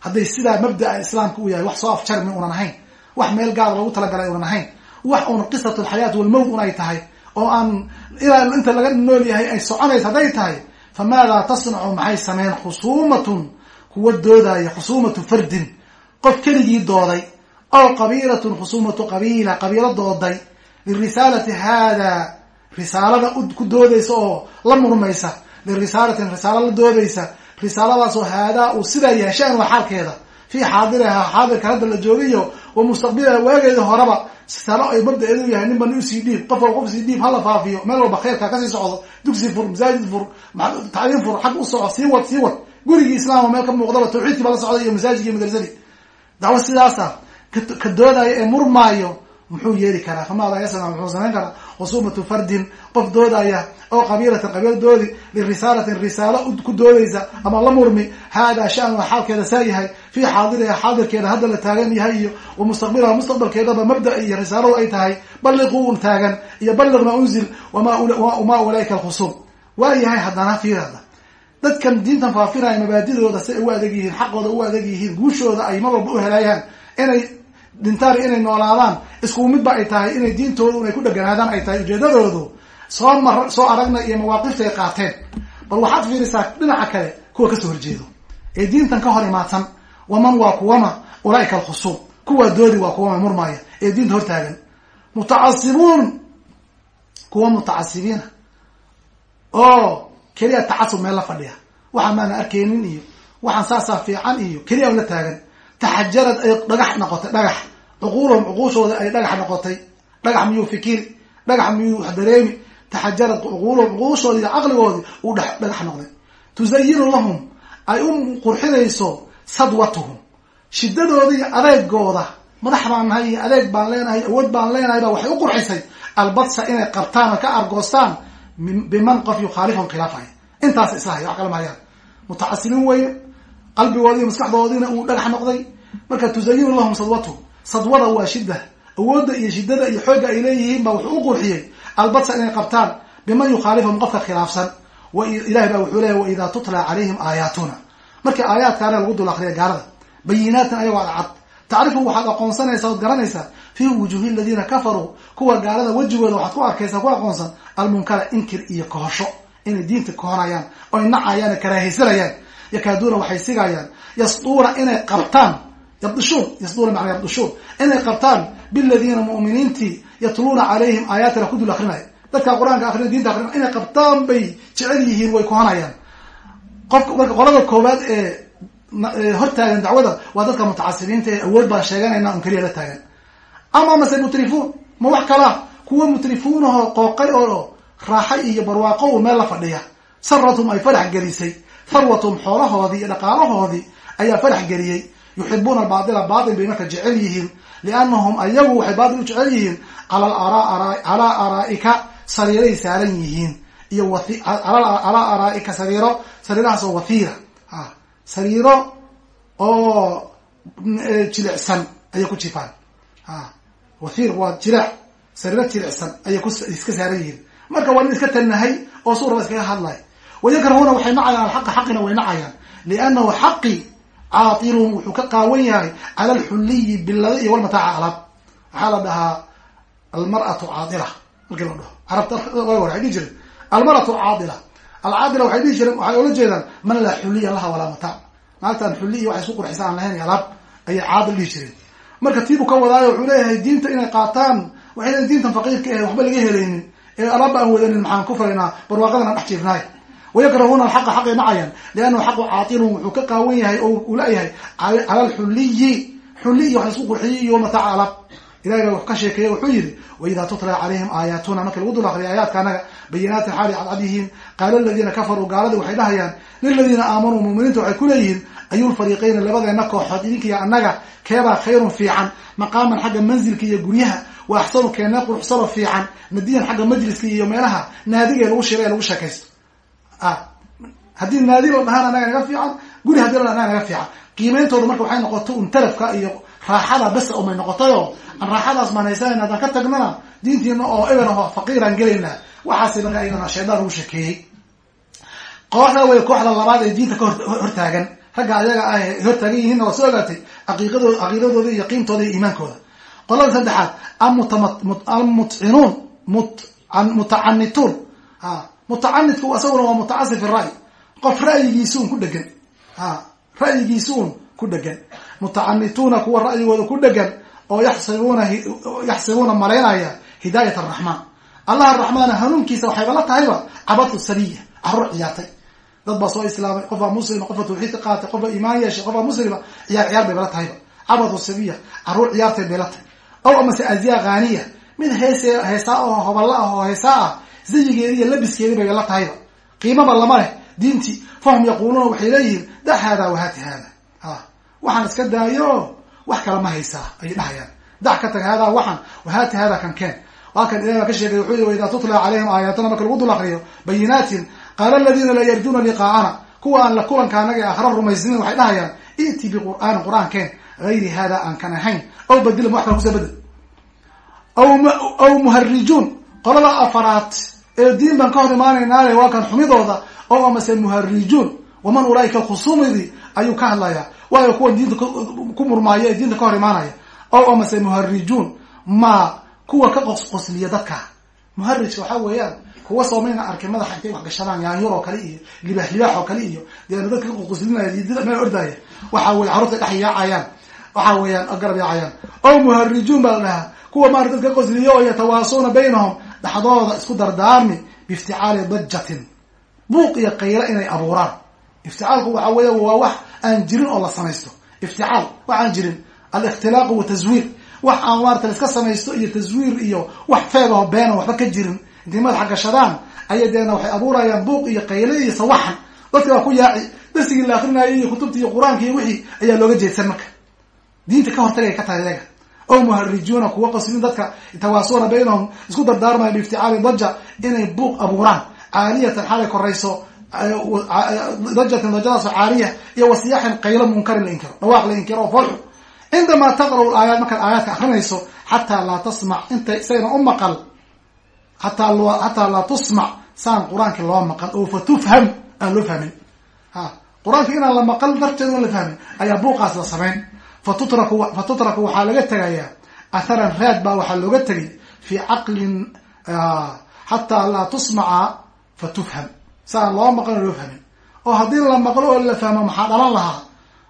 hadday sidaa mabdaa islaamka u yahay wax soo afjarmi unan ahayn? Wax meel gaada loogu talagalay unan ahayn? Wax un qisat alxayaat walmowt un ay tahay? Oo aan ilaa inta laga nool yahay ay soconaysa hadday tahay? Famaada tasnacu maxay sameyn khusuumatun? Kuwa doodaya khusuumatu fardin. Qof keligii dooday. Aw qabiilatun khusuumatu qabiila qabiilo dooday lirisaalati hada risaalada ku doodaysa oo la murmaysa lirisaalatin risaalo la doodaysa risaaladaasoo haadaa uu sidaa yahay shan waa xaalkeeda fii xaadirihaa xaadirka hadda la joogayo wa mustaqbiliha waageeda horeba risaalo ay mabda-eedu yahay nin bani u sii dhiib qof qof sii dhiib hala faafiyo meel walba khayrka ka sii socdo dugsi fur masaajid fur tacliim fur xag u soco sii wad sii wad gurigii islaama meel ka muuqdaba tawxiidkii baa la socday iyo masaajidki iyo madrasadii dacwo sidaasa ka doodaayo ee murmaayo muxuu yeeli karaa famaada muxuu samayn karaa khusuumatu fardin qof doodaya oo qabiilatin qabiil doodi lirisaalatin risaalo ku doodaysa ama la murmi haadaa shan waa xaalkeeda saa yahay fii xaadiriha xaadirkeeda hadda la taagan yahay iyo wa mustaqbilaha mustaqbalkeedaba mabda iyo risaaladu ay tahay balliqu taagan iyo balliq ma unzil wama ulaika alkhusuum waa yahay haddana fiirada. Dadkan diintan faafinaya mabaadidooda si ay u adag yihiin xaqooda u adag yihiin guushooda ay mar walba u helayaan inay dhintaan inay noolaadaan isku midba ay tahay inay diintooda inay ku dheganaadaan ay tahay ujeedadoodu soo mar soo aragna iyo mawaaqifta ay qaateen. Bal waxaad fiirisaa dhinaca kale kuwa ka soo horjeedo. Ee diintan ka hor imaadsan waman waa kuwama ulaaika alkhusuum kuwa doodi waa kuwama murmaya ee diinta hortaagan mutacasibuun! Kuwa mutacasibiina. Oo keliya tacasub meel la fadhiya. Waxaan maana arkeynin iyo waxaan saasaa fiican iyo keliya la taagan taxajarad ay dhagax noqotay dhagax. Cuquulahum cuquushooda ay dhagax noqotay. Dhagax miyuu fikiri dhagax miyuu wax dareemi. Taxajarad cuquulahum cuquushoodi iyo caqligoodii uu dhagax noqday. Tusayinu lahum ay u qurxinayso sadwatuhum. Shidadooda iyo adeegooda madax baan nahay iyo adeeg baan leenahay awood baan leenahay ba waxay u qurxisay. Albadsa inay qabtaan oo ka argoostaan biman qof yukhaalifahum khilaafaya intaas islahay wax kala mahayaan. Mutacasiliin weeye qalbigoodi iyo maskaxdoodiina uu dhagax noqday. Marka tusayinu lahum sadwatuhum sadwada waa shida awoodda iyo shidada iyo xoogga ay leeyihiin ba wuxuu u qurxiyey. Albadsa inay qabtaan biman yukhaalifahum qofka khilaafsan. Ilahi baa wuxuu leeyahy waidaa tutla calayhim aayaatuna. Markii aayaadkaana lagu dul akriya gaalada bayinaatin ayagoo adcad. Tacrifu waxaad aqoonsanaysaa ood garanaysaa fii wujuuhi aladiina kafaruu. Kuwa gaalada wejigooda waxaad ku arkaysaa ku aqoonsan almunkara inkir iyo kohosho. Inay diinta kohonayaan oy nacayaan karaahaysanayaan yakaaduuna waxay sigayaan yasduuna inay qabtaan yabdishuun yasduuna macnaa yabdishuun inay qabtaan biladiina mu'miniintii yatluuna calayhim aayaatina ku dul akrinaya dadka qur'aanka akrin diinta akrin inay qabtaan bay jecel yihiin way kohonayaan qofka marka qolada koowaad ee hortaagan dacwada waa dadka mutacasibiinta ee awood baan sheeganayna un keliya la taagan. Ama mase mutrifuun? Ma wax kalaa kuwa mutrifuunahoo qooqay oo raaxo iyo barwaaqo meel la fadhiya. Saratum ay farax gelisay farwatum xoolahoodii iyo dhaqaalahoodii ayaa farax geliyey. Yuxibuuna albaatila baatil bay marka jecel yihiin liannahum ayagu waxay baatil u jecel yihiin calaa araa'ika sariiray saaran yihiin iyo calaa araa'ika sariiro sariirahaas oo wathiira sariiro oo jilicsan ayay ku jifaan wathiir waa jilaac sariiro jilicsan ayay iska saaran yihiin. Marka waa nin iska tannahay oo suuraba iskaga hadlay wayakrahuuna waxay nacayaan alxaqa xaqina way nacayaan. Liannahu xaqi caatilun wuxuu ka qaawan yahay cala alxulliyi bilada iyo walmataaca alaab waxaa la dhahaa almar'atu caadila. Markii la dhaho. Carabta waxay dhihi jireen. Almar'atu caadila. Alcaadila waxay dhihi jireen waxay ola jeedaan man laa xulliya laha walaa mataac. Naagtaan xulli iyo waxay isku qurxisa aan lahayn alaab ayay caadil dhihi jireen. Marka tiibuu ka wadaayo wuxuu leeyahay diinta inay qaataan waxay diintan faqiirka ah waxba laga helaynin. Ee alaabba aan wadanin maxaan ku falaynaa barwaaqadan aan dhex jiifnaay wayakrahuuna alxaqa xaqay nacayaan liannahu xaqu caatilun wuxuu ka qaawan yahay oo uu leeyahay cala alxulliyi xulli iyo wax isku qurxiyi iyo mataaca alaab ilahay baa wax ka sheekeeye wuxuu yihi waidaa tutla calayhim aayaatuna markii lagu dul akriya aayaadka anaga bayinaatin xaali cadcad yihiin qaala aladiina kafaruu gaaladii waxay dhahayaan liladiina aamanuu muminiinta waxay ku leeyihiin ayulfariiqayni labadeena kooxood idinkiiyo annaga keebaa khayrun fiican maqaaman xagga manzilka iyo guryaha wa axsanu keena quruxsano fiican nadiyan xagga majliska iyo meelaha naadiga shira ee lagu sheekaysto haddii naadi la dhahaan anaga naga fiican guri haddii la dhahaan naga fiican. Qiimeyntooda marka waxay noqotay un talafka iyo raaxada bes umay noqotayo aan raaxadaas maan haysanan haddaan ka tagnana diintiina oo eber aho faqiiraan gelaynaa waxaas marka ayadana shaydaan ugu shekeeyey. Kooxda way kooxda labaad ee diinta ka hortaagan ragga ayaga ah hortaagan yihiinna waa soo ogaatay aqiiqado caqiidadooda iyo qiimtooda iyo iimaankooda. Qolada saddexaad almutcinuun mutacanituun mutacanidku isaguna waa mutacasif ra'y. Qof ra'yigiisuun ku dhegan. Ra'yigiisuun ku dhegan. Mutacanituuna kuwa ra'yigooda ku dhegan oo yaxsibuuna yaxsibuuna malaynaya hidaayat araxmaan allah araxmaana hanuunkiisa waxayba la tahayba cabadu sabiya carruur ciyaartay. Dad baa soo islaamay qof baa muslima qof baa tawxiidka qaatay qof baa iimaan yeeshay qof baa muslima ciyaar ciyaar bayba la tahayba cabadu sabiya carruur ciyaarteed bay la tahay. Ow amase azyaa khaniya mid heese heesaa oo hoballa ah oo heesaa ah zayigeedi iyo labiskeedi bay la tahayba qiimaba lama leh. Diintii fahum yaquuluuna waxay leeyihiin da haadaa wahaati haada. Waxaan iska daayo wax kala ma haysaa ayay dhahayaan. Dac ka tag haadaa waxaan wahaati haada kan keen. Halkan ilahi baa ka sheegay wuxuu yii waidaa tutla calayhim aayaatuna marka lagu dul akriyo bayinaatin qaala aladiina laa yarjuuna liqaa'ana. Kuwa aan la kulanka anaga aakhra rumaysnin waxay dhahayaan iti biqur'aanin qur'aan keen gayri hada aan kan ahayn aw badilma wax kala ku soo bedel. Aw muharijuun qolada afaraad ee diin baan ka hor imaanaynaale waa kan xumidooda oo amase muharijuun waman ulaaika alkhusumidi ayuu ka hadlayaa. Waayo kuwa diinta ku murmaayo ee diinta ka hor imaanaya ow amase muharijuun ma kuwa ka qosqosliya dadka. Muharijka waxaa weeyaan kuwa soomayna arkay madaxa intay wax gashadaan yaanyur oo kale iyo libaax libaax oo kale iyo deena dadka ka qosqoslinaya meel ordaya. Waxa weye carruurta dhex yaacayaan. Waxa weeyaan garab yaacayaan. Ow muharijuun baa la dhahaa. Kuwa maara dadka ka qosliya oo yatawaasuuna baynahum dhaxdooda isku dardaarmi biifticaali dajatin. Buuq iyo qaylo inay abuuraan. Ifticaalku waxa weeya waa wax aan jirin oo la samaysto. Ifticaal wax aan jirin. Alikhtilaaqu watazwiir wax aan maarata la iska samaysto iyo taswiir iyo wax feegaho beena waxba ka jirin. Intay madaxa gashadaan aya deena waxay abuurayaan buuq iyo qayle iyo sawaxan. Dadka baa ku yaaci. Darsigii la akrinayay iyo kutubtii iyo qur'aanka iyo wixii ayaa looga jeedsan marka. Diinta ka hortagay ka tahay iyaga o muharijuuna kuwa qoslin dadka tawaasuuna baynahum isku dardaarmaya biifticaali daja inay buuq abuuraan. Caaliyatan xaalay korayso dajatin dajadaasoo caaliya iyo wasiyaxin qaylo munkarin la inkiro dhawaaq la inkiro oo foolxu cindamaa taqra'u aayaat markaad aayaadka akrinayso xataa laa tasmac inta sayna u maqal hataa hataa laa tusmac saan qur'aanki loo maqal oo fa tufham aan loo fahmin. Ha qur'aanka inaan la maqal darteed aan la fahmin ayaa buuqaas la samayn fatutraku fa tutraku waxaa laga tegayaa atharan raad baa waxaa looga tegay fi caqlin xataa laa tusmaca fa tufham saan loo maqal oo loo fahmin. Oo haddii la maqlo oo la fahmo maxaa dhalan lahaa?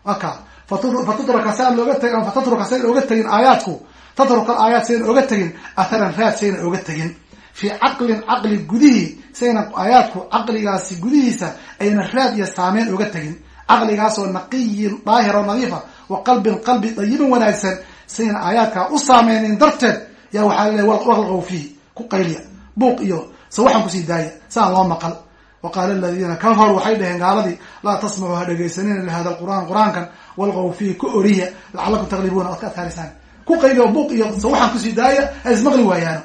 Aka fatutraka saan looga teg fatatruka sayna oga tegin aayaadku tatruka aayaat sayna oga tegin atharan raad sayna oga tegin fi caqlin caqli gudihii sayna aayaadku caqligaasi gudihiisa ayna raad iyo saameyn oga tegin caqligaasoo naqiyin daahir oo nadiifa wa qalbin qalbi dayibin wanaagsan. Sayna aayaadkaa u saameynin darteed yaa waxaa laleey waqlqow fiihi ku qayliya buuq iyo sawaxan ku sii daaya saan loo maqal. Wa qaala aladiina kafaru waxay dhaheen gaaladii laa tasmacuu ha dhegaysanina lihada alqur'aan qur'aankan walqow fiihi ku oriya lacalakum taqlibuuna oad ka adkaarisaan ku qayliya buuq iyo sawaxan ku sii daaya ha ismaqli waayaan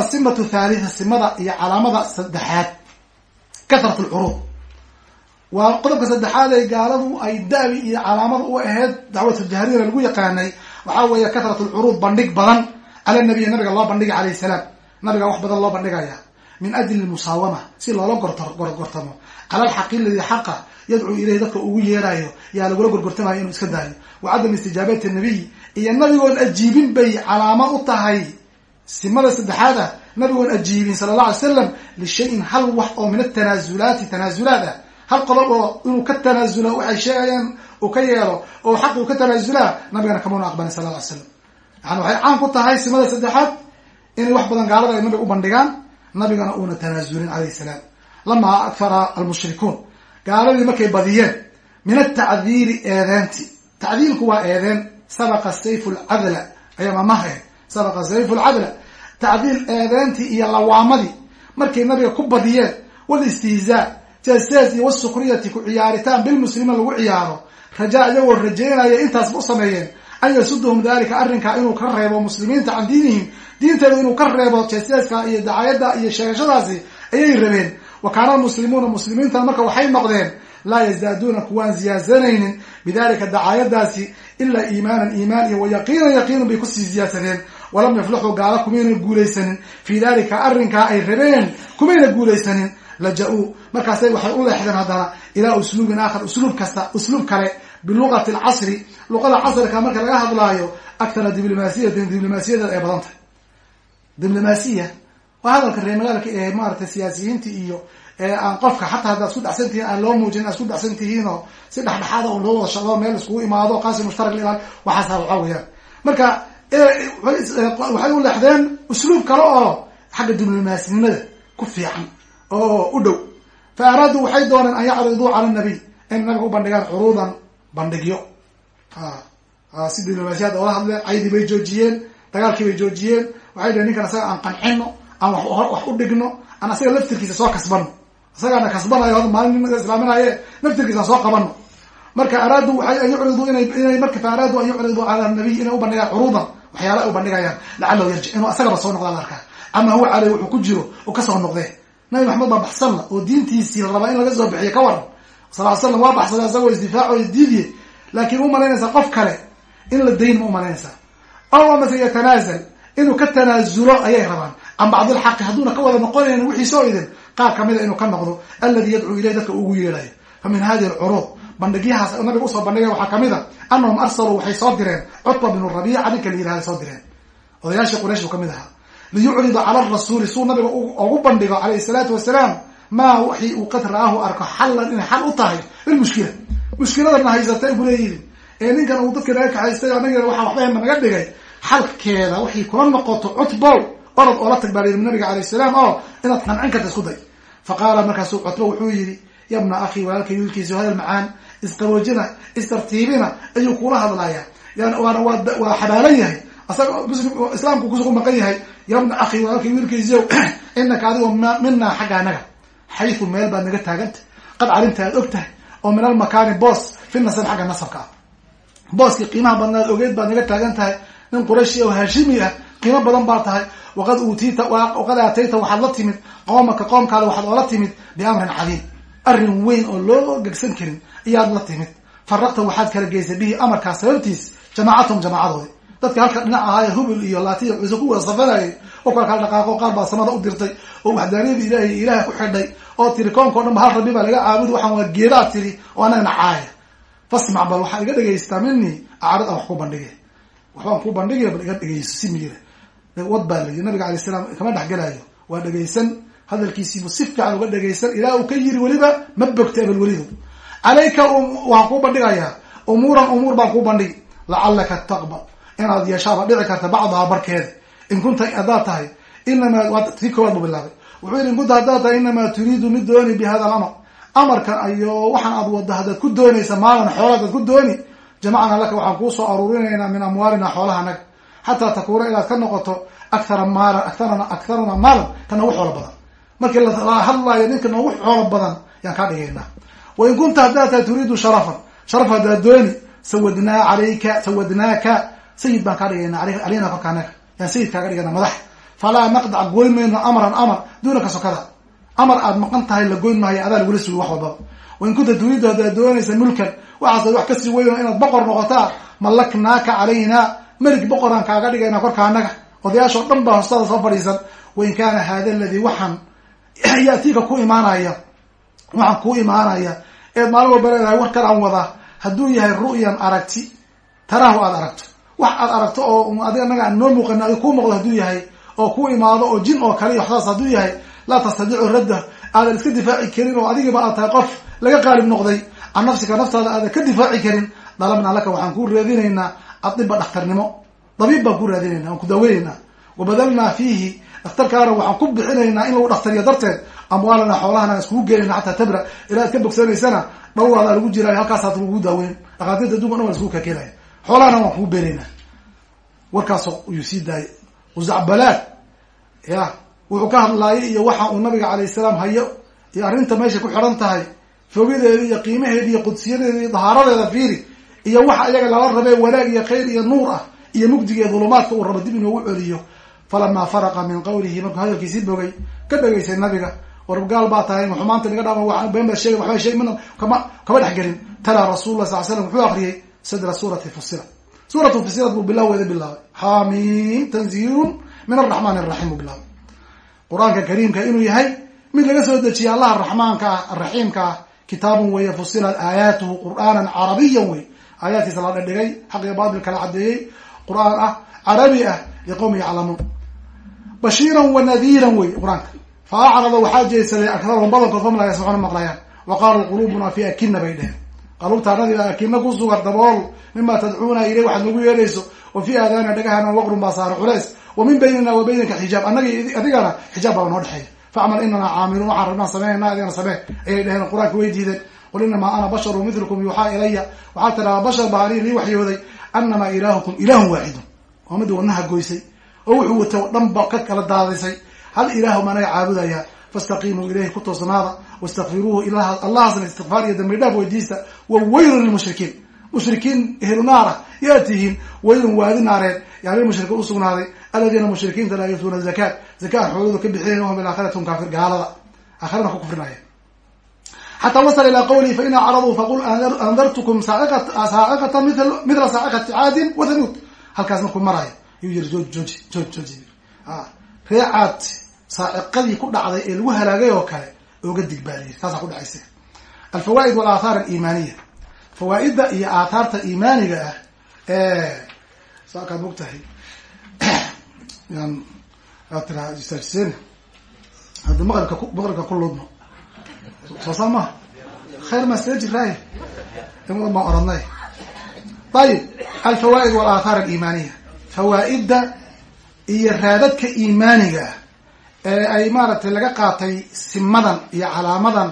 asimatu thalitha simada iyo calaamada saddexaad. Kathrat lcuruud waa qodobka saddexaad ee gaaladu ay da'bi iyo calaamada u ahayd dacwatu jahriyana lagu yaqaanay. Waxaa weeye kathrat lcuruud bandhig badan cala nabiy nabiga loo bandhigay calayh salaam. Nabiga wax badan loo bandhigaya. Min ajli musaawama si loola gorgortamo cala alxaqi ladii xaqa yadcuu ilayhi dadka ugu yeerayo yaa lagula gorgortamayo inuu iska daayo. Wa cadam istijaabati nabiy iyo nabigoon ajiibin bay calaamo u tahay. Simada saddexaad ah nabigoon ajiibin sala allah alay slam lishayin hal wax oo min atanaasulaati tanaasulaad ah hal qodob oo inuu ka tanaasulo waxay sheegayaan uu ka yeelo oo xaq uu ka tanaasulaa nabigana kamuna aqbalin sala alla ly slam yani waxay caan ku tahay simada saddexaad inay wax badan gaalada ay nabiga u bandhigaan nabigana uuna tanaasulin calayh salaam. Lamaa akthara almushrikuun. Gaaladii markay badiyeen min atacdiiri eedeenti tacdiilku waa eedeen. Sabaqa sayfu lcadla ayaa mamahayd sabaqa sayfu lcadla tacdiil eedeyntii iyo lawaamadii markay nabiga ku badiyeen walistihzaa jasees iyo wasukriyati ku ciyaaritaan bilmuslimiin lagu ciyaaro. Rajaa iyagoo rajeynaya intaasba u sameeyeen. An yasuduhum dalika arrinkaa inuu ka reebo muslimiinta can diinihim. Diinteeda inuu ka reebo jeseeska iyo dacayada iyo sheegashadaasi ayay rabeen. Wa kaana almuslimuuna muslimiintana marka waxay noqdeen laa yazaaduuna kuwaan ziyaasanaynin bidalika dacaayadaasi ilaa iimaanan iimaan iyo wayaqiinan yaqiinan bay ku sii ziyaadsadeen walam yaflixuu gaala kumayna guulaysanin. Fii dalika arrinkaa ay rabeen kumayna guulaysanin laja-uu markaasay waxay u leexdeen haddana ilaa usluubin aakhar usluub kasta usluub kale biluqati alcasri. Luqada casrika marka laga hadlaayo aktara diblomaasiyatin diblomaasiyadeed ay badan tahay. Diblomaasiya waa hadalka reer magaalka ee maaragtay siyaasiyiinta iyo aan qofka xataa haddaad isku dhacsan tihiin aan loo muujin ad isku dhacsan tihiin oo si dhexdhexaada un loo wada shaqdo meel iskugu imaado qaasi mushtarak lilaal waxaasa waxaa weyaan marka waxay u leexdeen usluub kale oo xagga diblomaasnimada ku fiican oo u dhow. Fa araaduu waxay dooneen an yacriduu cala nabiy in nabiga u bandhigaan curuudan bandhigyo. Si diblomaasiyaad oola hadleen caydii bay joojiyeen dagaalkii bay joojiyeen. Waxay dhehen ninkan asaga aan qancino aan wax u dhigno aan asaga laftirkiisa soo kasbano isagaana kasbanayo hada maalin islaaminaye naftirkiisa aan soo qabano marka araadu waay an yucriduu inay inay marka fa araaduu an yucriduu cala nabiy inay u bandhigaan curuudan waxyaala ay u bandhigayaan lacalahu yarjic inuu asagaba soo noqda la arkaa. Ama huwa caley wuxuu ku jiro u ka soo noqdee nabi maxamed baa baxsanla oo diintiisii la rabaa in laga soo bixiyo ka waran. Sal slam waa baxsaday asagoo isdifaaco diidiye laakiin u malaynaysaa qof kale in la dayn ma u malaynaysaa. Aw amase yatanaazal inuu ka tanaazulo ayay rabaan. Can bacdi lxaqi hadduuna ka wada noqonayn wixiisoo idin qaar kamida inuu ka noqdo aladi yadcuu ileyh dadka ugu yeedhayo fa min hadihi alcuruud bandhigyahaas nabiga u soo bandhigay waxaa ka mid a anahum arsaluu waxay soo direen cutba bnu rabiica ninka la yihahda soo direen. Odayaashii quraysh buu ka mid ahaa liyucrida cala rasuuli suu nabiga ugu bandhigo calayhi salaatu wasalaam maa wixii uu qad ra'aahu arko xallan inay xal u tahay. Lilmushkila mushkiladana haysatay buu leeyihi ee ninkan uu dadka naga kaxaystay anaga waxa waxbahena naga dhigay xalkeeda waxay kula noqoto cutbow orod oo la tag baa layidhi nabiga alayh salaam oo inaad qancin karta isku day. Fa qaala markaasuu cutbo wuxuu yidhi yabna akhi walaalkay wiilkiisa hadal macaan isqaboojina istartiibina ayuu kula hadlayaa. Waana waa xabaalan yahay asaga muslim islaamku kusugu maqan yahay yabna akhi walaalkay wiilkiisiyow inaka adigoo minaa xagga anaga xaysu meel baad naga taaganta qad calimta aad og tahay oo min almakaani boos fi nasab xagga nasabka. Ah booskii qiimaha badnaad ogeed baad naga taagan tahay. Nin qurayshi oo haashimi ah qiimo badan baa tahay. Waqad uutiita waqad aatayta waxaad la timid. Qoomaka qoomkaada waxaad oola timid biamrin cadiim. Arrin weyn oo loo gegsan karin ayaad la timid. Faraqta waxaad kala geysay bihi amarkaas sababtiis jamaacathum jamaacadoodi dadka halka dhinac ahaaye hubil iyo laatiya cuse ku wada safanayay oo kala kala dhaqaaqo qaar baa samada u dirtay oo waxdaaniyada ilaahay ilaah ku xidhay oo tiri koonka o dhan ba hal rabbi baa laga caabudi waxaan waa geedaa tiri oo anagana caaya fasmac bal waxaad iga dhagaystaa mini acrid aan wax ku bandhige waxbaan ku bandhigaya bal iga dhegayso si miyira wad baa layihi nabiga alay salaam kama dhexgelaayo waa dhegaysan hadalkiisiibu si fiican uga dhegaysan ilaa uu ka yiri weliba ma bogta ebel welidu. Calayka waan kuu bandhigayaa umuuran umuur baan kuu bandhigi lacalaka taqbal inaad yeeshaaba dhici karta bacdaha barkeeda in kunta haddaad tahay inamaa tii koowaad buu bilaabay. Wuxuu yihi in kunta haddaad tahay inamaa turiidu mid dooni bi hada alamr amarkan iyo waxaan aad wada haddaad ku doonaysa maalan xoola adaad ku dooni. Jamacnaa laka waxaan kuusoo aruurinaynaa min amwaalina xoolaha naga xataa takuuna inaad ka noqoto akthara maalan aarana akharana maalan ka noogu xoolo badan. Markii la hadlaayo ninka noogu xoolo badan yaan kaa dhigaynaa. Wa in kunta haddaad tahay turiidu sharafan. Sharaf haddaad dooni sawadnaa alayka sawadnaaka sayid baan kaa dhigaynaa aleyna korka anaga yaan sayid kaaga dhigana madax. Falaa naqdac goyn mayno amran amar. Duunaka sokada. Amar aad maqan tahay la goyn maayo adaa lagula sugi wax walbaba wain kunta turiidu haddaad doonaysa mulkan waxaase wax ka sii weyn inaad boqor noqotaa malaknaaka calayna. Melig boqoraan kaaga dhigayna korka anaga odayaashoo dhan baa hostada soo fadhiisan. Wain kaana hada aladii waxaan yaatiika ku imaanaya. Waxaan kuu imaanaya. Eed maalin walba leedahay war kalaan wadaa. Hadduu yahay ru'yan aragti taraahu aad aragto wax aad aragto oo adig anaga aan noo muuqani adig kuu muuqdo hadduu yahay oo ku imaado oo jin oo kale iyo waxsaas hadduu yahay laa tastadiicu radda. Aadan iska difaaci karin oo adigiba aad tahay qof laga qaalib noqday can nafsika naftaada aadan ka difaaci karin dalabnaa laka waxaan ku raadinaynaa adiba dhakhtarnimo. Dabiib baan ku raadinayna waan ku daaweynayna wabadalnaa fiihi dhakhtarkaana waxaan ku bixinaynaa in lagu dhakhtariyo darteed. Amwaalana xoolahana iskugu geenayna xataa tabra. Ilaa ad ka bogsanaysana dhawraadaa lagu jiraayo halkaasaad lagu daaweyn dhakhaatiirta adunka dhan waa iskugu kakenaya xoolahana waan kugu beenaynaa warkaas yuu sii daayay. Uzacbalaad ya wuxuu ka hadlaayay iyo waxa uu nabiga calayh salaam hayo. Iyo arrinta meeshay ku xidhan tahay. Fogideeda iyo qiimaheeda iyo qudsiyadeeda iyo dahaaradeeda fiiri. Iyo waxa iyaga lala rabee wanaag iyo khayr iyo nuur ah. Iyo mugdiga dulumaadka uu rabo dib inoogu celiyo. Falamaa faraqa min qawlihi markuu hadalkiisii bogay ka dhegaysay nabiga. War gaal baa tahay xumaanta naga dhaama been baa sheegay waxba sheeg mina kama kama dhex gelin. Talaa rasulullah sal slam wuxuu akriyay sadra suurati fusila suuratu fusilat buu bilawgeeda bilaabay xaamiim tanziilun min araxmaan araxiim buu bilaabay qur'aanka kariimka inuu yahay mid laga soo dejiyay allaha raxmaanka ah araxiimka ah kitaabun weeye fusilat aayaatuhu qur'aanan carabiyan wey aayaadkiisa la dhadhigay xaq iyo baatil kala cadeeyey qur'aan ah carabi ah liqowmi yaclamuun bashiiran wa nadiiran wey qur'aanka fa acrada waxaa jeedsaday akarahum badankood fam laa yasmacuuna maqlayaan wa qaaluu quluubuna fi akina bay dheheen qaluubtaanadiba akina ku sugan dabool mima tadcuuna ilay waxaad nagu yeedhayso wa fi aadaana dhagahana waqrun baa saara culays. Wa min baynina wa baynaka xijaab. Annaga adigana xijaab baa noo dhexeeya. Facmal inana caamiluun waxaan rabnaan sameynayna adigana samee ayay dheheen qur'aanka way diideen. Qul inamaa ana basharu midlukum yuuxaa ilaya waxaa tidhahaa bashar baa anii lii waxyooday anamaa ilaahukum ilaahun waaxidun. Waa mid wadnaha goysay oo wuxuu wato dhan ba ka kala daadisay hal ilaahu maanaga caabudayaa? Fastaqiimuu ilayhi ku toosnaada wastakfiruuhu ilaha allahasna istikfaar iyo dambi dhaaf weydiista wa weylun lilmushrikiin mushrikiin ehlu naara yaa tihiin weylun waadi naareed yaa lilmushrikiin usugnaaday aladiina mushrikiinta laa yutuuna zakaat zakaan xoolooda ka bixinayn wahum bilaakhirati hum kaafir gaalada aakhirana ku kufrinaya xataa wasala ilaa qawlihi fain acraduu faqul andartukum saaiqata mithla saa'iqati caadin wa thamuud halkaas markuu maraayo yuu yiri jooj jooji jooj jooji ree caad saaciqadii ku dhacday ee lagu halaagay oo kale ooga digbaaliye taasaa ku dhacaysa alfawaa'id walaathaar aliimaaniya. Fawaa-idda iyo aathaarta iimaaniga ah ee saakaad og tahay. Aa tiraa istaajiseen hadda maqribka maqribka ku ludno soo saa maha khayr maa sila jiraaye in wadan baan oranay. Ayib alfawaa'id walaathaar aliimaaniya. Fawaa-idda iyo raadadka iimaaniga ah ay maaragtay laga qaatay simadan iyo calaamadan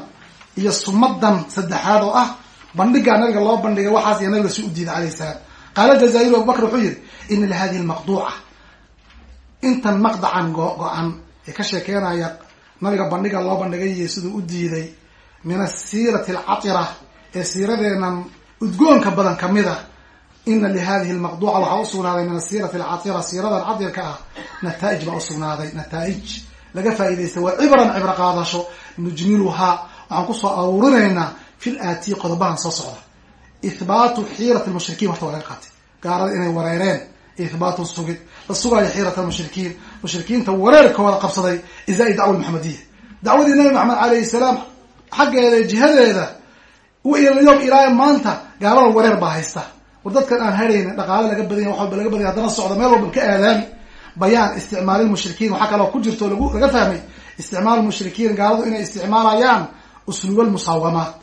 iyo sumadan saddexaad oo ah bandhigaa nabiga loo bandhigay waxaas iyo nabiga si u diiday alayh salaam. Qaala jazaairi abubakr wuxuu yihi ina lihadihi lmaqduuca intan maqdacan go-go-an ee ka sheekeynaya nabiga bandhiga loo bandhigay iyo siduu u diiday min asiirati alcatira ee siiradeenan udgoonka badan ka mid a ina lihadihi lmaqduuca waxaa usugnaaday min asiirati alcatira siiradan catirka ah nataa-ij baa usugnaaday nataa-ij laga faa'idaystay waa cibran cibro qaadasho nujmiluhaa. Waxaan ku soo aruurinaynaa fil aatiyi qodobahan soo socda. Ihbaatu xiirati lmushrikiin horta waa laga qaatay. Gaalada inay wareereen ihbaatu sugid. La sugaayo xiirat almushrikiin mushrikiinta wareerkooda qabsaday izaa-i dacwa maxamediya dacwadii nabi maxamed alayhi salaam xaggeeda jihadeeda yom ilaa maanta gaalada wareer baa haysta. War dadkan aan harayn dhaqaale laga badanya wax walba laga badanya haddana socda meel walba ka aadaami bayaan isticmaali mushrikiin. Waxaa kaloo ku jirto lag laga fahmay isticmaal mushrikiin gaaladu inay isticmaalayaan usluub almusaawamaat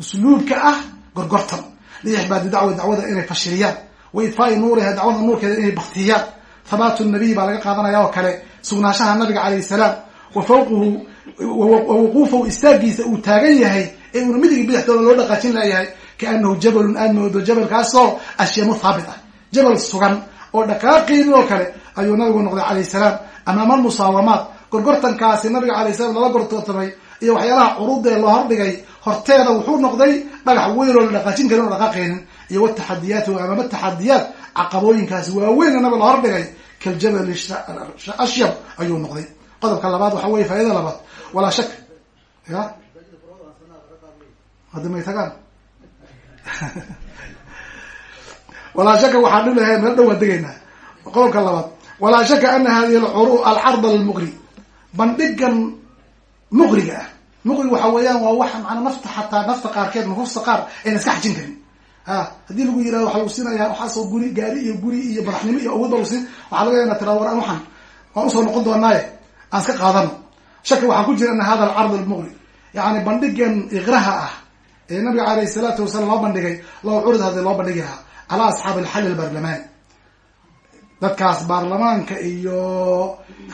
usluubka ah gorgortan. Liixbaadi dacwa dacwada inay fashiliyaan. Wa idfaai nuuriha dacwada nuurkeeda inay baktiyaan thabaatu nabiy baa laga qaadanaya oo kale. Sugnaanshaha nabiga calayhi salaam. Wa fawquhu wuquufahu istaagiisa uu taagan yahay ee uuna midigi bidixdooda loo dhaqaajin layahay kaanahu jabalun aad moodo jabalkaasoo ashyamu thaabit ah. Jabal sugan oo dhaqaaqiinin oo kale ayuu nabigu noqday calayh salaam. Amaama almusaawamaat gorgortankaasi nabiga alayh salam lala gorgortamay iyo waxyaalaha curudee loo hordhigay horteeda wuxuu noqday dhagax weyn oo la dhaqaajin karin oo dhaqaaqaynin iyo wataxadiyaati wa amaama taxadiyaat caqabooyinkaasi waaweyn nabiga la hordhigay kaljabal ashyab ayuu noqday. Qodobka labaad waxa weye faa'idada labaad. Walaa shak ya? Haddi may tagaan. Walaa shaka waxaan dhib lahay meel dhow waan degaynaa. Qodobka labaad walaa shaka ana hadihi alcard almuqri bandhigan muqriga ah. Muqrig waxa weeyaan waa wax maanaa nafta xataa nafta qaarkeed nufuusta qaar ayna iska xajin karin. Ha haddii lagu yiraahdo waxa lagu siinaya waxaasoo guri gaari iyo guri iyo madaxnimo iyo awood ba lagu siin waxaa laga yana tira war waxaan waan u soo noqon doonaaye aan iska qaadano shaki waxaan ku jira ana hada alcard almuqri yani bandhigan iqraha ah ee nabiga alayh salaatu wasalaam loo bandhigay loo curid haddii loo bandhigi lahaa calaa asxaabi alxalli albarlamaani dadkaas baarlamaanka iyo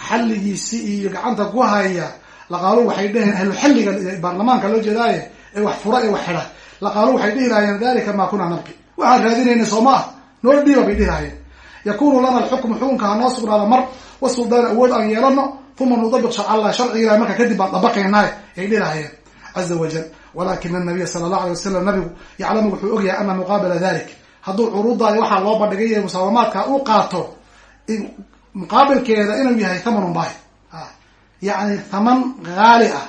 xalligiisi iyo gacanta ku haya. Laqaalu waxay dheheen ahlu xalliga baarlamaanka loo jeedaaye ee wax fura ee wax xidha. Laqaalu waxay dhihi lahayeen dalika maa kunaa nabqi waxaan raadinayna soo ma ah noo dhiiba bay dhihi lahayeen yakunu lana alxukmu xukunka hanoo sugnaado mar wasuldaan awood aan yeelano uma nudabiq sharc allah sharciga ilahi marka kadib baan dabaqaynaaye ay dhilahayeen caza wajal walakina anabiya sala allahu alay wasalam nabigu yaclamu wuxuu ogyahay ana muqaabala dalik hadduu curuudaadi waxaa loo bandhigay iyo musaawamaadka uu qaato muqaabilkeeda inuu yahay thamanun bahi yacni thaman haali ah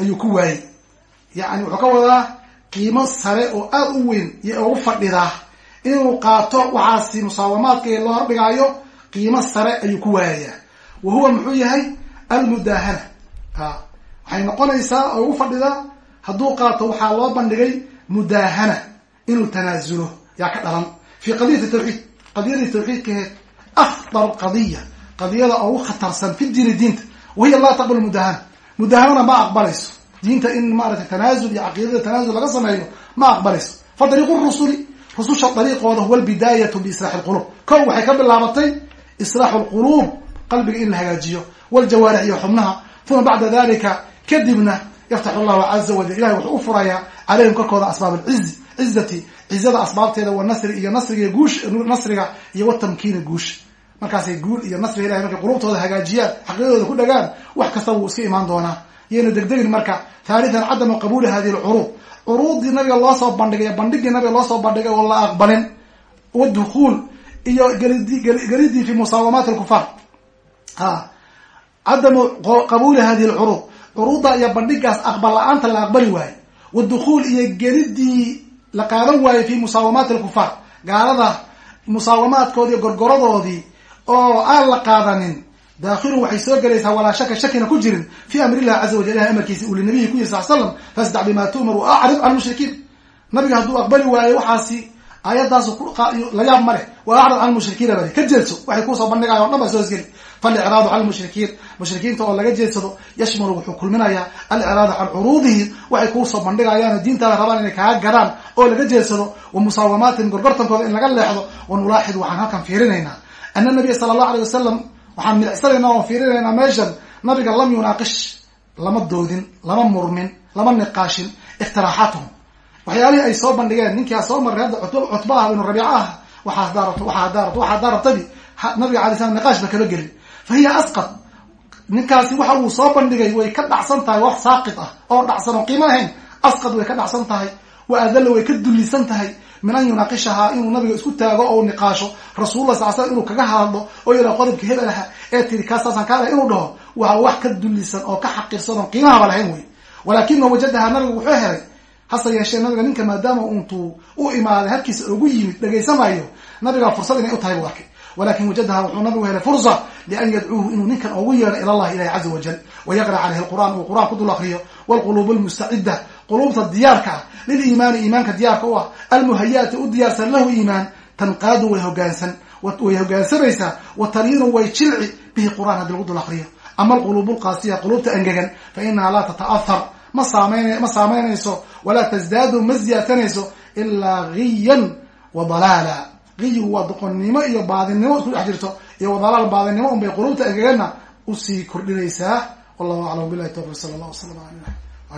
ayuu ku waayey yani wuxuu ka wadaa qiimo sare oo aada u weyn iyo ugu fadhidaa inuu qaato waxaasi musaawamaadka loo hordhigaayo qiimo sare ayuu ku waayayaa. Wa huwa muxuu yahay almudaahana. Waxay noqonaysaa oo ugu fadhidaa hadduu qaato waxaa loo bandhigay mudaahana inuu tanaasulo yaa ka dhalan. Fi qadiyati tawxiid qadiyadii tawxiidkaheed akhdar qadiya qadiyada ugu khatarsan fi diini diinta wahiya laa taqbal mudahana mudahanana ma aqbalayso. Diinta in maaragtay tanaazul iyo caqiidada tanaazul laga sameeyo ma aqbalayso. Fa dariiqu rusuli rususha dariiqooda huwa albidaayatu biislaaxi lqulub kow waxay ka bilaabatay islaaxu lquluub qalbiga in la hagaajiyo waljawaarix iyo xubnaha. Uma bacda dalika kadibna yaftaxu llahu caza wajal ilahay wuxuu u furayaa calayhim korkooda asbaab alcizi cizati cizada asbaabteeda wa nasri iyo nasriga guush nasriga iyo watamkiini guusha markaasay guul iyo nasriga ilahay markay qulubtooda hagaajiyaan xaqiiqadooda ku dhagaan wax kasta wuu iska imaan doonaa. Yayna degdegin marka taalitan cadamu qabuuli hadihi lcuruud curuuddii nabiga loo soo bandhigay bandhigii nabiga loo soo bandhigay oo la aqbalin wadukuul iyo gelid gelidii fi musaawamaati lkufaar a cadamu qabuuli hadihi lcuruud curuudda iyo bandhigaas aqbal la'aanta la aqbali waayo wadukuul iyo gelidii la qaadan waayo fi musaawamaati alkufaar gaalada musaawamaadkoodii gorgoradoodii oo aan la qaadanin daakhilu waxay soo gelaysaa walaa shaka shakina ku jirin fi amri illahi caza wajal ilahi amarkiisa uu linabiyi ku yiri sal slam fasdac bima tu'mar wa acrid can mushrikiin. Nabiga hadduu aqbali waayo waxaasi aayadaasu la yaab ma leh wa acrid can mushrikiina bali ka jeedso waxay kuusoo bandhigayo o dhan baa soo hosgeli falicraadu can lmushrikiin mushrikiinta oo laga jeedsado yashmalu wuxuu kulminayaa alicraadu can curuudihim waxay kuusoo bandhigayaano diintaada rabaan inay kaaga gadaan oo laga jeedsado wa musaawamaatin gorgortankooda in laga leexdo wa nulaaxid waxaan halkan fiirinaynaa ana nabiya sala allahu alay wasalam waxaan milicsanaynaa oon fiirinaynaa meeshan nabiga lam yunaaqish lama doodin lama murmin lama niqaashin ikhtiraaxaatahum waxyaalihii ay soo bandhigeen ninkia soo marray hadda cutba ah binu rabiica ah waxaa hadaa rabto waxaa hadaa rabto waxaa hadaa rabtadi nabiga alay slam ba kama gelin fa hiya asqad ninkaasi waxa uu soo bandhigay way ka dhacsan tahay wax saaqit ah oo dhacsan oo qiimo ahayn asqad way ka dhacsan tahay wa adalla way ka dullisan tahay min an yunaaqishahaa inuu nabiga isku taago oo niqaasho rasuulullah sal slam inuu kaga hadlo oo yidhaha qodobka hebel aha ee tiri kaasaasaan kaa lahay inuu dhaho waa wax ka dullisan oo ka xaqirsan oo qiimahaba lahayn wey walaakinahu wajadahaa nabigu wuxuu helay hase yeeshee nabiga ninka maadaama untuu u imaaday halkiisa ugu yimid dhegaysamayo nabiga fursad inay u tahay walakin wajadaha wuxuu nabigu helay fursa lian yadcuuhu inuu ninkan ugu yeero ila allahi ilahi caza wajal wayaqra caleyhi lqur'an uu qur'aan ku dul akriyo wlquluub lmustacida quluubta diyaarka ah liliimaani iimaanka diyaarka u ah almuhayaati u diyaarsan lahu iimaan tanqaadu way hogaansan way hogaansamaysaa wa taliinu way jilci bihi qur'aan haddii lagu dul akriyo ama alquluub lqaasiya quluubta engegan fa inaha laa ma saamayn ma saamaynayso ma ziyaatanayso ilaa giyan wa giyigu waa doqonnimo iyo baadinimo isku dhex jirto. Iyo wadalaal baadinimo un bay quluubta engegana u sii kordhinaysaa. Wallahu aclam bilahi tawfiq sala allah waslam ala